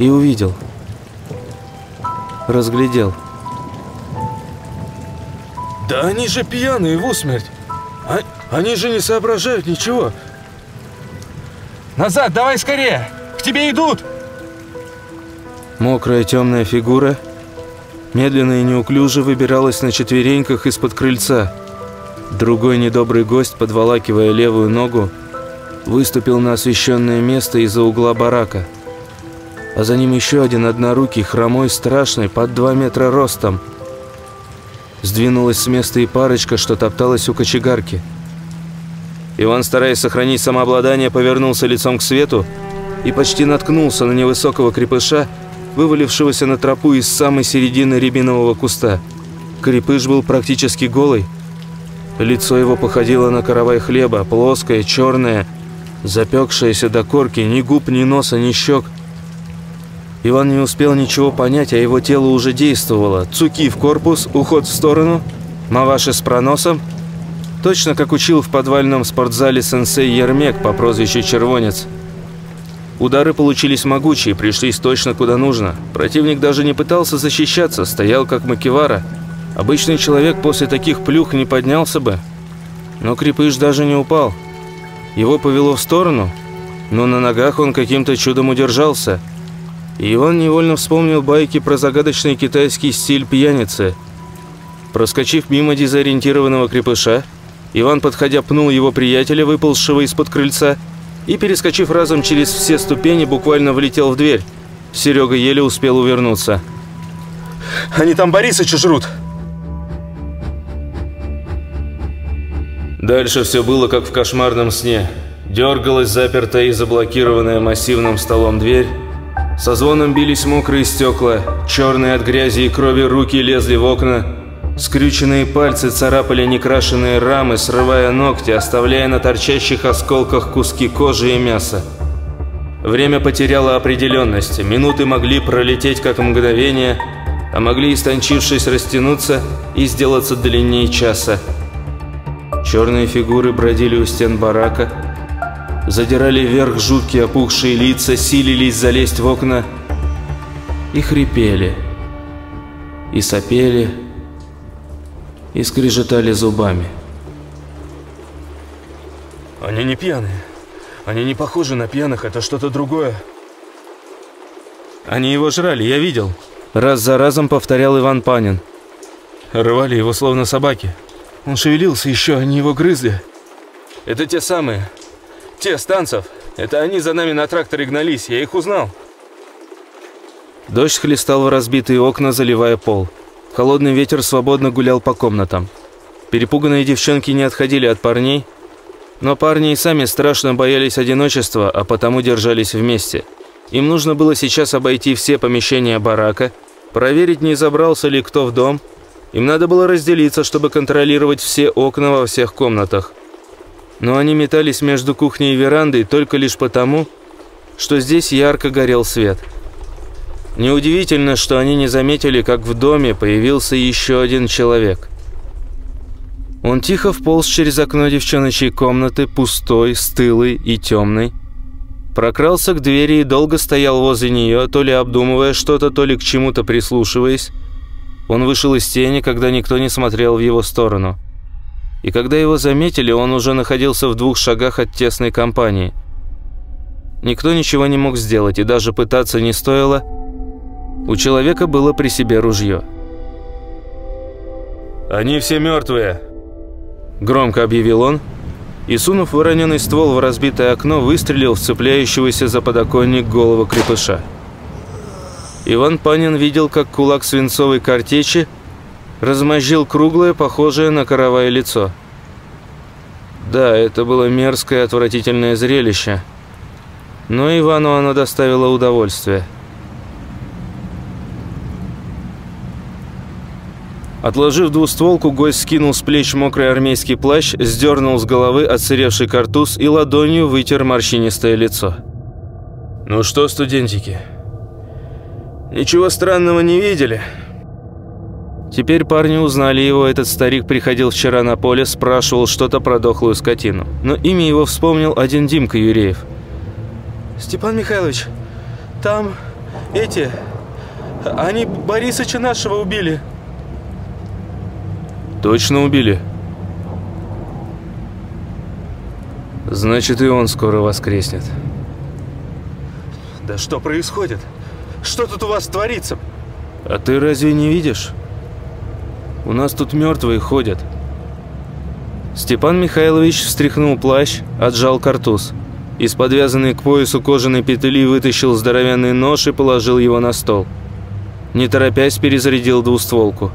и увидел. Разглядел. «Да они же пьяные в усмерть! А, они же не соображают ничего!» «Назад, давай скорее! К тебе идут!» Мокрая темная фигура медленно и неуклюже выбиралась на четвереньках из-под крыльца. Другой недобрый гость, подволакивая левую ногу, выступил на освещенное место из-за угла барака. А за ним еще один однорукий, хромой, страшный, под два метра ростом – Сдвинулась с места и парочка, что топталась у кочегарки. Иван, стараясь сохранить самообладание, повернулся лицом к свету и почти наткнулся на невысокого крепыша, вывалившегося на тропу из самой середины рябинового куста. Крепыш был практически голый. Лицо его походило на каравай хлеба, плоское, черное, запекшееся до корки, ни губ, ни носа, ни щек – Иван не успел ничего понять, а его тело уже действовало. Цуки в корпус, уход в сторону, маваши с проносом. Точно как учил в подвальном спортзале сенсей Ермек по прозвищу Червонец. Удары получились могучие, пришлись точно куда нужно. Противник даже не пытался защищаться, стоял как макевара. Обычный человек после таких плюх не поднялся бы. Но крепыш даже не упал. Его повело в сторону, но на ногах он каким-то чудом удержался – Иван невольно вспомнил байки про загадочный китайский стиль пьяницы. Проскочив мимо дезориентированного крепыша, Иван, подходя, пнул его приятеля, выползшего из-под крыльца, и, перескочив разом через все ступени, буквально влетел в дверь. Серега еле успел увернуться. «Они там Борисыча жрут!» Дальше все было как в кошмарном сне. Дергалась запертая и заблокированная массивным столом дверь, со звоном бились мокрые стекла, черные от грязи и крови руки лезли в окна, скрюченные пальцы царапали некрашенные рамы, срывая ногти, оставляя на торчащих осколках куски кожи и мяса. Время потеряло определенность, минуты могли пролететь как мгновение, а могли, истончившись, растянуться и сделаться длиннее часа. Черные фигуры бродили у стен барака, задирали вверх жуткие опухшие лица, силились залезть в окна и хрипели, и сопели, и скрежетали зубами. Они не пьяные. Они не похожи на пьяных, это что-то другое. Они его жрали, я видел. Раз за разом повторял Иван Панин. Рвали его словно собаки. Он шевелился еще, они его грызли. Это те самые, те, станцев. Это они за нами на тракторе гнались, я их узнал. Дождь хлестал в разбитые окна, заливая пол. Холодный ветер свободно гулял по комнатам. Перепуганные девчонки не отходили от парней, но парни и сами страшно боялись одиночества, а потому держались вместе. Им нужно было сейчас обойти все помещения барака, проверить, не забрался ли кто в дом. Им надо было разделиться, чтобы контролировать все окна во всех комнатах но они метались между кухней и верандой только лишь потому, что здесь ярко горел свет. Неудивительно, что они не заметили, как в доме появился еще один человек. Он тихо вполз через окно девчоночьей комнаты, пустой, стылый и темный. Прокрался к двери и долго стоял возле нее, то ли обдумывая что-то, то ли к чему-то прислушиваясь. Он вышел из тени, когда никто не смотрел в его сторону. И когда его заметили, он уже находился в двух шагах от тесной компании. Никто ничего не мог сделать, и даже пытаться не стоило. У человека было при себе ружье. «Они все мертвые», – громко объявил он, и, сунув вороненый ствол в разбитое окно, выстрелил в цепляющегося за подоконник голого крепыша. Иван Панин видел, как кулак свинцовой картечи размозжил круглое, похожее на каравай лицо. Да, это было мерзкое, отвратительное зрелище, но Ивану оно доставило удовольствие. Отложив двустволку, гость скинул с плеч мокрый армейский плащ, сдернул с головы отсыревший картуз и ладонью вытер морщинистое лицо. «Ну что, студентики, ничего странного не видели?» Теперь парни узнали его, этот старик приходил вчера на поле, спрашивал что-то про дохлую скотину. Но имя его вспомнил один Димка Юреев. «Степан Михайлович, там эти... Они Борисыча нашего убили». Точно убили? Значит, и он скоро воскреснет. Да что происходит? Что тут у вас творится? А ты разве не видишь? У нас тут мертвые ходят. Степан Михайлович встряхнул плащ, отжал картуз. Из подвязанной к поясу кожаной петли вытащил здоровенный нож и положил его на стол. Не торопясь, перезарядил двустволку.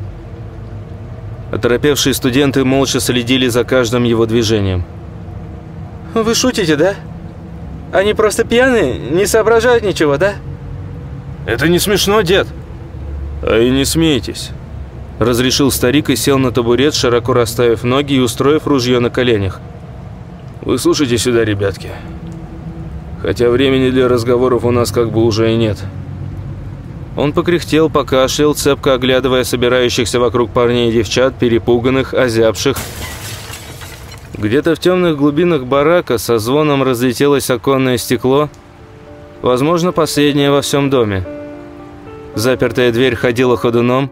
Оторопевшие студенты молча следили за каждым его движением. «Вы шутите, да? Они просто пьяные, не соображают ничего, да?» «Это не смешно, дед!» «А и не смейтесь!» Разрешил старик и сел на табурет, широко расставив ноги и устроив ружье на коленях. «Вы слушайте сюда, ребятки. Хотя времени для разговоров у нас как бы уже и нет». Он покряхтел, покашлял, цепко оглядывая собирающихся вокруг парней и девчат, перепуганных, озябших. Где-то в темных глубинах барака со звоном разлетелось оконное стекло, возможно, последнее во всем доме. Запертая дверь ходила ходуном,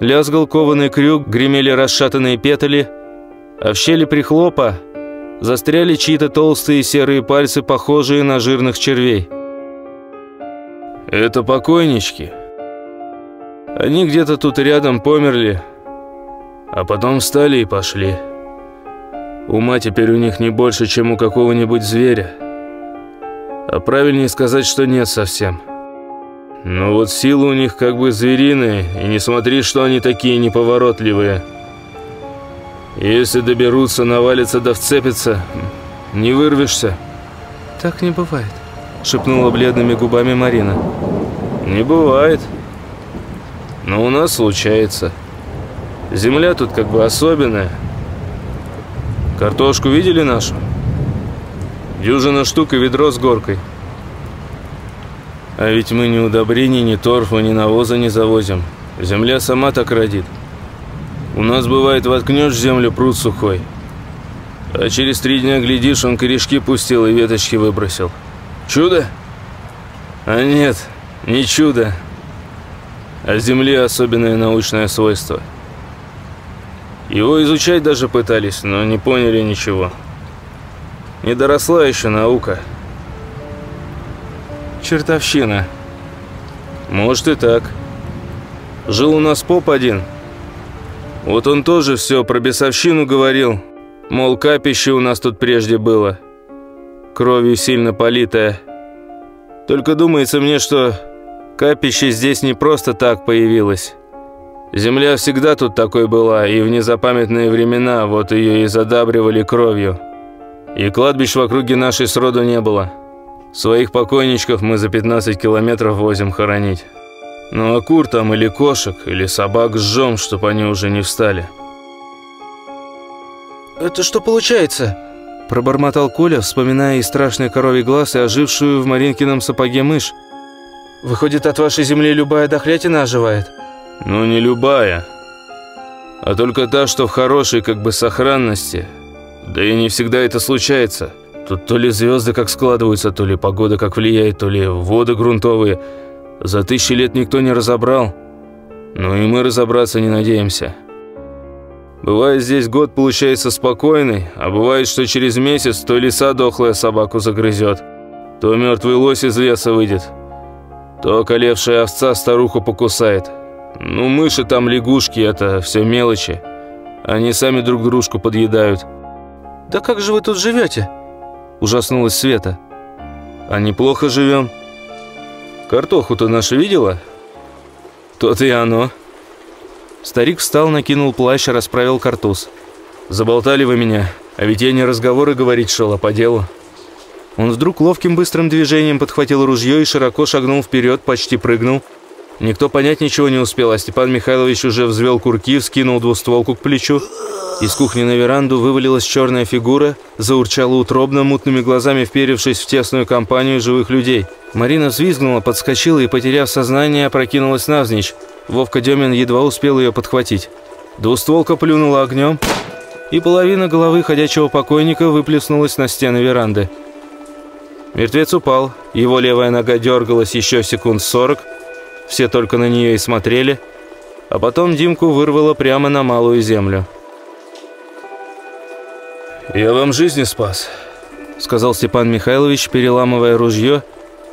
лязгал кованый крюк, гремели расшатанные петли, а в щели прихлопа застряли чьи-то толстые серые пальцы, похожие на жирных червей. Это покойнички. Они где-то тут рядом померли, а потом встали и пошли. Ума теперь у них не больше, чем у какого-нибудь зверя. А правильнее сказать, что нет совсем. Но вот силы у них как бы звериные, и не смотри, что они такие неповоротливые. Если доберутся, навалятся да вцепятся, не вырвешься. Так не бывает. – шепнула бледными губами Марина. «Не бывает. Но у нас случается. Земля тут как бы особенная. Картошку видели нашу? Дюжина штук и ведро с горкой. А ведь мы ни удобрений, ни торфа, ни навоза не завозим. Земля сама так родит. У нас бывает воткнешь землю пруд сухой, а через три дня глядишь, он корешки пустил и веточки выбросил. Чудо? А нет, не чудо. А Земле особенное научное свойство. Его изучать даже пытались, но не поняли ничего. Не доросла еще наука. Чертовщина. Может и так. Жил у нас поп один. Вот он тоже все про бесовщину говорил. Мол, капище у нас тут прежде было кровью сильно политая. Только думается мне, что капище здесь не просто так появилось. Земля всегда тут такой была, и в незапамятные времена вот ее и задабривали кровью. И кладбищ в округе нашей сроду не было. Своих покойничков мы за 15 километров возим хоронить. Ну а кур там или кошек, или собак сжем, чтоб они уже не встали. «Это что получается?» Пробормотал Коля, вспоминая и страшный коровий глаз, и ожившую в Маринкином сапоге мышь. «Выходит, от вашей земли любая дохлятина оживает?» «Ну, не любая, а только та, что в хорошей как бы сохранности. Да и не всегда это случается. Тут то ли звезды как складываются, то ли погода как влияет, то ли воды грунтовые. За тысячи лет никто не разобрал. Ну и мы разобраться не надеемся. Бывает здесь год получается спокойный, а бывает, что через месяц то лиса дохлая собаку загрызет, то мертвый лось из леса выйдет, то околевшая овца старуху покусает. Ну, мыши там, лягушки, это все мелочи. Они сами друг дружку подъедают. «Да как же вы тут живете?» Ужаснулась Света. «А неплохо живем. Картоху ты нашу видела?» «То-то и оно». Старик встал, накинул плащ, расправил картуз. «Заболтали вы меня, а ведь я не разговоры говорить шел, а по делу». Он вдруг ловким быстрым движением подхватил ружье и широко шагнул вперед, почти прыгнул. Никто понять ничего не успел, а Степан Михайлович уже взвел курки, вскинул двустволку к плечу. Из кухни на веранду вывалилась черная фигура, заурчала утробно, мутными глазами вперевшись в тесную компанию живых людей. Марина взвизгнула, подскочила и, потеряв сознание, опрокинулась навзничь. Вовка Демин едва успел ее подхватить. Двустволка плюнула огнем, и половина головы ходячего покойника выплеснулась на стены веранды. Мертвец упал, его левая нога дергалась еще секунд сорок, все только на нее и смотрели, а потом Димку вырвало прямо на малую землю. «Я вам жизни спас», — сказал Степан Михайлович, переламывая ружье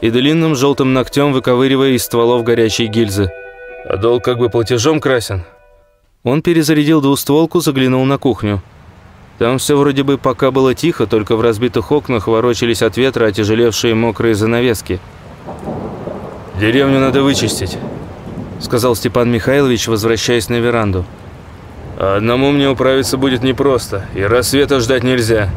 и длинным желтым ногтем выковыривая из стволов горячие гильзы. «А долг как бы платежом красен». Он перезарядил двустволку, заглянул на кухню. Там все вроде бы пока было тихо, только в разбитых окнах ворочались от ветра отяжелевшие мокрые занавески. «Деревню надо вычистить», — сказал Степан Михайлович, возвращаясь на веранду. «А одному мне управиться будет непросто, и рассвета ждать нельзя.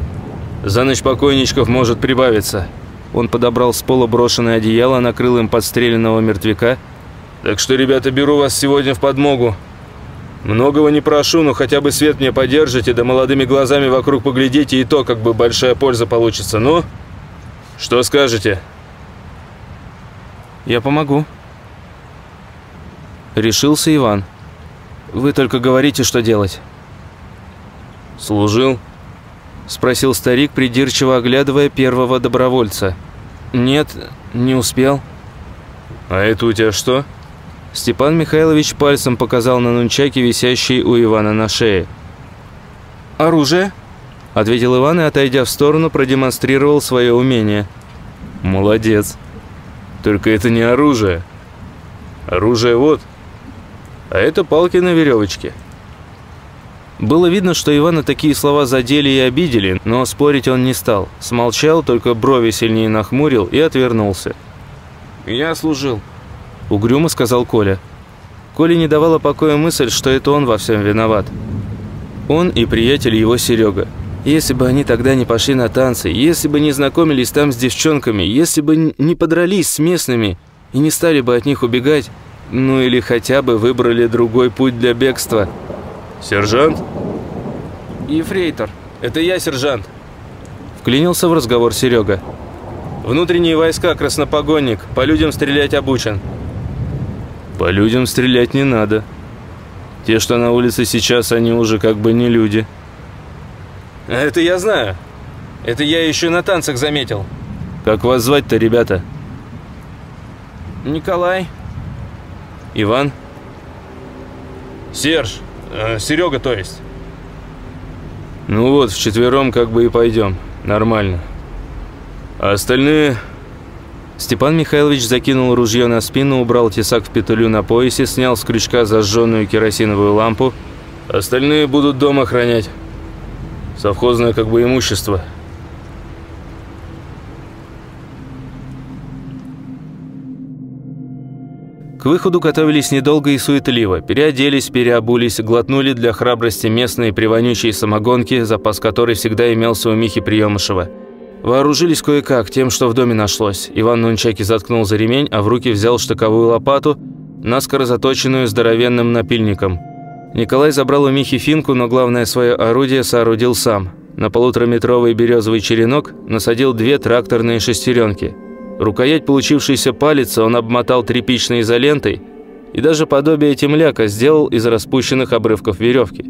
За ночь покойничков может прибавиться». Он подобрал с пола брошенное одеяло, накрыл им подстреленного мертвяка. «Так что, ребята, беру вас сегодня в подмогу. Многого не прошу, но хотя бы свет мне подержите, да молодыми глазами вокруг поглядите, и то как бы большая польза получится. Ну, что скажете?» «Я помогу». Решился Иван. «Вы только говорите, что делать». «Служил?» Спросил старик, придирчиво оглядывая первого добровольца. «Нет, не успел». «А это у тебя что?» Степан Михайлович пальцем показал на нунчаке, висящий у Ивана на шее. «Оружие?» – ответил Иван и, отойдя в сторону, продемонстрировал свое умение. «Молодец!» Только это не оружие. Оружие вот. А это палки на веревочке. Было видно, что Ивана такие слова задели и обидели, но спорить он не стал. Смолчал, только брови сильнее нахмурил и отвернулся. «Я служил», — угрюмо сказал Коля. Коле не давала покоя мысль, что это он во всем виноват. Он и приятель его Серега. Если бы они тогда не пошли на танцы, если бы не знакомились там с девчонками, если бы не подрались с местными и не стали бы от них убегать, ну или хотя бы выбрали другой путь для бегства. «Сержант?» «Ефрейтор, это я, сержант», — вклинился в разговор Серега. «Внутренние войска, краснопогонник, по людям стрелять обучен». «По людям стрелять не надо. Те, что на улице сейчас, они уже как бы не люди». Это я знаю. Это я еще на танцах заметил. Как вас звать-то, ребята? Николай. Иван? Серж. Э, Серега, то есть. Ну вот, вчетвером как бы и пойдем. Нормально. А остальные... Степан Михайлович закинул ружье на спину, убрал тесак в петлю на поясе, снял с крючка зажженную керосиновую лампу. Остальные будут дома охранять. Совхозное как бы имущество. К выходу готовились недолго и суетливо. Переоделись, переобулись, глотнули для храбрости местные привонючие самогонки, запас которой всегда имелся у Михи Приемышева. Вооружились кое-как тем, что в доме нашлось. Иван Нунчаки заткнул за ремень, а в руки взял штыковую лопату, наскоро заточенную здоровенным напильником – Николай забрал у Михи финку, но главное свое орудие соорудил сам. На полутораметровый березовый черенок насадил две тракторные шестеренки. Рукоять получившейся палец он обмотал тряпичной изолентой и даже подобие темляка сделал из распущенных обрывков веревки.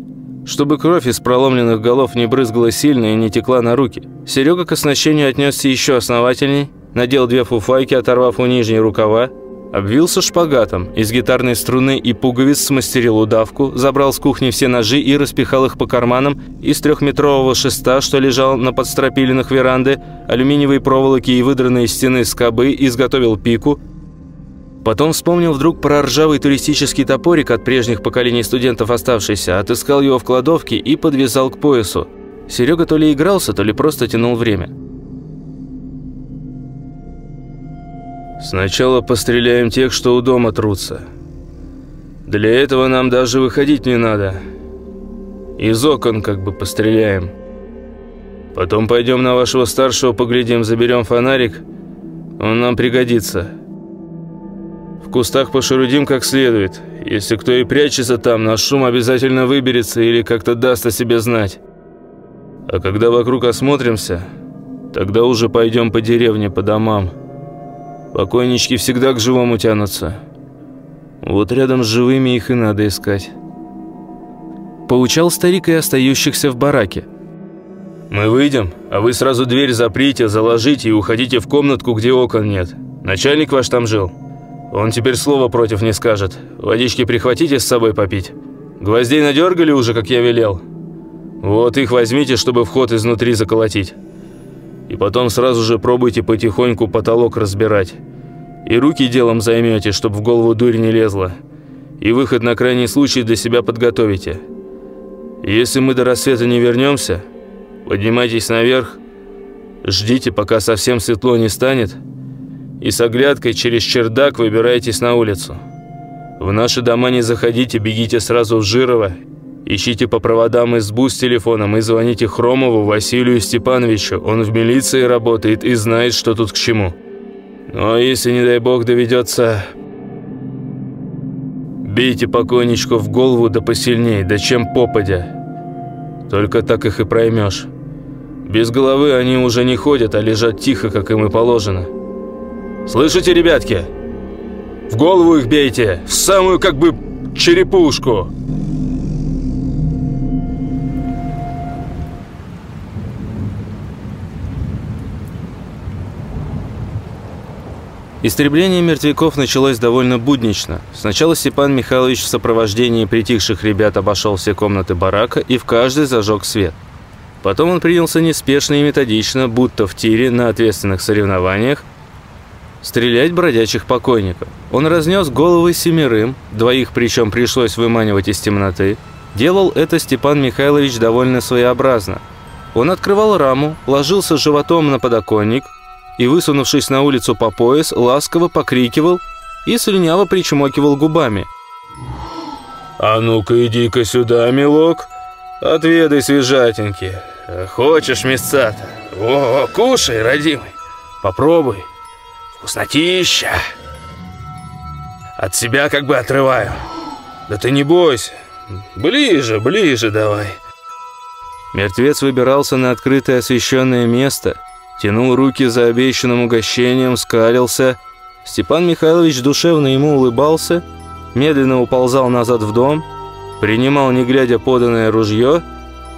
Чтобы кровь из проломленных голов не брызгала сильно и не текла на руки. Серега к оснащению отнесся еще основательней, надел две фуфайки, оторвав у нижней рукава, Обвился шпагатом, из гитарной струны и пуговиц смастерил удавку, забрал с кухни все ножи и распихал их по карманам, из трехметрового шеста, что лежал на подстропилинах веранды, алюминиевой проволоки и выдранной из стены скобы, изготовил пику. Потом вспомнил вдруг про ржавый туристический топорик от прежних поколений студентов оставшийся, отыскал его в кладовке и подвязал к поясу. Серега то ли игрался, то ли просто тянул время. Сначала постреляем тех, что у дома трутся. Для этого нам даже выходить не надо. Из окон как бы постреляем. Потом пойдем на вашего старшего, поглядим, заберем фонарик. Он нам пригодится. В кустах пошерудим как следует. Если кто и прячется там, наш шум обязательно выберется или как-то даст о себе знать. А когда вокруг осмотримся, тогда уже пойдем по деревне, по домам. Покойнички всегда к живому тянутся. Вот рядом с живыми их и надо искать. Поучал старик и остающихся в бараке. Мы выйдем, а вы сразу дверь заприте, заложите и уходите в комнатку, где окон нет. Начальник ваш там жил. Он теперь слова против не скажет. Водички прихватите с собой попить. Гвоздей надергали уже, как я велел. Вот их возьмите, чтобы вход изнутри заколотить. И потом сразу же пробуйте потихоньку потолок разбирать. И руки делом займете, чтобы в голову дурь не лезла. И выход на крайний случай для себя подготовите. Если мы до рассвета не вернемся, поднимайтесь наверх, ждите, пока совсем светло не станет, и с оглядкой через чердак выбирайтесь на улицу. В наши дома не заходите, бегите сразу в Жирово Ищите по проводам избу с телефоном и звоните Хромову Василию Степановичу. Он в милиции работает и знает, что тут к чему. Ну а если, не дай бог, доведется... Бейте покойничку в голову да посильней, да чем попадя. Только так их и проймешь. Без головы они уже не ходят, а лежат тихо, как им и положено. Слышите, ребятки? В голову их бейте, в самую как бы черепушку. Истребление мертвяков началось довольно буднично. Сначала Степан Михайлович в сопровождении притихших ребят обошел все комнаты барака и в каждой зажег свет. Потом он принялся неспешно и методично, будто в тире на ответственных соревнованиях, стрелять бродячих покойников. Он разнес головы семерым, двоих причем пришлось выманивать из темноты. Делал это Степан Михайлович довольно своеобразно. Он открывал раму, ложился животом на подоконник – и, высунувшись на улицу по пояс, ласково покрикивал и слюняво причмокивал губами. «А ну-ка, иди-ка сюда, милок, отведай свежатенький. Хочешь мясца-то? О, кушай, родимый, попробуй. Вкуснотища. От себя как бы отрываю. Да ты не бойся, ближе, ближе давай». Мертвец выбирался на открытое освещенное место – тянул руки за обещанным угощением, скалился. Степан Михайлович душевно ему улыбался, медленно уползал назад в дом, принимал, не глядя, поданное ружье,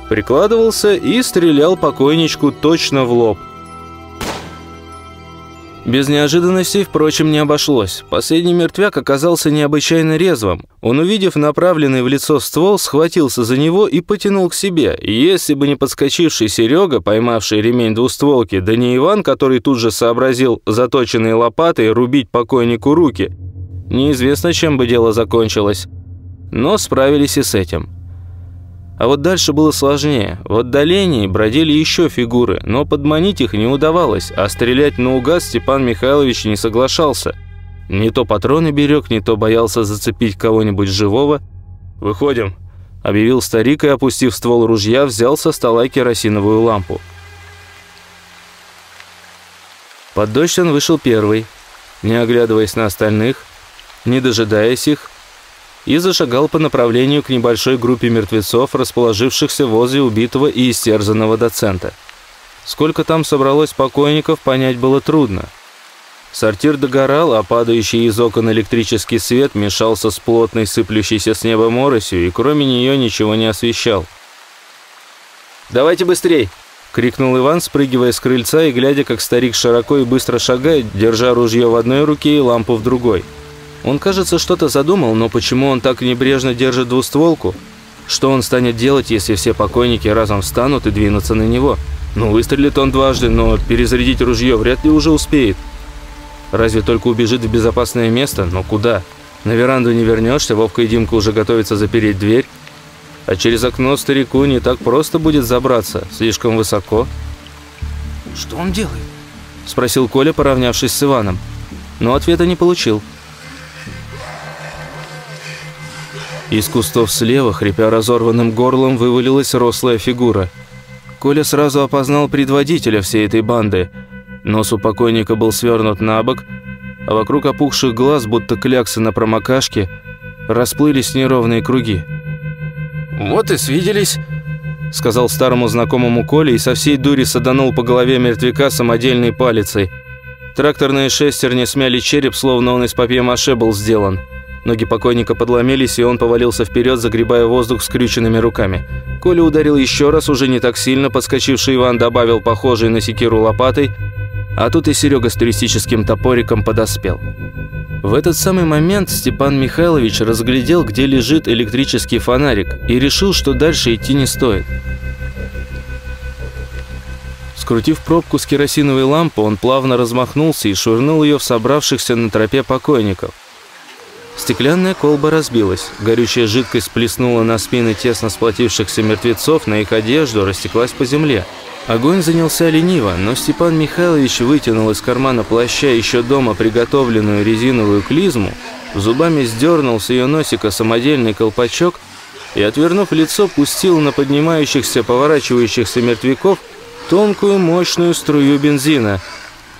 прикладывался и стрелял покойничку точно в лоб – без неожиданностей, впрочем, не обошлось. Последний мертвяк оказался необычайно резвым. Он, увидев направленный в лицо ствол, схватился за него и потянул к себе. И если бы не подскочивший Серега, поймавший ремень двустволки, да не Иван, который тут же сообразил заточенной лопатой рубить покойнику руки, неизвестно, чем бы дело закончилось. Но справились и с этим. А вот дальше было сложнее. В отдалении бродили еще фигуры, но подманить их не удавалось, а стрелять наугад Степан Михайлович не соглашался. Не то патроны берег, не то боялся зацепить кого-нибудь живого. «Выходим», – объявил старик и, опустив ствол ружья, взял со стола керосиновую лампу. Под дождь он вышел первый, не оглядываясь на остальных, не дожидаясь их, и зашагал по направлению к небольшой группе мертвецов, расположившихся возле убитого и истерзанного доцента. Сколько там собралось покойников, понять было трудно. Сортир догорал, а падающий из окон электрический свет мешался с плотной сыплющейся с неба моросью и кроме нее ничего не освещал. «Давайте быстрей!» — крикнул Иван, спрыгивая с крыльца и глядя, как старик широко и быстро шагает, держа ружье в одной руке и лампу в другой. Он, кажется, что-то задумал, но почему он так небрежно держит двустволку? Что он станет делать, если все покойники разом встанут и двинутся на него? Ну, выстрелит он дважды, но перезарядить ружье вряд ли уже успеет. Разве только убежит в безопасное место, но куда? На веранду не вернешься, Вовка и Димка уже готовятся запереть дверь. А через окно старику не так просто будет забраться, слишком высоко. Что он делает? Спросил Коля, поравнявшись с Иваном. Но ответа не получил. Из кустов слева, хрипя разорванным горлом, вывалилась рослая фигура. Коля сразу опознал предводителя всей этой банды. Нос у покойника был свернут на бок, а вокруг опухших глаз, будто кляксы на промокашке, расплылись неровные круги. «Вот и свиделись», — сказал старому знакомому Коле и со всей дури саданул по голове мертвяка самодельной палицей. Тракторные шестерни смяли череп, словно он из папье-маше был сделан. Ноги покойника подломились, и он повалился вперед, загребая воздух скрюченными руками. Коля ударил еще раз, уже не так сильно, подскочивший Иван добавил похожий на секиру лопатой, а тут и Серега с туристическим топориком подоспел. В этот самый момент Степан Михайлович разглядел, где лежит электрический фонарик, и решил, что дальше идти не стоит. Скрутив пробку с керосиновой лампы, он плавно размахнулся и швырнул ее в собравшихся на тропе покойников. Стеклянная колба разбилась, горючая жидкость плеснула на спины тесно сплотившихся мертвецов, на их одежду растеклась по земле. Огонь занялся лениво, но Степан Михайлович вытянул из кармана плаща еще дома приготовленную резиновую клизму, зубами сдернул с ее носика самодельный колпачок и, отвернув лицо, пустил на поднимающихся, поворачивающихся мертвяков тонкую мощную струю бензина.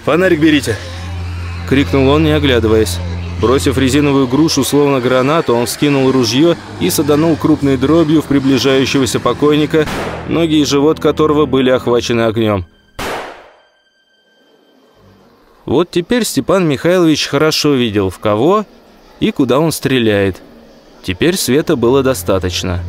«Фонарик берите!» — крикнул он, не оглядываясь. Бросив резиновую грушу, словно гранату, он вскинул ружье и саданул крупной дробью в приближающегося покойника, ноги и живот которого были охвачены огнем. Вот теперь Степан Михайлович хорошо видел, в кого и куда он стреляет. Теперь света было достаточно.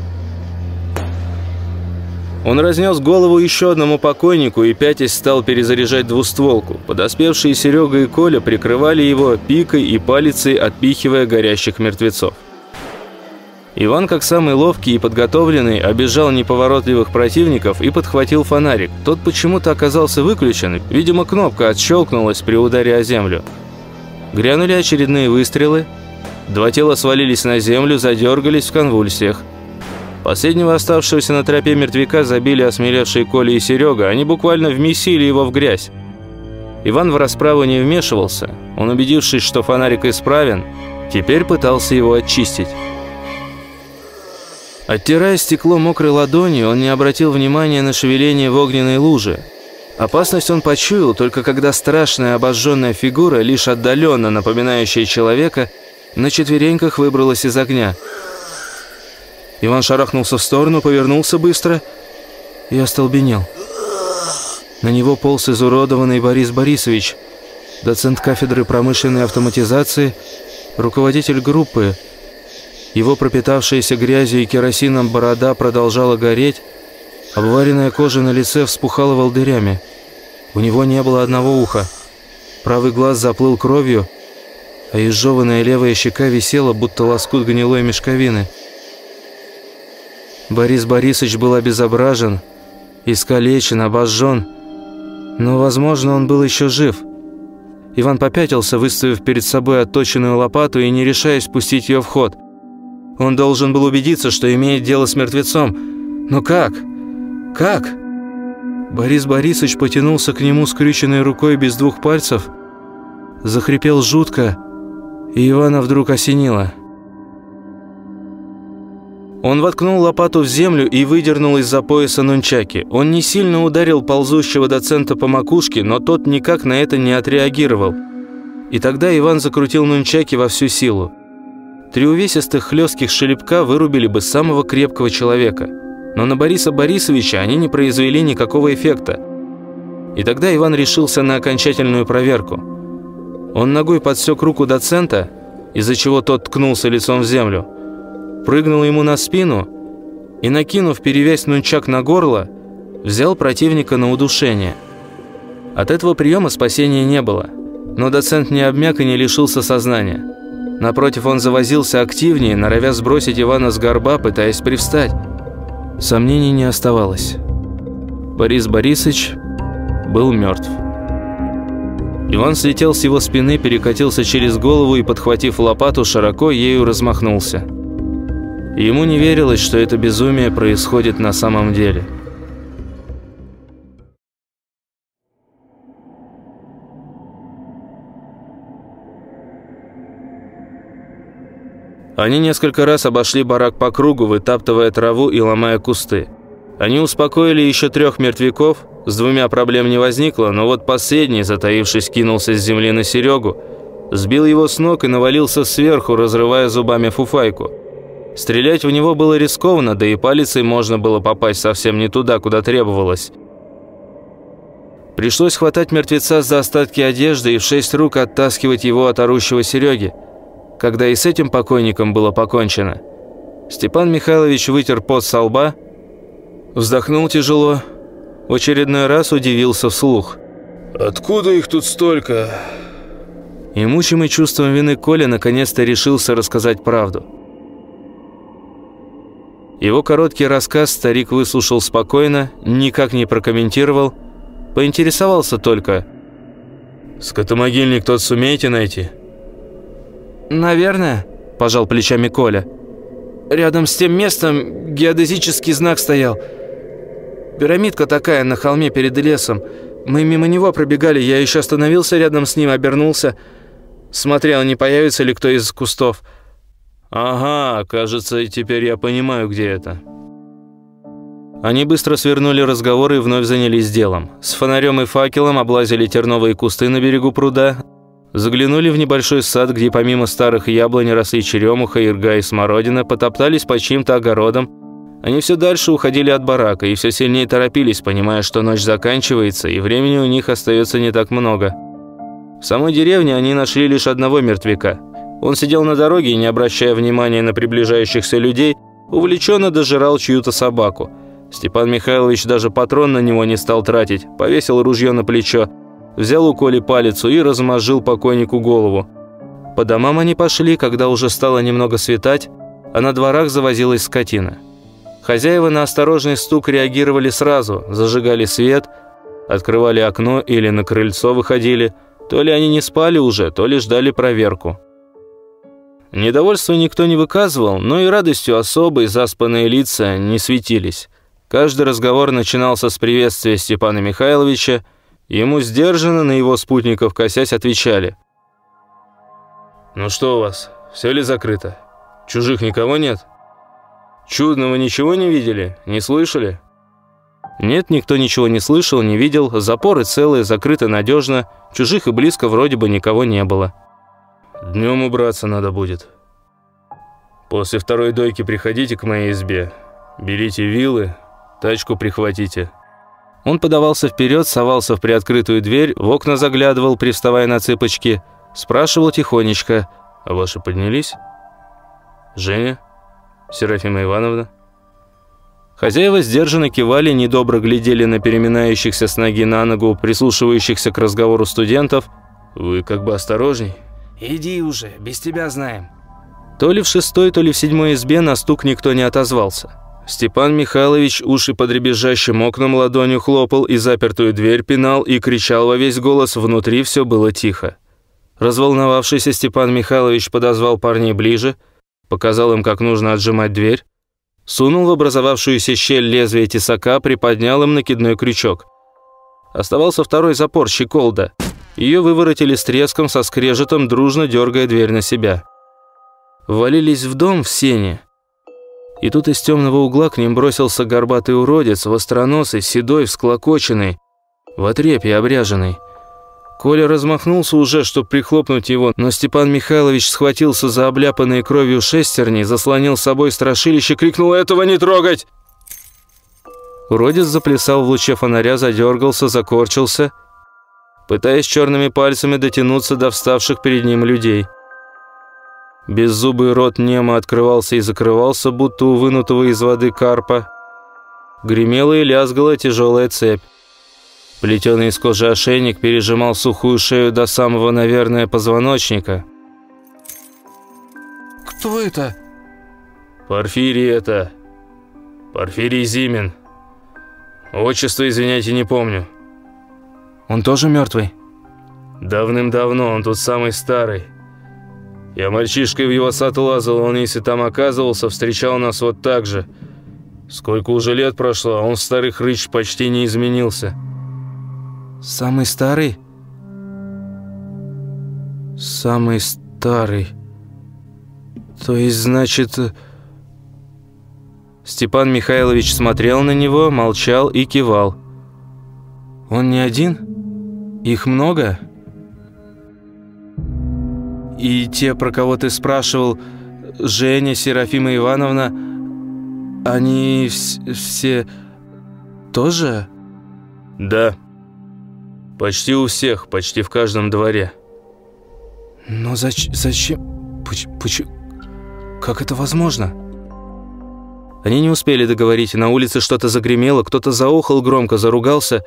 Он разнес голову еще одному покойнику и пятясь стал перезаряжать двустволку. Подоспевшие Серега и Коля прикрывали его пикой и палицей, отпихивая горящих мертвецов. Иван, как самый ловкий и подготовленный, обежал неповоротливых противников и подхватил фонарик. Тот почему-то оказался выключен, видимо, кнопка отщелкнулась при ударе о землю. Грянули очередные выстрелы. Два тела свалились на землю, задергались в конвульсиях. Последнего оставшегося на тропе мертвяка забили осмелевшие Коля и Серега. Они буквально вмесили его в грязь. Иван в расправу не вмешивался. Он, убедившись, что фонарик исправен, теперь пытался его очистить. Оттирая стекло мокрой ладонью, он не обратил внимания на шевеление в огненной луже. Опасность он почуял, только когда страшная обожженная фигура, лишь отдаленно напоминающая человека, на четвереньках выбралась из огня – Иван шарахнулся в сторону, повернулся быстро и остолбенел. На него полз изуродованный Борис Борисович, доцент кафедры промышленной автоматизации, руководитель группы. Его пропитавшаяся грязью и керосином борода продолжала гореть, обваренная кожа на лице вспухала волдырями. У него не было одного уха. Правый глаз заплыл кровью, а изжеванная левая щека висела, будто лоскут гнилой мешковины. Борис Борисович был обезображен, искалечен, обожжен, но, возможно, он был еще жив. Иван попятился, выставив перед собой отточенную лопату и не решаясь пустить ее в ход. Он должен был убедиться, что имеет дело с мертвецом. Но как? Как? Борис Борисович потянулся к нему скрюченной рукой без двух пальцев, захрипел жутко, и Ивана вдруг осенило – он воткнул лопату в землю и выдернул из-за пояса нунчаки. Он не сильно ударил ползущего доцента по макушке, но тот никак на это не отреагировал. И тогда Иван закрутил нунчаки во всю силу. Три увесистых хлестких шелепка вырубили бы самого крепкого человека. Но на Бориса Борисовича они не произвели никакого эффекта. И тогда Иван решился на окончательную проверку. Он ногой подсек руку доцента, из-за чего тот ткнулся лицом в землю – прыгнул ему на спину и, накинув перевязь нунчак на горло, взял противника на удушение. От этого приема спасения не было, но доцент не обмяк и не лишился сознания. Напротив, он завозился активнее, норовя сбросить Ивана с горба, пытаясь привстать. Сомнений не оставалось. Борис Борисович был мертв. Иван слетел с его спины, перекатился через голову и, подхватив лопату, широко ею размахнулся. Ему не верилось, что это безумие происходит на самом деле. Они несколько раз обошли барак по кругу, вытаптывая траву и ломая кусты. Они успокоили еще трех мертвяков, с двумя проблем не возникло, но вот последний, затаившись, кинулся с земли на Серегу, сбил его с ног и навалился сверху, разрывая зубами фуфайку. Стрелять в него было рискованно, да и палицей можно было попасть совсем не туда, куда требовалось. Пришлось хватать мертвеца за остатки одежды и в шесть рук оттаскивать его от орущего Сереги, когда и с этим покойником было покончено. Степан Михайлович вытер пот со лба, вздохнул тяжело, в очередной раз удивился вслух. «Откуда их тут столько?» И мучимый чувством вины Коля наконец-то решился рассказать правду. Его короткий рассказ старик выслушал спокойно, никак не прокомментировал, поинтересовался только. «Скотомогильник тот сумеете найти?» «Наверное», – пожал плечами Коля. «Рядом с тем местом геодезический знак стоял – Пирамидка такая на холме перед лесом. Мы мимо него пробегали, я еще остановился рядом с ним, обернулся. Смотрел, не появится ли кто из кустов. Ага, кажется, теперь я понимаю, где это. Они быстро свернули разговор и вновь занялись делом. С фонарем и факелом облазили терновые кусты на берегу пруда, заглянули в небольшой сад, где помимо старых яблонь росли черемуха, ирга и смородина, потоптались по чьим-то огородам, они все дальше уходили от барака и все сильнее торопились, понимая, что ночь заканчивается и времени у них остается не так много. В самой деревне они нашли лишь одного мертвяка. Он сидел на дороге и, не обращая внимания на приближающихся людей, увлеченно дожирал чью-то собаку. Степан Михайлович даже патрон на него не стал тратить, повесил ружье на плечо, взял у Коли палицу и размозжил покойнику голову. По домам они пошли, когда уже стало немного светать, а на дворах завозилась скотина. Хозяева на осторожный стук реагировали сразу, зажигали свет, открывали окно или на крыльцо выходили. То ли они не спали уже, то ли ждали проверку. Недовольства никто не выказывал, но и радостью особой заспанные лица не светились. Каждый разговор начинался с приветствия Степана Михайловича, ему сдержанно на его спутников косясь отвечали. «Ну что у вас, все ли закрыто? Чужих никого нет?» Чудного ничего не видели? Не слышали?» Нет, никто ничего не слышал, не видел. Запоры целые, закрыты надежно. Чужих и близко вроде бы никого не было. Днем убраться надо будет. После второй дойки приходите к моей избе. Берите вилы, тачку прихватите. Он подавался вперед, совался в приоткрытую дверь, в окна заглядывал, привставая на цыпочки. Спрашивал тихонечко. «А ваши поднялись?» «Женя?» Серафима Ивановна?» Хозяева сдержанно кивали, недобро глядели на переминающихся с ноги на ногу, прислушивающихся к разговору студентов. «Вы как бы осторожней». «Иди уже, без тебя знаем». То ли в шестой, то ли в седьмой избе на стук никто не отозвался. Степан Михайлович уши под ребезжащим окном ладонью хлопал и запертую дверь пинал и кричал во весь голос, внутри все было тихо. Разволновавшийся Степан Михайлович подозвал парней ближе – показал им, как нужно отжимать дверь, сунул в образовавшуюся щель лезвие тесака, приподнял им накидной крючок. Оставался второй запор, щеколда. Ее выворотили с треском, со скрежетом, дружно дергая дверь на себя. Ввалились в дом в сене. И тут из темного угла к ним бросился горбатый уродец, востроносый, седой, всклокоченный, в отрепе обряженный. Коля размахнулся уже, чтобы прихлопнуть его, но Степан Михайлович схватился за обляпанные кровью шестерни, заслонил собой страшилище, крикнул «Этого не трогать!». Уродец заплясал в луче фонаря, задергался, закорчился, пытаясь черными пальцами дотянуться до вставших перед ним людей. Беззубый рот немо открывался и закрывался, будто у вынутого из воды карпа. Гремела и лязгала тяжелая цепь. Плетеный из кожи ошейник пережимал сухую шею до самого, наверное, позвоночника. Кто это?» «Порфирий это. Порфирий Зимин. Отчество, извиняйте, не помню». «Он тоже мертвый?» «Давным-давно, он тут самый старый. Я мальчишкой в его сад лазал, он, если там оказывался, встречал нас вот так же. Сколько уже лет прошло, а он старый хрыч почти не изменился». «Самый старый?» «Самый старый. То есть, значит...» Степан Михайлович смотрел на него, молчал и кивал. «Он не один? Их много?» «И те, про кого ты спрашивал, Женя, Серафима Ивановна, они все тоже?» «Да. Почти у всех, почти в каждом дворе». «Но зач зачем? Почему? Как это возможно?» Они не успели договорить, на улице что-то загремело, кто-то заохал громко, заругался.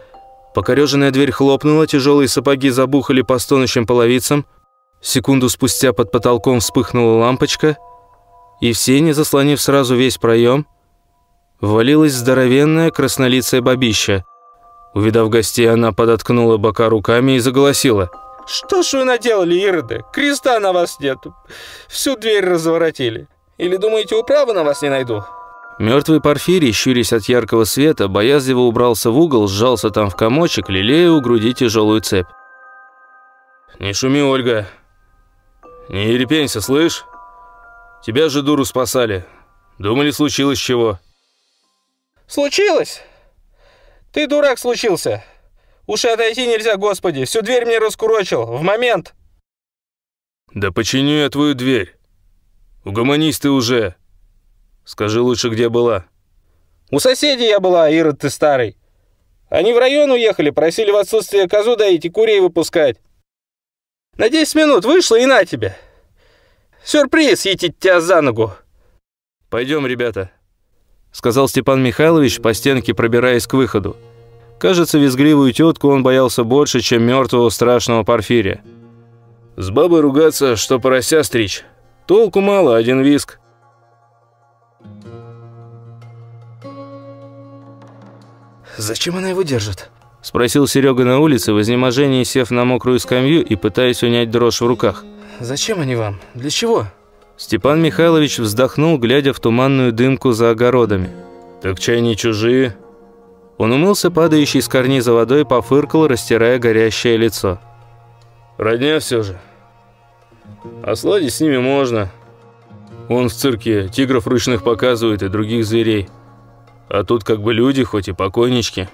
Покореженная дверь хлопнула, тяжелые сапоги забухали по стонущим половицам. Секунду спустя под потолком вспыхнула лампочка, и все, не заслонив сразу весь проем, ввалилась здоровенная краснолицая бабища. Увидав гостей, она подоткнула бока руками и заголосила – «Что ж вы наделали, Ироды? Креста на вас нет. Всю дверь разворотили. Или думаете, управы на вас не найду?» Мертвый Порфирий, щурясь от яркого света, боязливо убрался в угол, сжался там в комочек, лелея у груди тяжелую цепь. «Не шуми, Ольга. Не ерепенься, слышь? Тебя же дуру спасали. Думали, случилось чего?» «Случилось? Ты дурак случился. Уж отойти нельзя, господи, всю дверь мне раскурочил, в момент. Да починю я твою дверь. Угомонись ты уже. Скажи лучше, где была. У соседей я была, Ирод ты старый. Они в район уехали, просили в отсутствие козу доить и курей выпускать. На 10 минут вышла и на тебе. Сюрприз, етить тебя за ногу. Пойдем, ребята, сказал Степан Михайлович по стенке, пробираясь к выходу. Кажется, визгливую тетку он боялся больше, чем мертвого страшного Порфирия. «С бабой ругаться, что порося стричь. Толку мало, один виск». «Зачем она его держит?» – спросил Серега на улице, в изнеможении сев на мокрую скамью и пытаясь унять дрожь в руках. «Зачем они вам? Для чего?» Степан Михайлович вздохнул, глядя в туманную дымку за огородами. «Так чай не чужие?» Он умылся падающей с карниза водой, пофыркал, растирая горящее лицо. «Родня все же. А сладить с ними можно. Он в цирке тигров ручных показывает и других зверей. А тут как бы люди, хоть и покойнички.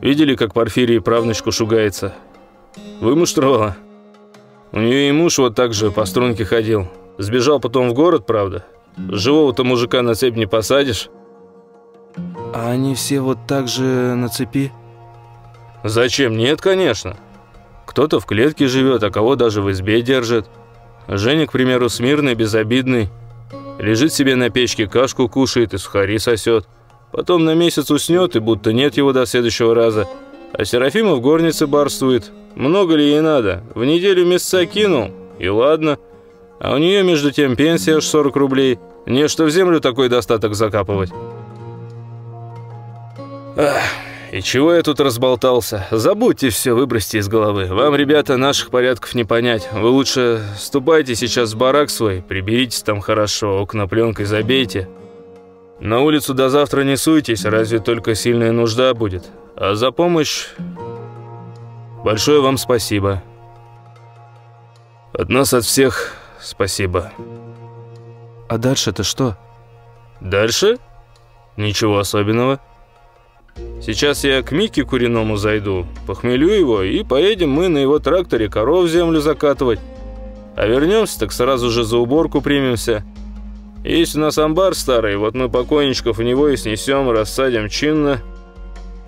Видели, как Порфирий правнучку шугается? Вымуштровала. У нее и муж вот так же по струнке ходил. Сбежал потом в город, правда. Живого-то мужика на цепь не посадишь». А они все вот так же на цепи? Зачем? Нет, конечно. Кто-то в клетке живет, а кого даже в избе держит. Женя, к примеру, смирный, безобидный. Лежит себе на печке, кашку кушает и сухари сосет. Потом на месяц уснет, и будто нет его до следующего раза. А Серафима в горнице барствует. Много ли ей надо? В неделю месяца кинул, и ладно. А у нее, между тем, пенсия аж 40 рублей. Не что в землю такой достаток закапывать. Ах, и чего я тут разболтался? Забудьте все, выбросьте из головы. Вам, ребята, наших порядков не понять. Вы лучше ступайте сейчас в барак свой, приберитесь там хорошо, окна пленкой забейте. На улицу до завтра не суйтесь, разве только сильная нужда будет. А за помощь большое вам спасибо. От нас, от всех спасибо. А дальше-то что? Дальше? Ничего особенного. Сейчас я к Мике Куриному зайду, похмелю его, и поедем мы на его тракторе коров в землю закатывать. А вернемся, так сразу же за уборку примемся. Есть у нас амбар старый, вот мы покойничков в него и снесем, рассадим чинно.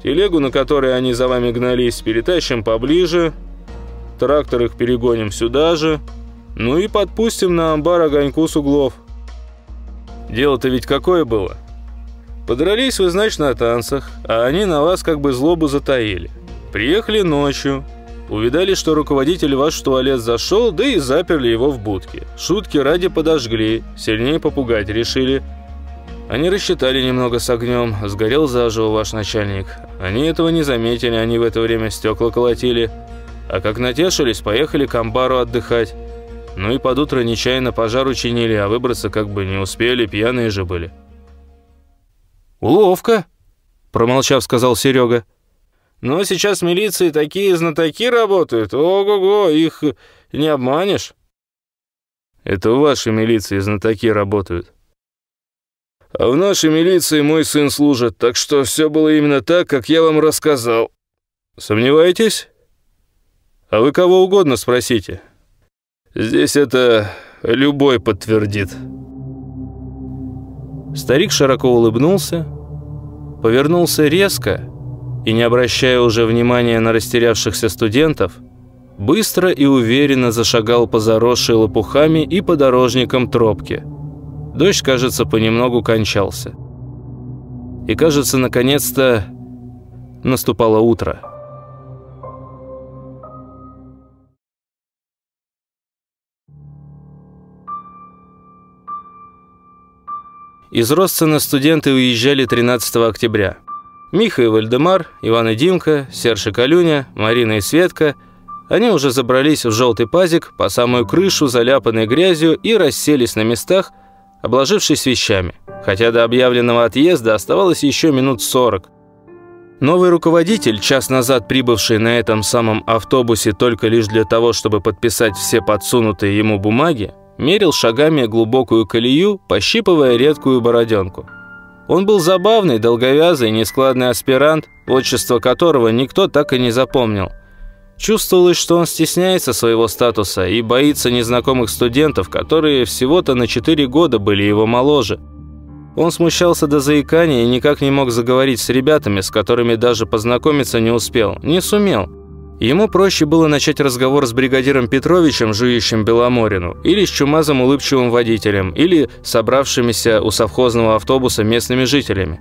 Телегу, на которой они за вами гнались, перетащим поближе. Трактор их перегоним сюда же. Ну и подпустим на амбар огоньку с углов. Дело-то ведь какое было? Подрались вы, значит, на танцах, а они на вас как бы злобу затаили. Приехали ночью, Увидали, что руководитель ваш в туалет зашел, да и заперли его в будке. Шутки ради подожгли, сильнее попугать решили. Они рассчитали немного с огнем, сгорел заживо ваш начальник. Они этого не заметили, они в это время стекла колотили. А как натешились, поехали к амбару отдыхать. Ну и под утро нечаянно пожар учинили, а выбраться как бы не успели, пьяные же были. «Уловка», – промолчав, сказал Серега. «Но сейчас в милиции такие знатоки работают. Ого-го, их не обманешь». «Это в вашей милиции знатоки работают». «А в нашей милиции мой сын служит, так что все было именно так, как я вам рассказал. Сомневаетесь? А вы кого угодно спросите». Здесь это любой подтвердит. Старик широко улыбнулся, повернулся резко и, не обращая уже внимания на растерявшихся студентов, быстро и уверенно зашагал по заросшей лопухами и подорожникам тропке. Дождь, кажется, понемногу кончался. И, кажется, наконец-то наступало утро. Из Ростсона студенты уезжали 13 октября. Миха и Вальдемар, Иван и Димка, Серж и Калюня, Марина и Светка – они уже забрались в желтый пазик по самую крышу, заляпанной грязью, и расселись на местах, обложившись вещами. Хотя до объявленного отъезда оставалось еще минут 40. Новый руководитель, час назад прибывший на этом самом автобусе только лишь для того, чтобы подписать все подсунутые ему бумаги, мерил шагами глубокую колею, пощипывая редкую бороденку. Он был забавный, долговязый, нескладный аспирант, отчество которого никто так и не запомнил. Чувствовалось, что он стесняется своего статуса и боится незнакомых студентов, которые всего-то на 4 года были его моложе. Он смущался до заикания и никак не мог заговорить с ребятами, с которыми даже познакомиться не успел, не сумел. Ему проще было начать разговор с бригадиром Петровичем, жующим Беломорину, или с чумазом улыбчивым водителем, или собравшимися у совхозного автобуса местными жителями.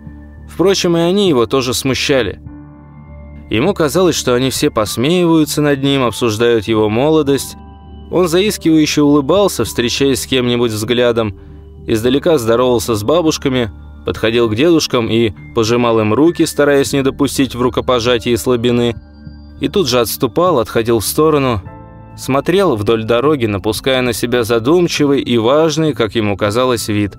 Впрочем, и они его тоже смущали. Ему казалось, что они все посмеиваются над ним, обсуждают его молодость. Он заискивающе улыбался, встречаясь с кем-нибудь взглядом, издалека здоровался с бабушками, подходил к дедушкам и пожимал им руки, стараясь не допустить в рукопожатии слабины – и тут же отступал, отходил в сторону, смотрел вдоль дороги, напуская на себя задумчивый и важный, как ему казалось, вид.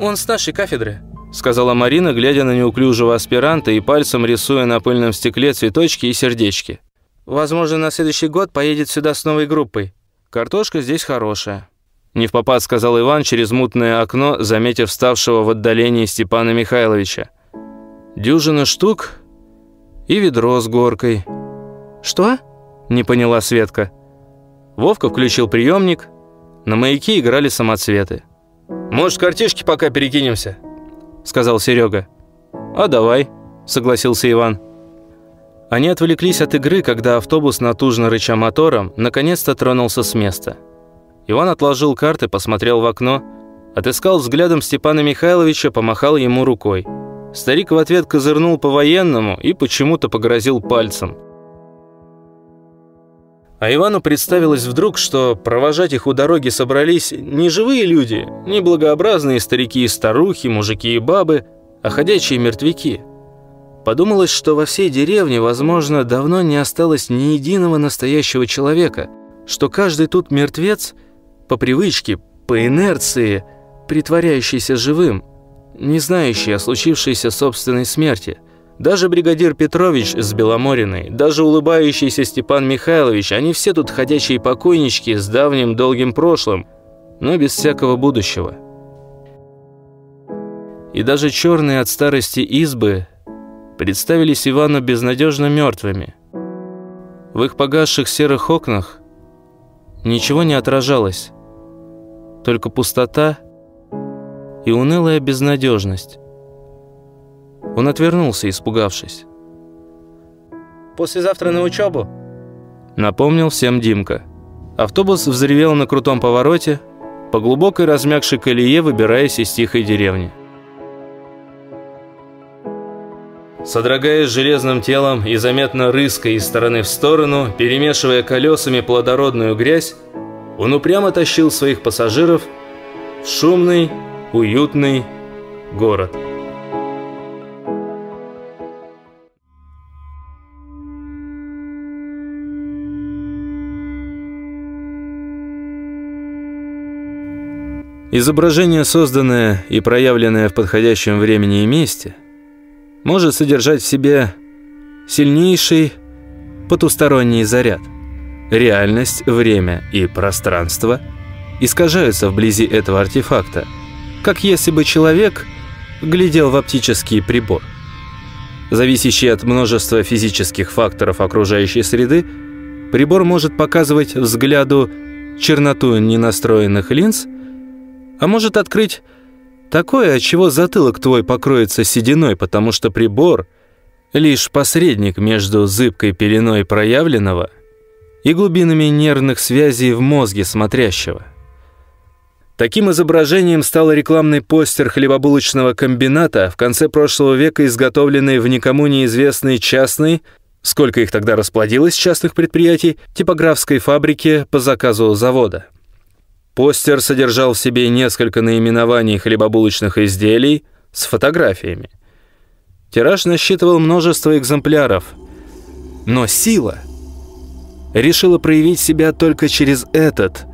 «Он с нашей кафедры», – сказала Марина, глядя на неуклюжего аспиранта и пальцем рисуя на пыльном стекле цветочки и сердечки. «Возможно, на следующий год поедет сюда с новой группой. Картошка здесь хорошая». Не в попад сказал Иван через мутное окно, заметив вставшего в отдалении Степана Михайловича. «Дюжина штук и ведро с горкой». «Что?» – не поняла Светка. Вовка включил приемник. На маяке играли самоцветы. «Может, картишки пока перекинемся?» – сказал Серега. «А давай», – согласился Иван. Они отвлеклись от игры, когда автобус, натужно рыча мотором, наконец-то тронулся с места. Иван отложил карты, посмотрел в окно, отыскал взглядом Степана Михайловича, помахал ему рукой. Старик в ответ козырнул по-военному и почему-то погрозил пальцем – а Ивану представилось вдруг, что провожать их у дороги собрались не живые люди, не благообразные старики и старухи, мужики и бабы, а ходячие мертвяки. Подумалось, что во всей деревне, возможно, давно не осталось ни единого настоящего человека, что каждый тут мертвец по привычке, по инерции, притворяющийся живым, не знающий о случившейся собственной смерти – даже бригадир Петрович с Беломориной, даже улыбающийся Степан Михайлович, они все тут ходячие покойнички с давним долгим прошлым, но без всякого будущего. И даже черные от старости избы представились Ивану безнадежно мертвыми. В их погасших серых окнах ничего не отражалось, только пустота и унылая безнадежность. Он отвернулся, испугавшись. «Послезавтра на учебу?» Напомнил всем Димка. Автобус взревел на крутом повороте, по глубокой размягшей колее выбираясь из тихой деревни. Содрогаясь железным телом и заметно рыская из стороны в сторону, перемешивая колесами плодородную грязь, он упрямо тащил своих пассажиров в шумный, уютный город. Изображение, созданное и проявленное в подходящем времени и месте, может содержать в себе сильнейший потусторонний заряд. Реальность, время и пространство искажаются вблизи этого артефакта, как если бы человек глядел в оптический прибор. Зависящий от множества физических факторов окружающей среды, прибор может показывать взгляду черноту ненастроенных линз – а может открыть такое, от чего затылок твой покроется сединой, потому что прибор — лишь посредник между зыбкой пеленой проявленного и глубинами нервных связей в мозге смотрящего. Таким изображением стал рекламный постер хлебобулочного комбината в конце прошлого века, изготовленный в никому неизвестной частной, сколько их тогда расплодилось частных предприятий, типографской фабрике по заказу завода. Постер содержал в себе несколько наименований хлебобулочных изделий с фотографиями. Тираж насчитывал множество экземпляров. Но сила решила проявить себя только через этот.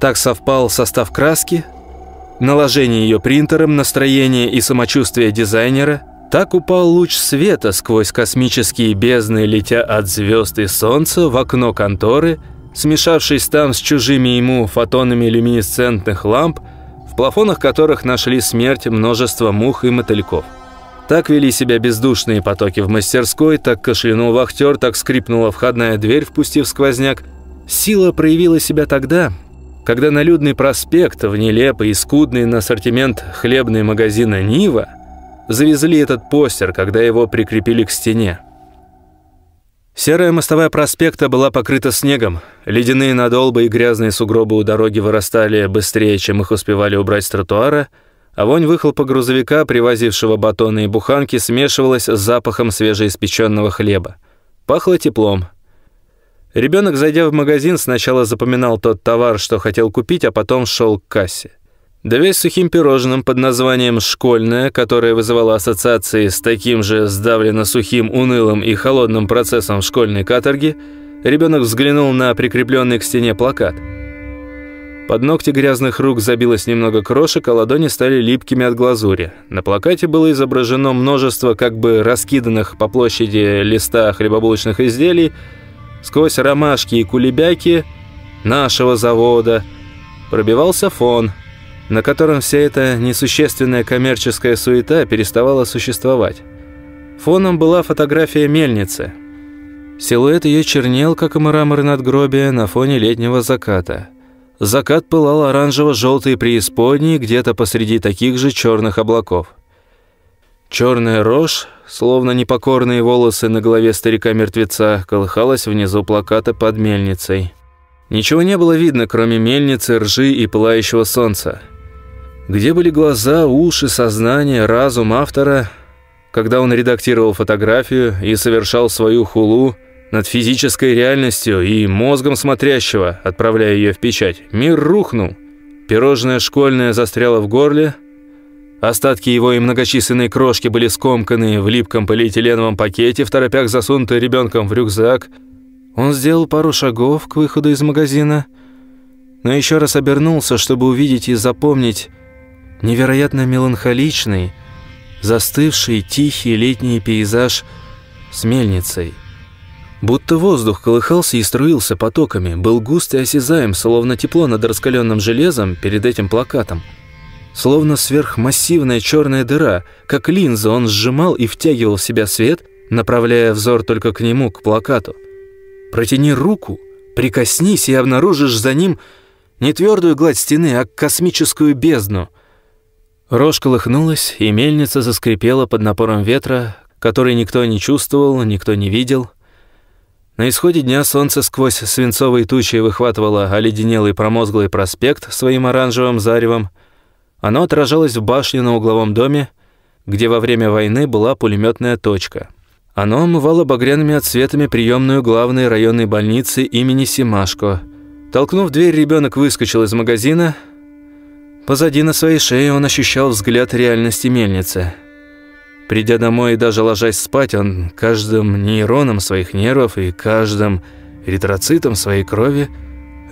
Так совпал состав краски, наложение ее принтером, настроение и самочувствие дизайнера. Так упал луч света сквозь космические бездны, летя от звезд и солнца в окно конторы – смешавшись там с чужими ему фотонами люминесцентных ламп, в плафонах которых нашли смерть множество мух и мотыльков. Так вели себя бездушные потоки в мастерской, так кашлянул вахтер, так скрипнула входная дверь, впустив сквозняк. Сила проявила себя тогда, когда на людный проспект, в нелепый и скудный на ассортимент хлебный магазина «Нива», завезли этот постер, когда его прикрепили к стене. Серая мостовая проспекта была покрыта снегом. Ледяные надолбы и грязные сугробы у дороги вырастали быстрее, чем их успевали убрать с тротуара, а вонь выхлопа грузовика, привозившего батоны и буханки, смешивалась с запахом свежеиспеченного хлеба. Пахло теплом. Ребенок, зайдя в магазин, сначала запоминал тот товар, что хотел купить, а потом шел к кассе. Давясь сухим пирожным под названием «школьное», которое вызывало ассоциации с таким же сдавленно сухим, унылым и холодным процессом школьной каторги, ребенок взглянул на прикрепленный к стене плакат. Под ногти грязных рук забилось немного крошек, а ладони стали липкими от глазури. На плакате было изображено множество как бы раскиданных по площади листа хлебобулочных изделий, сквозь ромашки и кулебяки нашего завода пробивался фон – на котором вся эта несущественная коммерческая суета переставала существовать. Фоном была фотография мельницы. Силуэт ее чернел, как и мрамор надгробия, на фоне летнего заката. Закат пылал оранжево-желтой преисподней где-то посреди таких же черных облаков. Черная рожь, словно непокорные волосы на голове старика-мертвеца, колыхалась внизу плаката под мельницей. Ничего не было видно, кроме мельницы, ржи и пылающего солнца. Где были глаза, уши, сознание, разум автора, когда он редактировал фотографию и совершал свою хулу над физической реальностью и мозгом смотрящего, отправляя ее в печать? Мир рухнул. Пирожное школьное застряло в горле. Остатки его и многочисленные крошки были скомканы в липком полиэтиленовом пакете, в торопях засунутые ребенком в рюкзак. Он сделал пару шагов к выходу из магазина, но еще раз обернулся, чтобы увидеть и запомнить невероятно меланхоличный, застывший тихий летний пейзаж с мельницей. Будто воздух колыхался и струился потоками, был густ и осязаем, словно тепло над раскаленным железом перед этим плакатом. Словно сверхмассивная черная дыра, как линза он сжимал и втягивал в себя свет, направляя взор только к нему, к плакату. Протяни руку, прикоснись и обнаружишь за ним не твердую гладь стены, а космическую бездну – Рожь колыхнулась, и мельница заскрипела под напором ветра, который никто не чувствовал, никто не видел. На исходе дня солнце сквозь свинцовые тучи выхватывало оледенелый промозглый проспект своим оранжевым заревом. Оно отражалось в башне на угловом доме, где во время войны была пулеметная точка. Оно омывало багряными отсветами приемную главной районной больницы имени Симашко. Толкнув дверь, ребенок выскочил из магазина. Позади на своей шее он ощущал взгляд реальности мельницы. Придя домой и даже ложась спать, он каждым нейроном своих нервов и каждым эритроцитом своей крови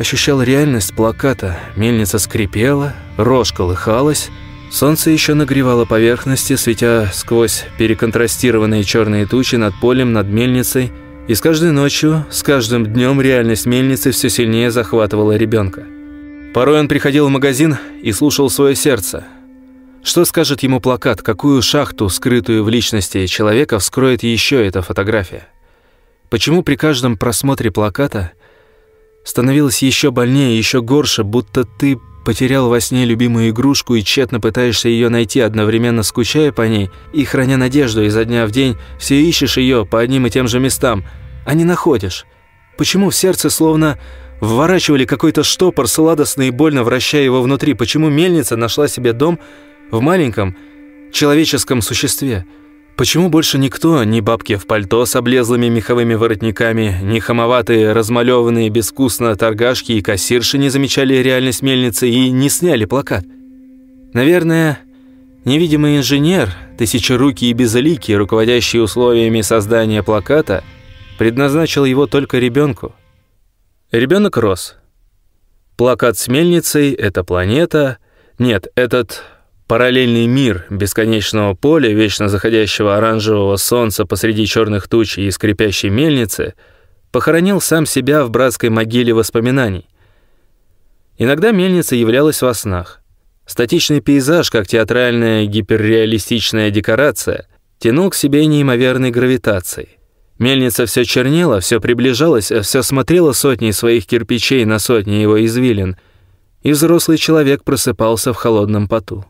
ощущал реальность плаката. Мельница скрипела, рожь колыхалась, Солнце еще нагревало поверхности, светя сквозь переконтрастированные черные тучи над полем, над мельницей, и с каждой ночью, с каждым днем реальность мельницы все сильнее захватывала ребенка. Порой он приходил в магазин и слушал свое сердце. Что скажет ему плакат, какую шахту, скрытую в личности человека, вскроет еще эта фотография? Почему при каждом просмотре плаката становилось еще больнее, еще горше, будто ты Потерял во сне любимую игрушку и тщетно пытаешься ее найти, одновременно скучая по ней и храня надежду изо дня в день, все ищешь ее по одним и тем же местам, а не находишь. Почему в сердце словно вворачивали какой-то штопор, сладостно и больно вращая его внутри? Почему мельница нашла себе дом в маленьком человеческом существе? Почему больше никто, ни бабки в пальто с облезлыми меховыми воротниками, ни хамоватые, размалеванные безвкусно торгашки и кассирши не замечали реальность мельницы и не сняли плакат? Наверное, невидимый инженер, тысячерукий и безликий, руководящий условиями создания плаката, предназначил его только ребенку. Ребенок рос. Плакат с мельницей — это планета. Нет, этот Параллельный мир бесконечного поля, вечно заходящего оранжевого солнца посреди черных туч и скрипящей мельницы, похоронил сам себя в братской могиле воспоминаний. Иногда мельница являлась во снах. Статичный пейзаж, как театральная гиперреалистичная декорация, тянул к себе неимоверной гравитацией. Мельница все чернела, все приближалась, все смотрела сотни своих кирпичей на сотни его извилин, и взрослый человек просыпался в холодном поту.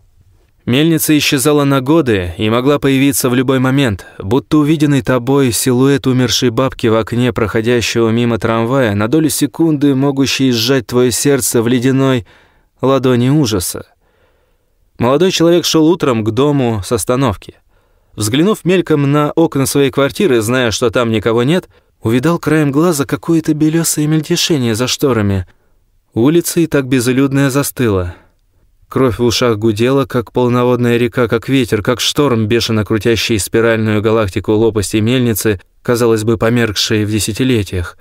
Мельница исчезала на годы и могла появиться в любой момент, будто увиденный тобой силуэт умершей бабки в окне проходящего мимо трамвая, на долю секунды могущий сжать твое сердце в ледяной ладони ужаса. Молодой человек шел утром к дому с остановки. Взглянув мельком на окна своей квартиры, зная, что там никого нет, увидал краем глаза какое-то белесое мельтешение за шторами. Улица и так безлюдная застыла. Кровь в ушах гудела, как полноводная река, как ветер, как шторм, бешено крутящий спиральную галактику лопасти мельницы, казалось бы, померкшей в десятилетиях.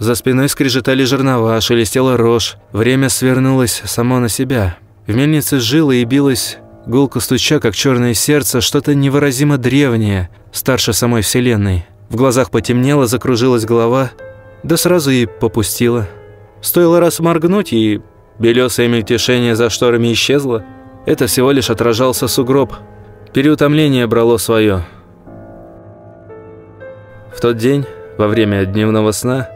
За спиной скрежетали жернова, шелестела рожь. Время свернулось само на себя. В мельнице жило и билось, гулко стуча, как черное сердце, что-то невыразимо древнее, старше самой Вселенной. В глазах потемнело, закружилась голова, да сразу и попустила. Стоило раз моргнуть, и Белесое мельтешение за шторами исчезло. Это всего лишь отражался сугроб. Переутомление брало свое. В тот день, во время дневного сна,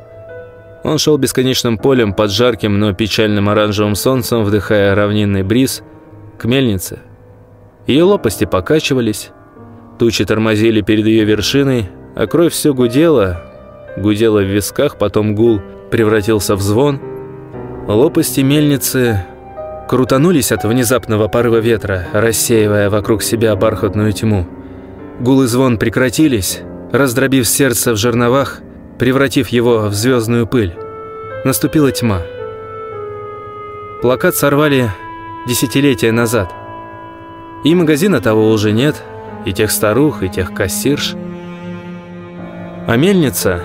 он шел бесконечным полем под жарким, но печальным оранжевым солнцем, вдыхая равнинный бриз, к мельнице. Ее лопасти покачивались, тучи тормозили перед ее вершиной, а кровь все гудела, гудела в висках, потом гул превратился в звон – Лопасти мельницы крутанулись от внезапного порыва ветра, рассеивая вокруг себя бархатную тьму. Гул и звон прекратились, раздробив сердце в жерновах, превратив его в звездную пыль. Наступила тьма. Плакат сорвали десятилетия назад. И магазина того уже нет, и тех старух, и тех кассирш. А мельница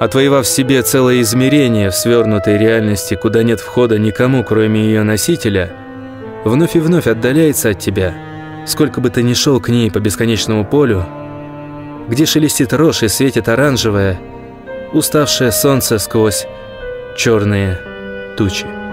Отвоевав себе целое измерение в свернутой реальности, куда нет входа никому, кроме ее носителя, вновь и вновь отдаляется от тебя, сколько бы ты ни шел к ней по бесконечному полю, где шелестит рожь и светит оранжевое, уставшее солнце сквозь черные тучи.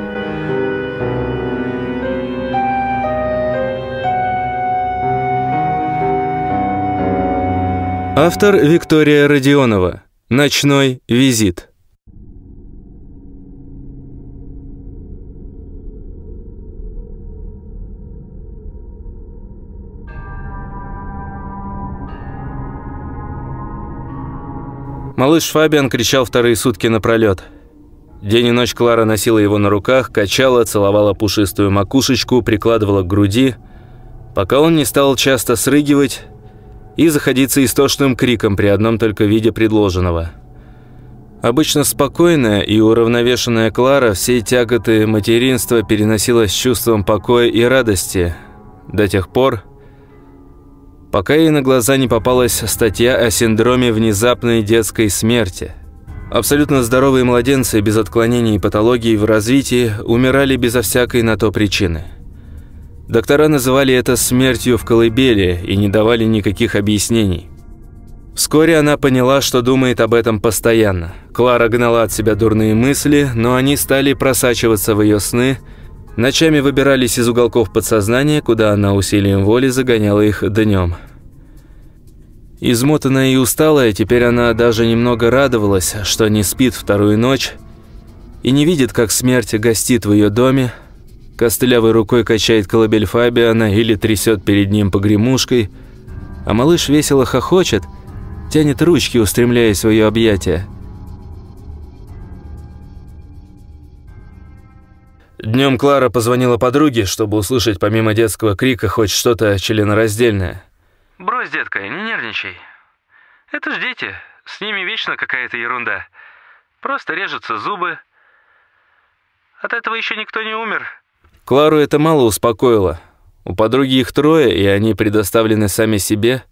Автор Виктория Родионова Ночной визит. Малыш Фабиан кричал вторые сутки напролет. День и ночь Клара носила его на руках, качала, целовала пушистую макушечку, прикладывала к груди. пока он не стал часто срыгивать и заходиться истошным криком при одном только виде предложенного. Обычно спокойная и уравновешенная Клара все тяготы материнства переносила с чувством покоя и радости до тех пор, пока ей на глаза не попалась статья о синдроме внезапной детской смерти. Абсолютно здоровые младенцы без отклонений и патологий в развитии умирали безо всякой на то причины. Доктора называли это смертью в колыбели и не давали никаких объяснений. Вскоре она поняла, что думает об этом постоянно. Клара гнала от себя дурные мысли, но они стали просачиваться в ее сны – Ночами выбирались из уголков подсознания, куда она усилием воли загоняла их днем. Измотанная и усталая, теперь она даже немного радовалась, что не спит вторую ночь и не видит, как смерть гостит в ее доме, костылявой рукой качает колыбель Фабиана или трясет перед ним погремушкой, а малыш весело хохочет, тянет ручки, устремляясь в ее объятия. Днем Клара позвонила подруге, чтобы услышать помимо детского крика хоть что-то членораздельное. «Брось, детка, не нервничай. Это ж дети, с ними вечно какая-то ерунда. Просто режутся зубы. От этого еще никто не умер». Клару это мало успокоило. У подруги их трое, и они предоставлены сами себе.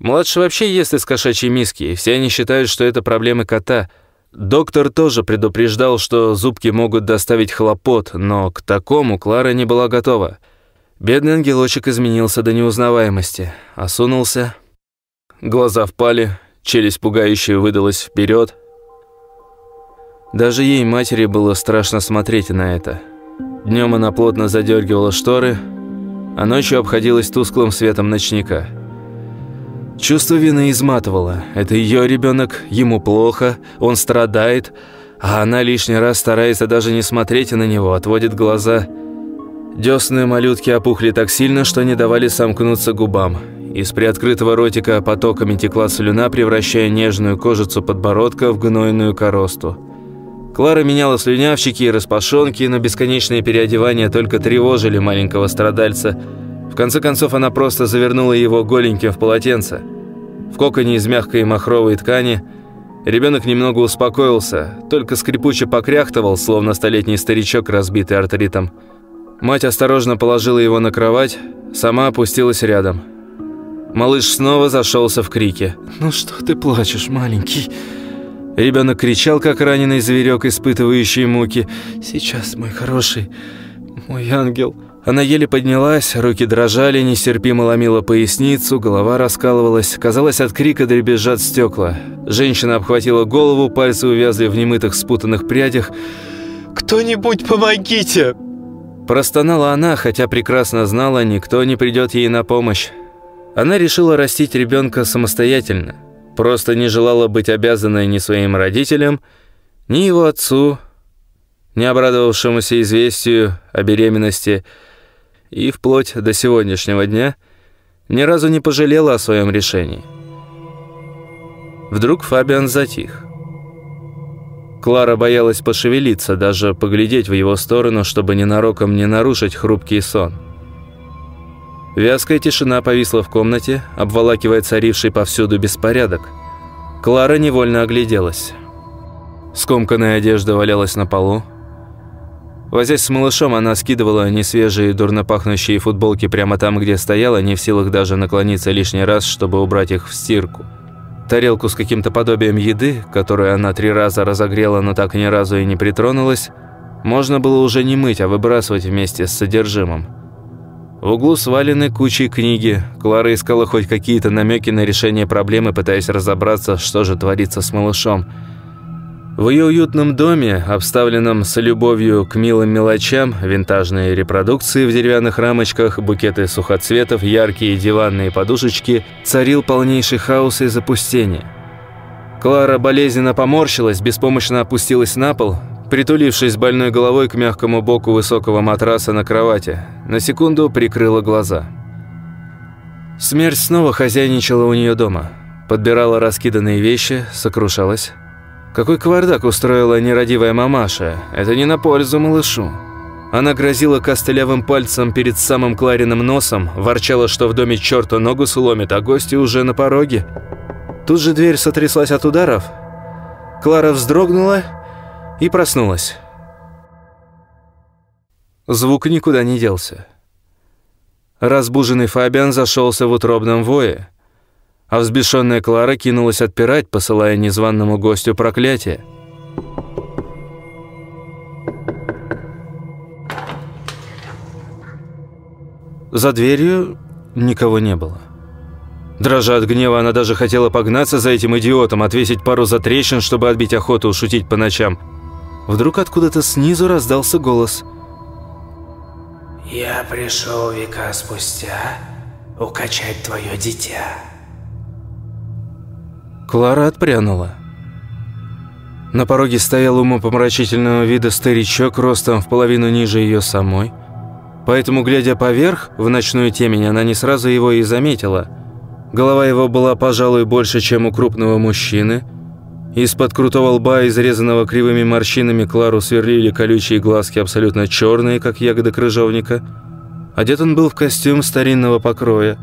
Младший вообще ест из кошачьей миски, и все они считают, что это проблемы кота – Доктор тоже предупреждал, что зубки могут доставить хлопот, но к такому Клара не была готова. Бедный ангелочек изменился до неузнаваемости, осунулся, глаза впали, челюсть пугающая выдалась вперед. Даже ей, матери, было страшно смотреть на это. Днем она плотно задергивала шторы, а ночью обходилась тусклым светом ночника – Чувство вины изматывало. Это ее ребенок, ему плохо, он страдает, а она лишний раз старается даже не смотреть на него, отводит глаза. Десны малютки опухли так сильно, что не давали сомкнуться губам. Из приоткрытого ротика потоками текла слюна, превращая нежную кожицу подбородка в гнойную коросту. Клара меняла слюнявчики и распашонки, но бесконечные переодевания только тревожили маленького страдальца – в конце концов, она просто завернула его голеньким в полотенце. В коконе из мягкой махровой ткани ребенок немного успокоился, только скрипуче покряхтывал, словно столетний старичок, разбитый артритом. Мать осторожно положила его на кровать, сама опустилась рядом. Малыш снова зашелся в крике. «Ну что ты плачешь, маленький?» Ребенок кричал, как раненый зверек, испытывающий муки. «Сейчас, мой хороший, мой ангел». Она еле поднялась, руки дрожали, нестерпимо ломила поясницу, голова раскалывалась. Казалось, от крика дребезжат стекла. Женщина обхватила голову, пальцы увязли в немытых спутанных прядях. «Кто-нибудь помогите!» Простонала она, хотя прекрасно знала, никто не придет ей на помощь. Она решила растить ребенка самостоятельно. Просто не желала быть обязанной ни своим родителям, ни его отцу, не обрадовавшемуся известию о беременности – и вплоть до сегодняшнего дня ни разу не пожалела о своем решении. Вдруг Фабиан затих. Клара боялась пошевелиться, даже поглядеть в его сторону, чтобы ненароком не нарушить хрупкий сон. Вязкая тишина повисла в комнате, обволакивая царивший повсюду беспорядок. Клара невольно огляделась. Скомканная одежда валялась на полу, Возясь с малышом, она скидывала несвежие, дурно пахнущие футболки прямо там, где стояла, не в силах даже наклониться лишний раз, чтобы убрать их в стирку. Тарелку с каким-то подобием еды, которую она три раза разогрела, но так ни разу и не притронулась, можно было уже не мыть, а выбрасывать вместе с содержимым. В углу свалены кучей книги. Клара искала хоть какие-то намеки на решение проблемы, пытаясь разобраться, что же творится с малышом – в ее уютном доме, обставленном с любовью к милым мелочам, винтажные репродукции в деревянных рамочках, букеты сухоцветов, яркие диванные подушечки, царил полнейший хаос и запустение. Клара болезненно поморщилась, беспомощно опустилась на пол, притулившись больной головой к мягкому боку высокого матраса на кровати. На секунду прикрыла глаза. Смерть снова хозяйничала у нее дома. Подбирала раскиданные вещи, сокрушалась. Какой кавардак устроила нерадивая мамаша. Это не на пользу малышу. Она грозила костылявым пальцем перед самым Клариным носом, ворчала, что в доме черта ногу сломит, а гости уже на пороге. Тут же дверь сотряслась от ударов. Клара вздрогнула и проснулась. Звук никуда не делся. Разбуженный Фабиан зашелся в утробном вое, а взбешенная Клара кинулась отпирать, посылая незваному гостю проклятие. За дверью никого не было. Дрожа от гнева, она даже хотела погнаться за этим идиотом, отвесить пару затрещин, чтобы отбить охоту шутить по ночам. Вдруг откуда-то снизу раздался голос. «Я пришел века спустя укачать твое дитя». Клара отпрянула. На пороге стоял умопомрачительного вида старичок, ростом в половину ниже ее самой – Поэтому, глядя поверх, в ночную темень, она не сразу его и заметила. Голова его была, пожалуй, больше, чем у крупного мужчины. Из-под крутого лба, изрезанного кривыми морщинами, Клару сверлили колючие глазки, абсолютно черные, как ягоды крыжовника. Одет он был в костюм старинного покроя.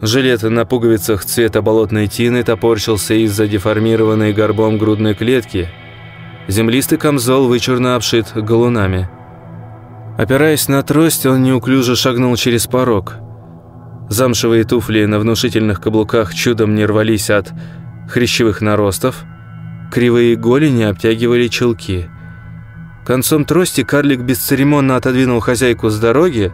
Жилет на пуговицах цвета болотной тины топорщился из-за деформированной горбом грудной клетки. Землистый камзол вычурно обшит галунами. Опираясь на трость, он неуклюже шагнул через порог. Замшевые туфли на внушительных каблуках чудом не рвались от хрящевых наростов. Кривые голени обтягивали челки. Концом трости карлик бесцеремонно отодвинул хозяйку с дороги,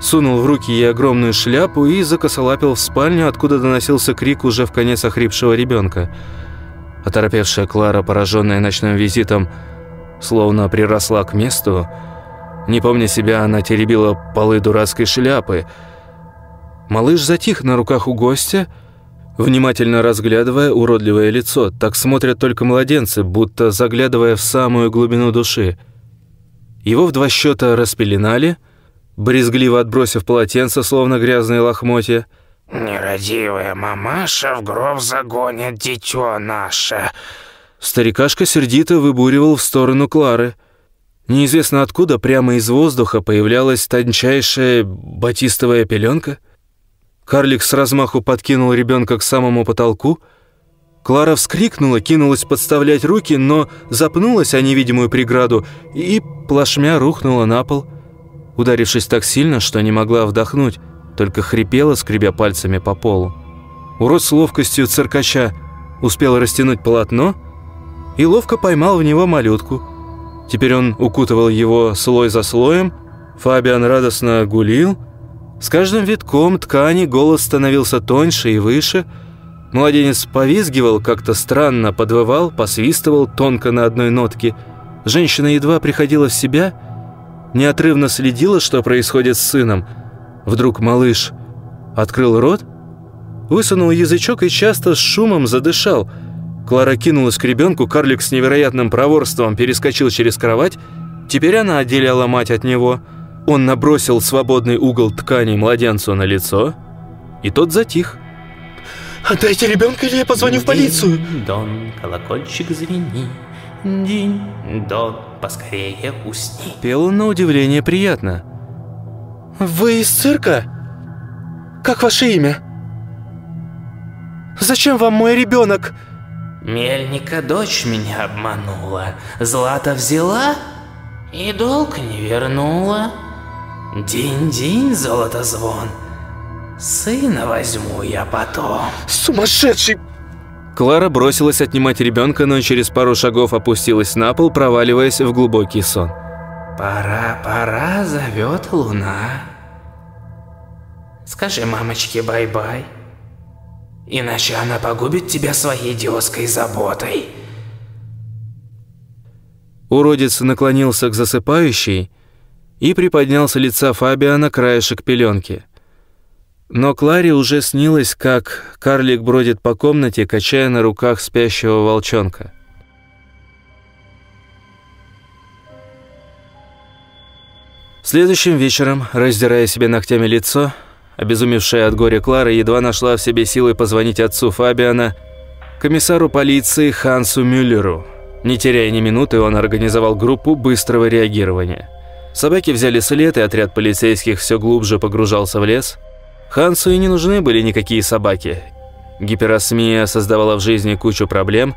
сунул в руки ей огромную шляпу и закосолапил в спальню, откуда доносился крик уже в конец охрипшего ребенка. Оторопевшая Клара, пораженная ночным визитом, словно приросла к месту, не помня себя, она теребила полы дурацкой шляпы. Малыш затих на руках у гостя, внимательно разглядывая уродливое лицо. Так смотрят только младенцы, будто заглядывая в самую глубину души. Его в два счета распеленали, брезгливо отбросив полотенце, словно грязные лохмотья. «Нерадивая мамаша в гроб загонит дитё наше!» Старикашка сердито выбуривал в сторону Клары – Неизвестно откуда прямо из воздуха появлялась тончайшая батистовая пеленка. Карлик с размаху подкинул ребенка к самому потолку. Клара вскрикнула, кинулась подставлять руки, но запнулась о невидимую преграду и плашмя рухнула на пол, ударившись так сильно, что не могла вдохнуть, только хрипела, скребя пальцами по полу. Урод с ловкостью циркача успел растянуть полотно и ловко поймал в него малютку – Теперь он укутывал его слой за слоем. Фабиан радостно гулил. С каждым витком ткани голос становился тоньше и выше. Младенец повизгивал, как-то странно подвывал, посвистывал тонко на одной нотке. Женщина едва приходила в себя, неотрывно следила, что происходит с сыном. Вдруг малыш открыл рот, высунул язычок и часто с шумом задышал – Клара кинулась к ребенку, карлик с невероятным проворством перескочил через кровать. Теперь она отделяла мать от него. Он набросил свободный угол ткани младенцу на лицо, и тот затих. «Отдайте ребенка, или я позвоню в полицию!» Дон, колокольчик звени, динь, дон, поскорее усни. Пел он на удивление приятно. «Вы из цирка? Как ваше имя? Зачем вам мой ребенок?» Мельника дочь меня обманула, злато взяла и долг не вернула. День-день, золотозвон, сына возьму я потом. Сумасшедший! Клара бросилась отнимать ребенка, но через пару шагов опустилась на пол, проваливаясь в глубокий сон. Пора, пора, зовет луна. Скажи мамочке бай-бай. Иначе она погубит тебя своей идиотской заботой. Уродец наклонился к засыпающей и приподнял с лица Фабиана краешек пеленки. Но Кларе уже снилось, как карлик бродит по комнате, качая на руках спящего волчонка. Следующим вечером, раздирая себе ногтями лицо, Обезумевшая от горя Клара едва нашла в себе силы позвонить отцу Фабиана, комиссару полиции Хансу Мюллеру. Не теряя ни минуты, он организовал группу быстрого реагирования. Собаки взяли след, и отряд полицейских все глубже погружался в лес. Хансу и не нужны были никакие собаки. Гиперосмия создавала в жизни кучу проблем,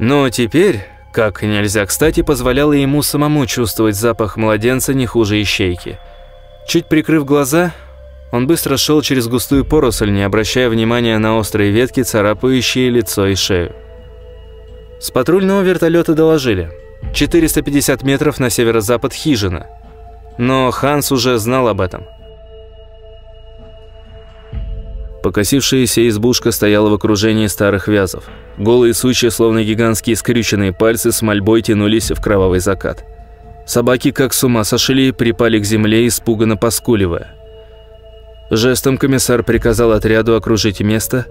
но теперь, как нельзя кстати, позволяла ему самому чувствовать запах младенца не хуже ищейки. Чуть прикрыв глаза, он быстро шел через густую поросль, не обращая внимания на острые ветки, царапающие лицо и шею. С патрульного вертолета доложили. 450 метров на северо-запад хижина – но Ханс уже знал об этом. Покосившаяся избушка стояла в окружении старых вязов. Голые сучья, словно гигантские скрюченные пальцы, с мольбой тянулись в кровавый закат. Собаки, как с ума сошли, припали к земле, испуганно поскуливая. Жестом комиссар приказал отряду окружить место,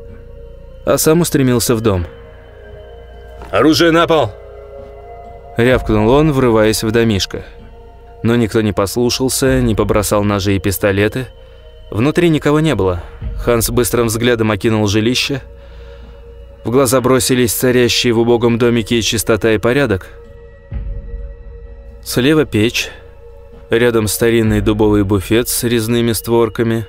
а сам устремился в дом. «Оружие на пол!» Рявкнул он, врываясь в домишко. Но никто не послушался, не побросал ножи и пистолеты. Внутри никого не было. Ханс быстрым взглядом окинул жилище. В глаза бросились царящие в убогом домике чистота и порядок. Слева печь, рядом старинный дубовый буфет с резными створками.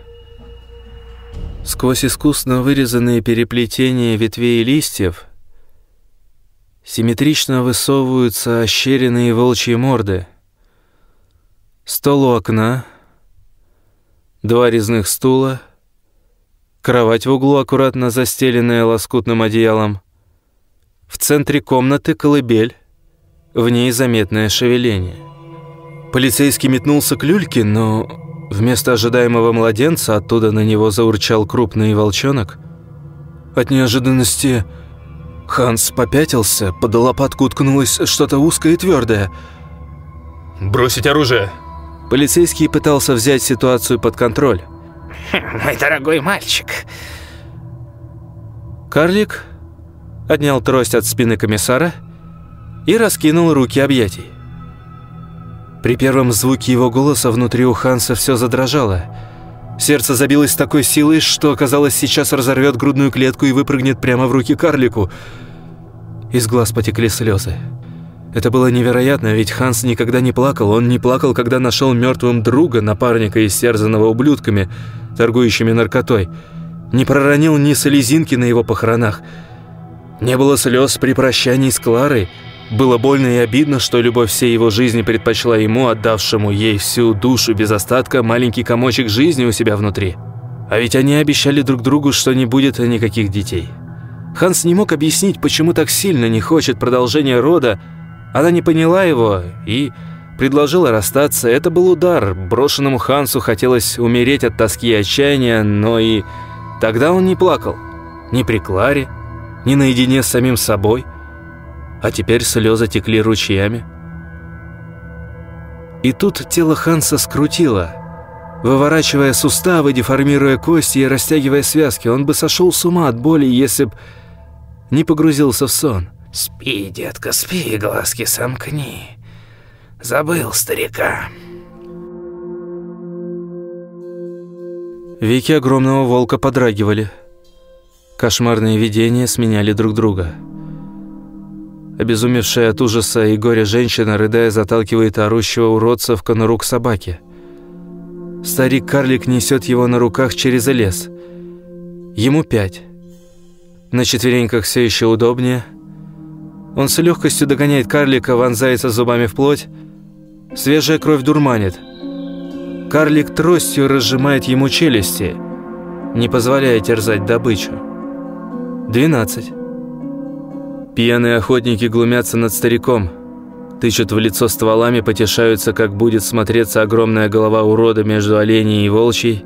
Сквозь искусно вырезанные переплетения ветвей и листьев симметрично высовываются ощеренные волчьи морды – Стол у окна, два резных стула, кровать в углу, аккуратно застеленная лоскутным одеялом. В центре комнаты колыбель, в ней заметное шевеление. Полицейский метнулся к люльке, но вместо ожидаемого младенца оттуда на него заурчал крупный волчонок. От неожиданности Ханс попятился, под лопатку уткнулось что-то узкое и твердое. «Бросить оружие!» Полицейский пытался взять ситуацию под контроль. *laughs* «Мой дорогой мальчик!» Карлик отнял трость от спины комиссара и раскинул руки объятий. При первом звуке его голоса внутри у Ханса все задрожало. Сердце забилось с такой силой, что, казалось, сейчас разорвет грудную клетку и выпрыгнет прямо в руки карлику. Из глаз потекли слезы. Это было невероятно, ведь Ханс никогда не плакал. Он не плакал, когда нашел мертвым друга, напарника, истерзанного ублюдками, торгующими наркотой. Не проронил ни слезинки на его похоронах. Не было слез при прощании с Кларой. Было больно и обидно, что любовь всей его жизни предпочла ему, отдавшему ей всю душу без остатка, маленький комочек жизни у себя внутри. А ведь они обещали друг другу, что не будет никаких детей. Ханс не мог объяснить, почему так сильно не хочет продолжения рода, она не поняла его и предложила расстаться. Это был удар. Брошенному Хансу хотелось умереть от тоски и отчаяния, но и тогда он не плакал. Ни при Кларе, ни наедине с самим собой. А теперь слезы текли ручьями. И тут тело Ханса скрутило. Выворачивая суставы, деформируя кости и растягивая связки, он бы сошел с ума от боли, если б не погрузился в сон. Спи, детка, спи, глазки сомкни. Забыл старика. Веки огромного волка подрагивали. Кошмарные видения сменяли друг друга. Обезумевшая от ужаса и горя женщина, рыдая, заталкивает орущего уродца в конуру к собаке. Старик-карлик несет его на руках через лес. Ему пять. На четвереньках все еще удобнее – он с легкостью догоняет карлика, вонзается зубами в плоть. Свежая кровь дурманит. Карлик тростью разжимает ему челюсти, не позволяя терзать добычу. 12. Пьяные охотники глумятся над стариком. Тычут в лицо стволами, потешаются, как будет смотреться огромная голова урода между оленей и волчьей.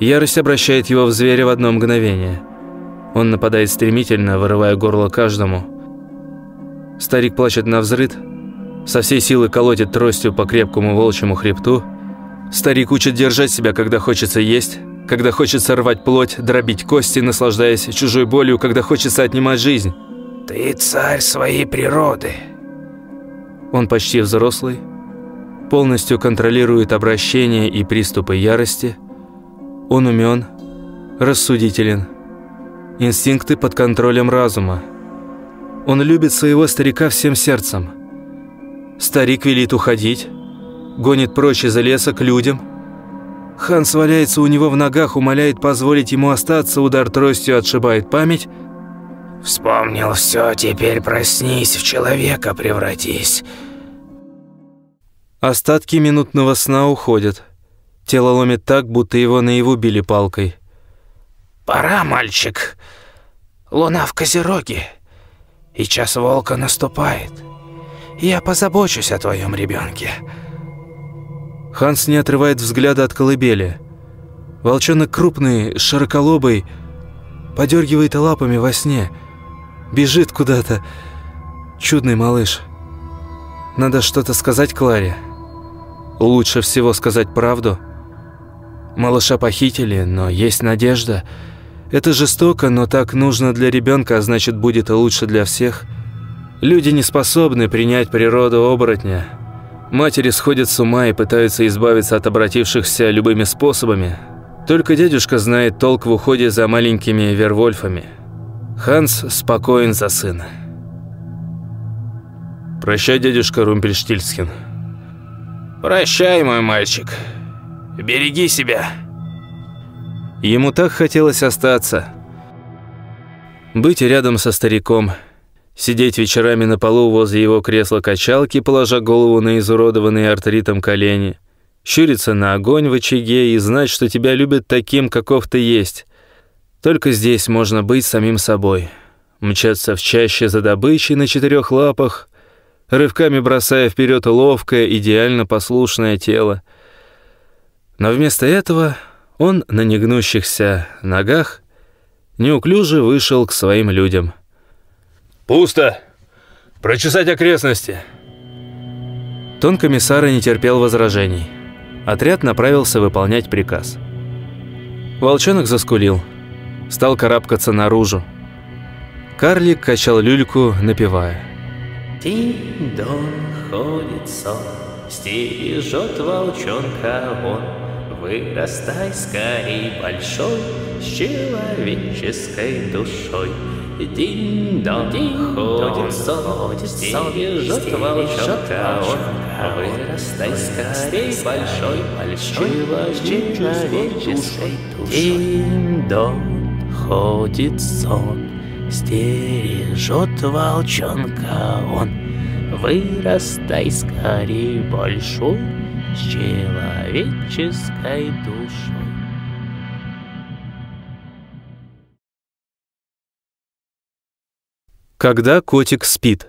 Ярость обращает его в зверя в одно мгновение. Он нападает стремительно, вырывая горло каждому – Старик плачет на взрыд, со всей силы колотит тростью по крепкому волчьему хребту. Старик учит держать себя, когда хочется есть, когда хочется рвать плоть, дробить кости, наслаждаясь чужой болью, когда хочется отнимать жизнь. «Ты царь своей природы». Он почти взрослый, полностью контролирует обращение и приступы ярости. Он умен, рассудителен. Инстинкты под контролем разума. Он любит своего старика всем сердцем. Старик велит уходить, гонит прочь из леса к людям. Ханс валяется у него в ногах, умоляет позволить ему остаться, удар тростью отшибает память. «Вспомнил все, теперь проснись, в человека превратись». Остатки минутного сна уходят. Тело ломит так, будто его наяву били палкой. «Пора, мальчик. Луна в Козероге, и час волка наступает. Я позабочусь о твоем ребенке. Ханс не отрывает взгляда от колыбели. Волчонок крупный, широколобый, подергивает лапами во сне. Бежит куда-то. Чудный малыш. Надо что-то сказать Кларе. Лучше всего сказать правду. Малыша похитили, но есть надежда. Это жестоко, но так нужно для ребенка, а значит будет лучше для всех. Люди не способны принять природу оборотня. Матери сходят с ума и пытаются избавиться от обратившихся любыми способами. Только дядюшка знает толк в уходе за маленькими вервольфами. Ханс спокоен за сына. «Прощай, дядюшка Румпельштильцхен». «Прощай, мой мальчик. Береги себя». Ему так хотелось остаться. Быть рядом со стариком – Сидеть вечерами на полу возле его кресла-качалки, положа голову на изуродованные артритом колени. Щуриться на огонь в очаге и знать, что тебя любят таким, каков ты есть. Только здесь можно быть самим собой. Мчаться в чаще за добычей на четырех лапах, рывками бросая вперед ловкое, идеально послушное тело. Но вместо этого он на негнущихся ногах неуклюже вышел к своим людям – «Пусто! Прочесать окрестности!» Тон комиссара не терпел возражений. Отряд направился выполнять приказ. Волчонок заскулил. Стал карабкаться наружу. Карлик качал люльку, напевая. День-дон ходит сон, стережет волчонка он. Вырастай скорей большой, с человеческой душой. Динь-дон, ходит сон, стережет волчонка он. Вырастай скорей, большой, большой, человеческой душой. Динь-дон, ходит сон, стережет волчонка он. Вырастай скорей, большой, с человеческой душой. Когда котик спит.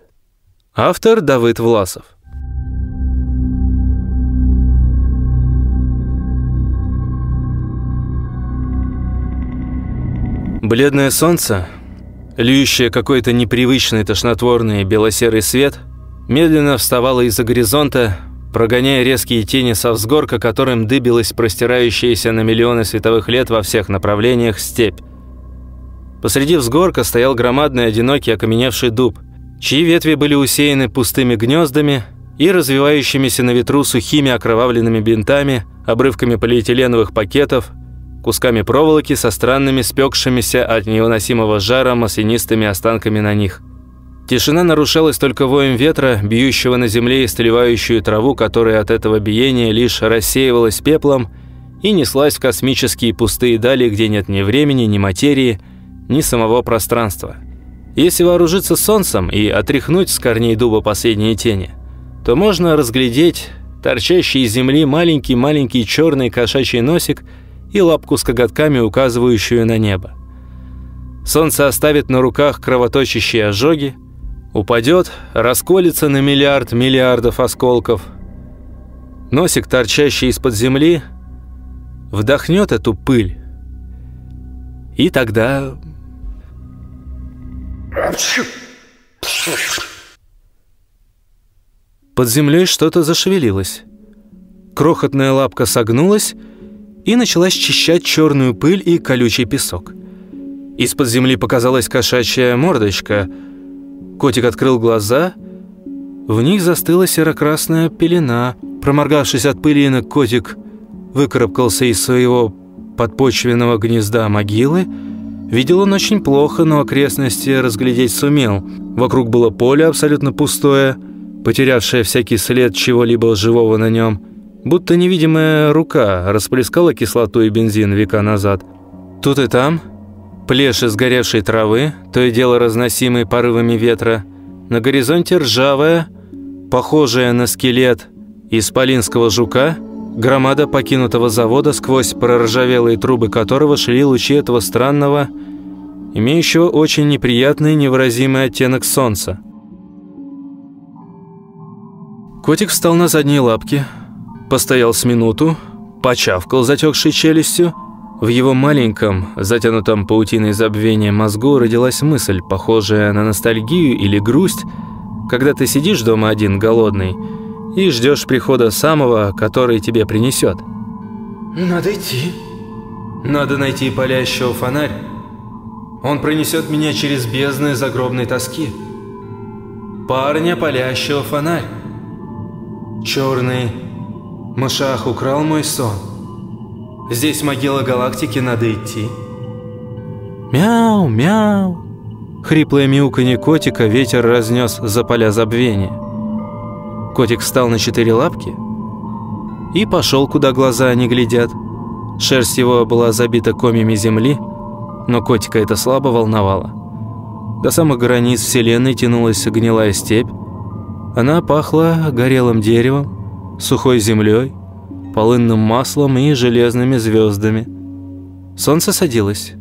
Автор Давыд Власов. Бледное солнце, льющее какой-то непривычный тошнотворный белосерый свет, медленно вставало из-за горизонта, прогоняя резкие тени со взгорка, которым дыбилась простирающаяся на миллионы световых лет во всех направлениях степь. Посреди взгорка стоял громадный одинокий окаменевший дуб, чьи ветви были усеяны пустыми гнездами и развивающимися на ветру сухими окровавленными бинтами, обрывками полиэтиленовых пакетов, кусками проволоки со странными спекшимися от невыносимого жара маслянистыми останками на них. Тишина нарушалась только воем ветра, бьющего на земле истлевающую траву, которая от этого биения лишь рассеивалась пеплом и неслась в космические пустые дали, где нет ни времени, ни материи – ни самого пространства. Если вооружиться солнцем и отряхнуть с корней дуба последние тени, то можно разглядеть торчащий из земли маленький-маленький черный кошачий носик и лапку с коготками, указывающую на небо. Солнце оставит на руках кровоточащие ожоги, упадет, расколется на миллиард миллиардов осколков. Носик, торчащий из-под земли, вдохнет эту пыль. И тогда под землей что-то зашевелилось. Крохотная лапка согнулась и начала счищать черную пыль и колючий песок. Из-под земли показалась кошачья мордочка. Котик открыл глаза. В них застыла серо-красная пелена. Проморгавшись от пылинок, котик выкарабкался из своего подпочвенного гнезда могилы Видел он очень плохо, но окрестности разглядеть сумел. Вокруг было поле абсолютно пустое, потерявшее всякий след чего-либо живого на нем, Будто невидимая рука расплескала кислоту и бензин века назад. Тут и там плешь из горевшей травы, то и дело разносимой порывами ветра. На горизонте ржавая, похожая на скелет исполинского жука, громада покинутого завода, сквозь проржавелые трубы которого шли лучи этого странного, имеющего очень неприятный невыразимый оттенок солнца. Котик встал на задние лапки, постоял с минуту, почавкал затекшей челюстью. В его маленьком, затянутом паутиной забвения мозгу родилась мысль, похожая на ностальгию или грусть, когда ты сидишь дома один голодный и ждешь прихода самого, который тебе принесет. «Надо идти. Надо найти палящего фонарь. Он принесет меня через бездны загробной тоски. Парня, палящего фонарь. Черный мышах украл мой сон. Здесь могила галактики, надо идти». «Мяу, мяу!» Хриплое мяуканье котика ветер разнес за поля забвения. Котик встал на четыре лапки и пошел, куда глаза не глядят. Шерсть его была забита комьями земли, но котика это слабо волновало. До самых границ вселенной тянулась гнилая степь. Она пахла горелым деревом, сухой землей, полынным маслом и железными звездами. Солнце садилось.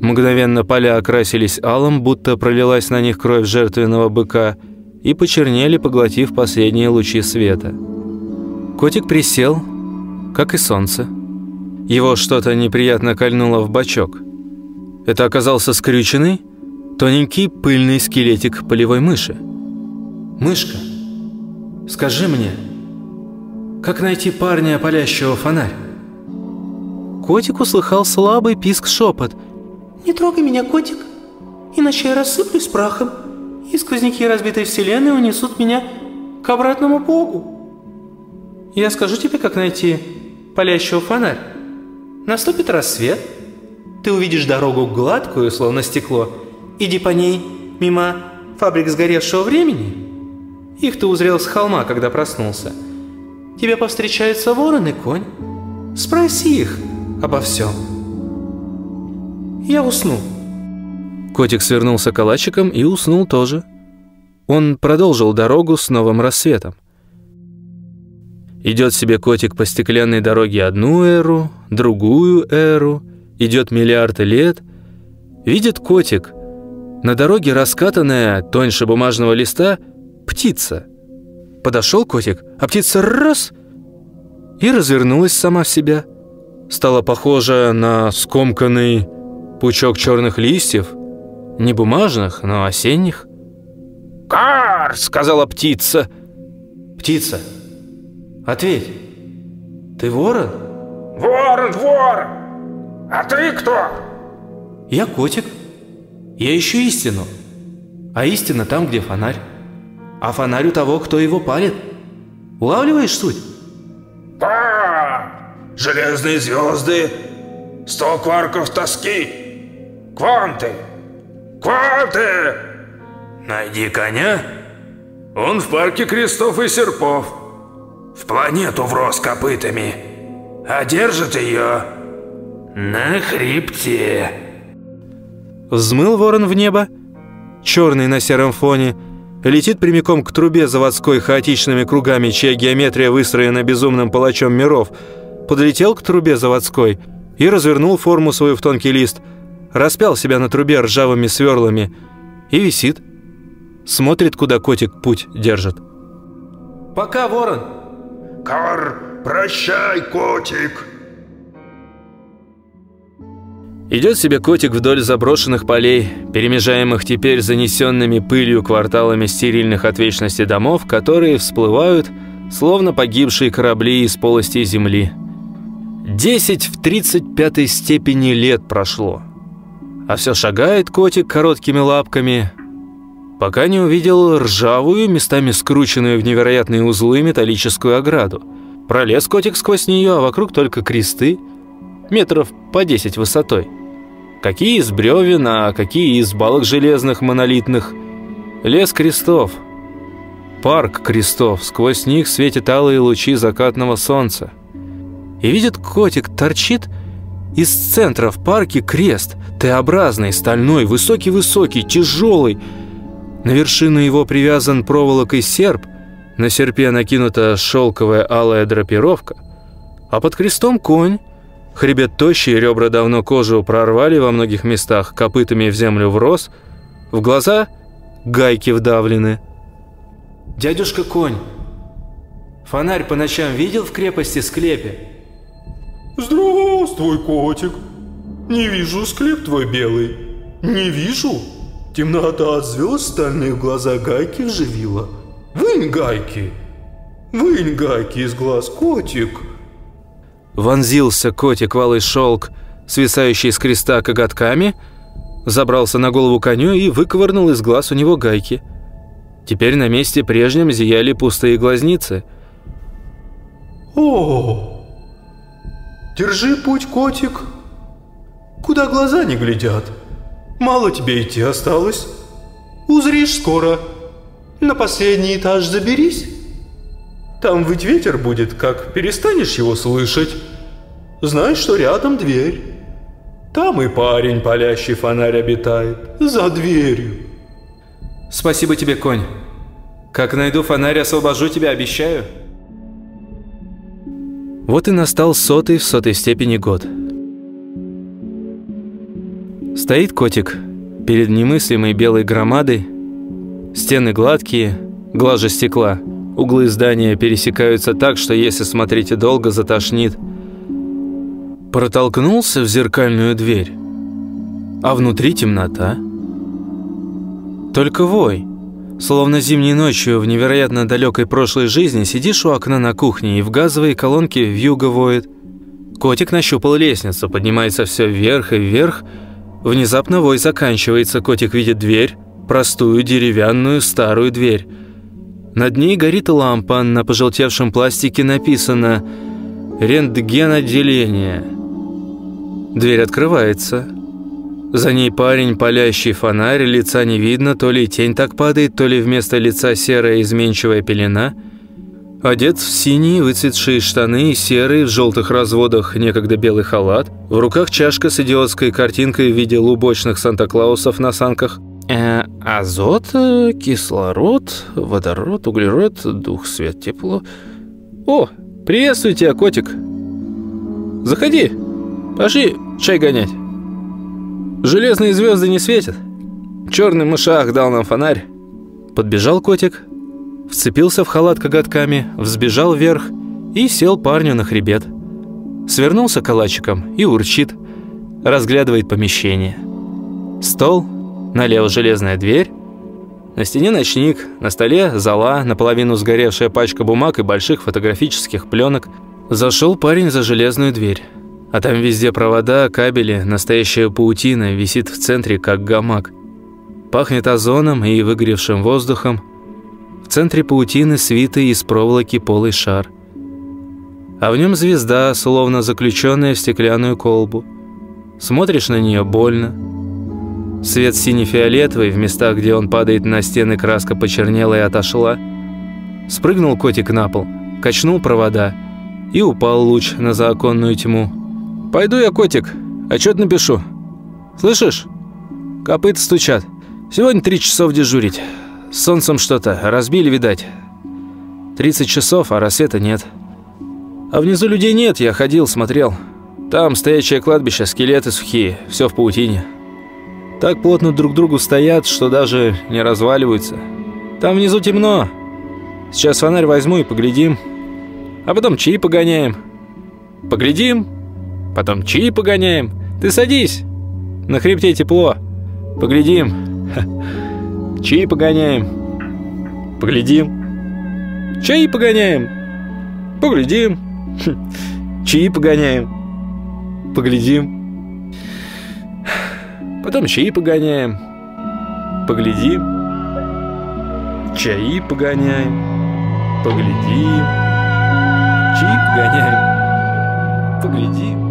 Мгновенно поля окрасились алым, будто пролилась на них кровь жертвенного быка, и почернели, поглотив последние лучи света. Котик присел, как и солнце. Его что-то неприятно кольнуло в бочок. Это оказался скрюченный, тоненький пыльный скелетик полевой мыши. «Мышка, скажи мне, как найти парня, палящего фонарь?» Котик услыхал слабый писк-шепот – «Не трогай меня, котик, иначе я рассыплюсь прахом, и сквозняки разбитой вселенной унесут меня к обратному богу. Я скажу тебе, как найти палящего фонарь. Наступит рассвет, ты увидишь дорогу гладкую, словно стекло, иди по ней мимо фабрик сгоревшего времени. Их ты узрел с холма, когда проснулся. Тебе повстречаются ворон и конь. Спроси их обо всем». Я усну». Котик свернулся калачиком и уснул тоже. Он продолжил дорогу с новым рассветом. Идет себе котик по стеклянной дороге одну эру, другую эру, идет миллиарды лет. Видит котик, на дороге раскатанная, тоньше бумажного листа, птица. Подошел котик, а птица раз и развернулась сама в себя. Стала похожа на скомканный Пучок черных листьев, не бумажных, но осенних. «Кар!» — сказала птица. «Птица, ответь, ты ворон?» «Ворон, ворон! А ты кто?» «Я котик. Я ищу истину. А истина там, где фонарь. А фонарь у того, кто его палит. Улавливаешь суть?» «Да! Железные звезды, сто кварков тоски!» Кванты! Кванты! Найди коня. Он в парке крестов и серпов. В планету врос копытами. А держит ее на хребте. Взмыл ворон в небо, черный на сером фоне, летит прямиком к трубе заводской хаотичными кругами, чья геометрия выстроена безумным палачом миров, подлетел к трубе заводской и развернул форму свою в тонкий лист – распял себя на трубе ржавыми сверлами и висит. Смотрит, куда котик путь держит. «Пока, ворон!» «Кар, прощай, котик!» Идет себе котик вдоль заброшенных полей, перемежаемых теперь занесенными пылью кварталами стерильных от вечности домов, которые всплывают, словно погибшие корабли из полости земли. Десять в тридцать пятой степени лет прошло а все шагает котик короткими лапками, пока не увидел ржавую, местами скрученную в невероятные узлы металлическую ограду. Пролез котик сквозь нее, а вокруг только кресты, метров по 10 высотой. Какие из бревен, а какие из балок железных монолитных. Лес крестов. парк крестов, сквозь них светят алые лучи закатного солнца. И видит котик, торчит из центра в парке крест, Т-образный, стальной, высокий-высокий, тяжелый. На вершину его привязан проволокой серп, на серпе накинута шелковая алая драпировка, а под крестом конь, хребет тощий, ребра давно кожу прорвали во многих местах, копытами в землю врос, в глаза гайки вдавлены. «Дядюшка конь, фонарь по ночам видел в крепости склепе?» «Здравствуй, котик!» Не вижу склеп твой белый. Не вижу. Темнота от звезд стальных глаза гайки вживила. Вынь гайки. Вынь гайки из глаз, котик. Вонзился котик в шелк, свисающий с креста коготками, забрался на голову коню и выковырнул из глаз у него гайки. Теперь на месте прежнем зияли пустые глазницы. О, держи путь, котик. Куда глаза не глядят. Мало тебе идти осталось. Узришь скоро. На последний этаж заберись. Там ведь ветер будет, как перестанешь его слышать. Знаешь, что рядом дверь. Там и парень, палящий фонарь, обитает. За дверью. Спасибо тебе, конь. Как найду фонарь, освобожу тебя, обещаю. Вот и настал сотый в сотой степени год. Стоит котик перед немыслимой белой громадой. Стены гладкие, глажа стекла. Углы здания пересекаются так, что если смотрите долго, затошнит. Протолкнулся в зеркальную дверь, а внутри темнота. Только вой. Словно зимней ночью в невероятно далекой прошлой жизни сидишь у окна на кухне и в газовой колонке вьюга воет. Котик нащупал лестницу, поднимается все вверх и вверх, Внезапно вой заканчивается, котик видит дверь, простую деревянную старую дверь. Над ней горит лампа, на пожелтевшем пластике написано «Рентген отделение». Дверь открывается. За ней парень, палящий фонарь, лица не видно, то ли тень так падает, то ли вместо лица серая изменчивая пелена – Одет в синие выцветшие штаны и серый в желтых разводах некогда белый халат. В руках чашка с идиотской картинкой в виде лубочных Санта-Клаусов на санках. Э, азот, кислород, водород, углерод, дух, свет, тепло. О, приветствую тебя, котик. Заходи, пошли чай гонять. Железные звезды не светят. Черный мышах дал нам фонарь. Подбежал котик, вцепился в халат коготками, взбежал вверх и сел парню на хребет. Свернулся калачиком и урчит, разглядывает помещение. Стол, налево железная дверь, на стене ночник, на столе зола, наполовину сгоревшая пачка бумаг и больших фотографических пленок. Зашел парень за железную дверь. А там везде провода, кабели, настоящая паутина висит в центре, как гамак. Пахнет озоном и выгоревшим воздухом, в центре паутины свитый из проволоки полый шар. А в нем звезда, словно заключенная в стеклянную колбу. Смотришь на нее больно. Свет сине-фиолетовый, в местах, где он падает на стены, краска почернела и отошла. Спрыгнул котик на пол, качнул провода и упал луч на заоконную тьму. «Пойду я, котик, отчет напишу. Слышишь? Копыта стучат. Сегодня три часов дежурить». С солнцем что-то. Разбили, видать. 30 часов, а рассвета нет. А внизу людей нет, я ходил, смотрел. Там стоячее кладбище, скелеты сухие, все в паутине. Так плотно друг к другу стоят, что даже не разваливаются. Там внизу темно. Сейчас фонарь возьму и поглядим. А потом чаи погоняем. Поглядим, потом чаи погоняем. Ты садись. На хребте тепло. Поглядим. Чаи погоняем. Поглядим. Чаи погоняем. Поглядим. Чаи погоняем. Поглядим. Потом чаи погоняем. Поглядим. Чаи погоняем. Поглядим. Чаи погоняем. Поглядим.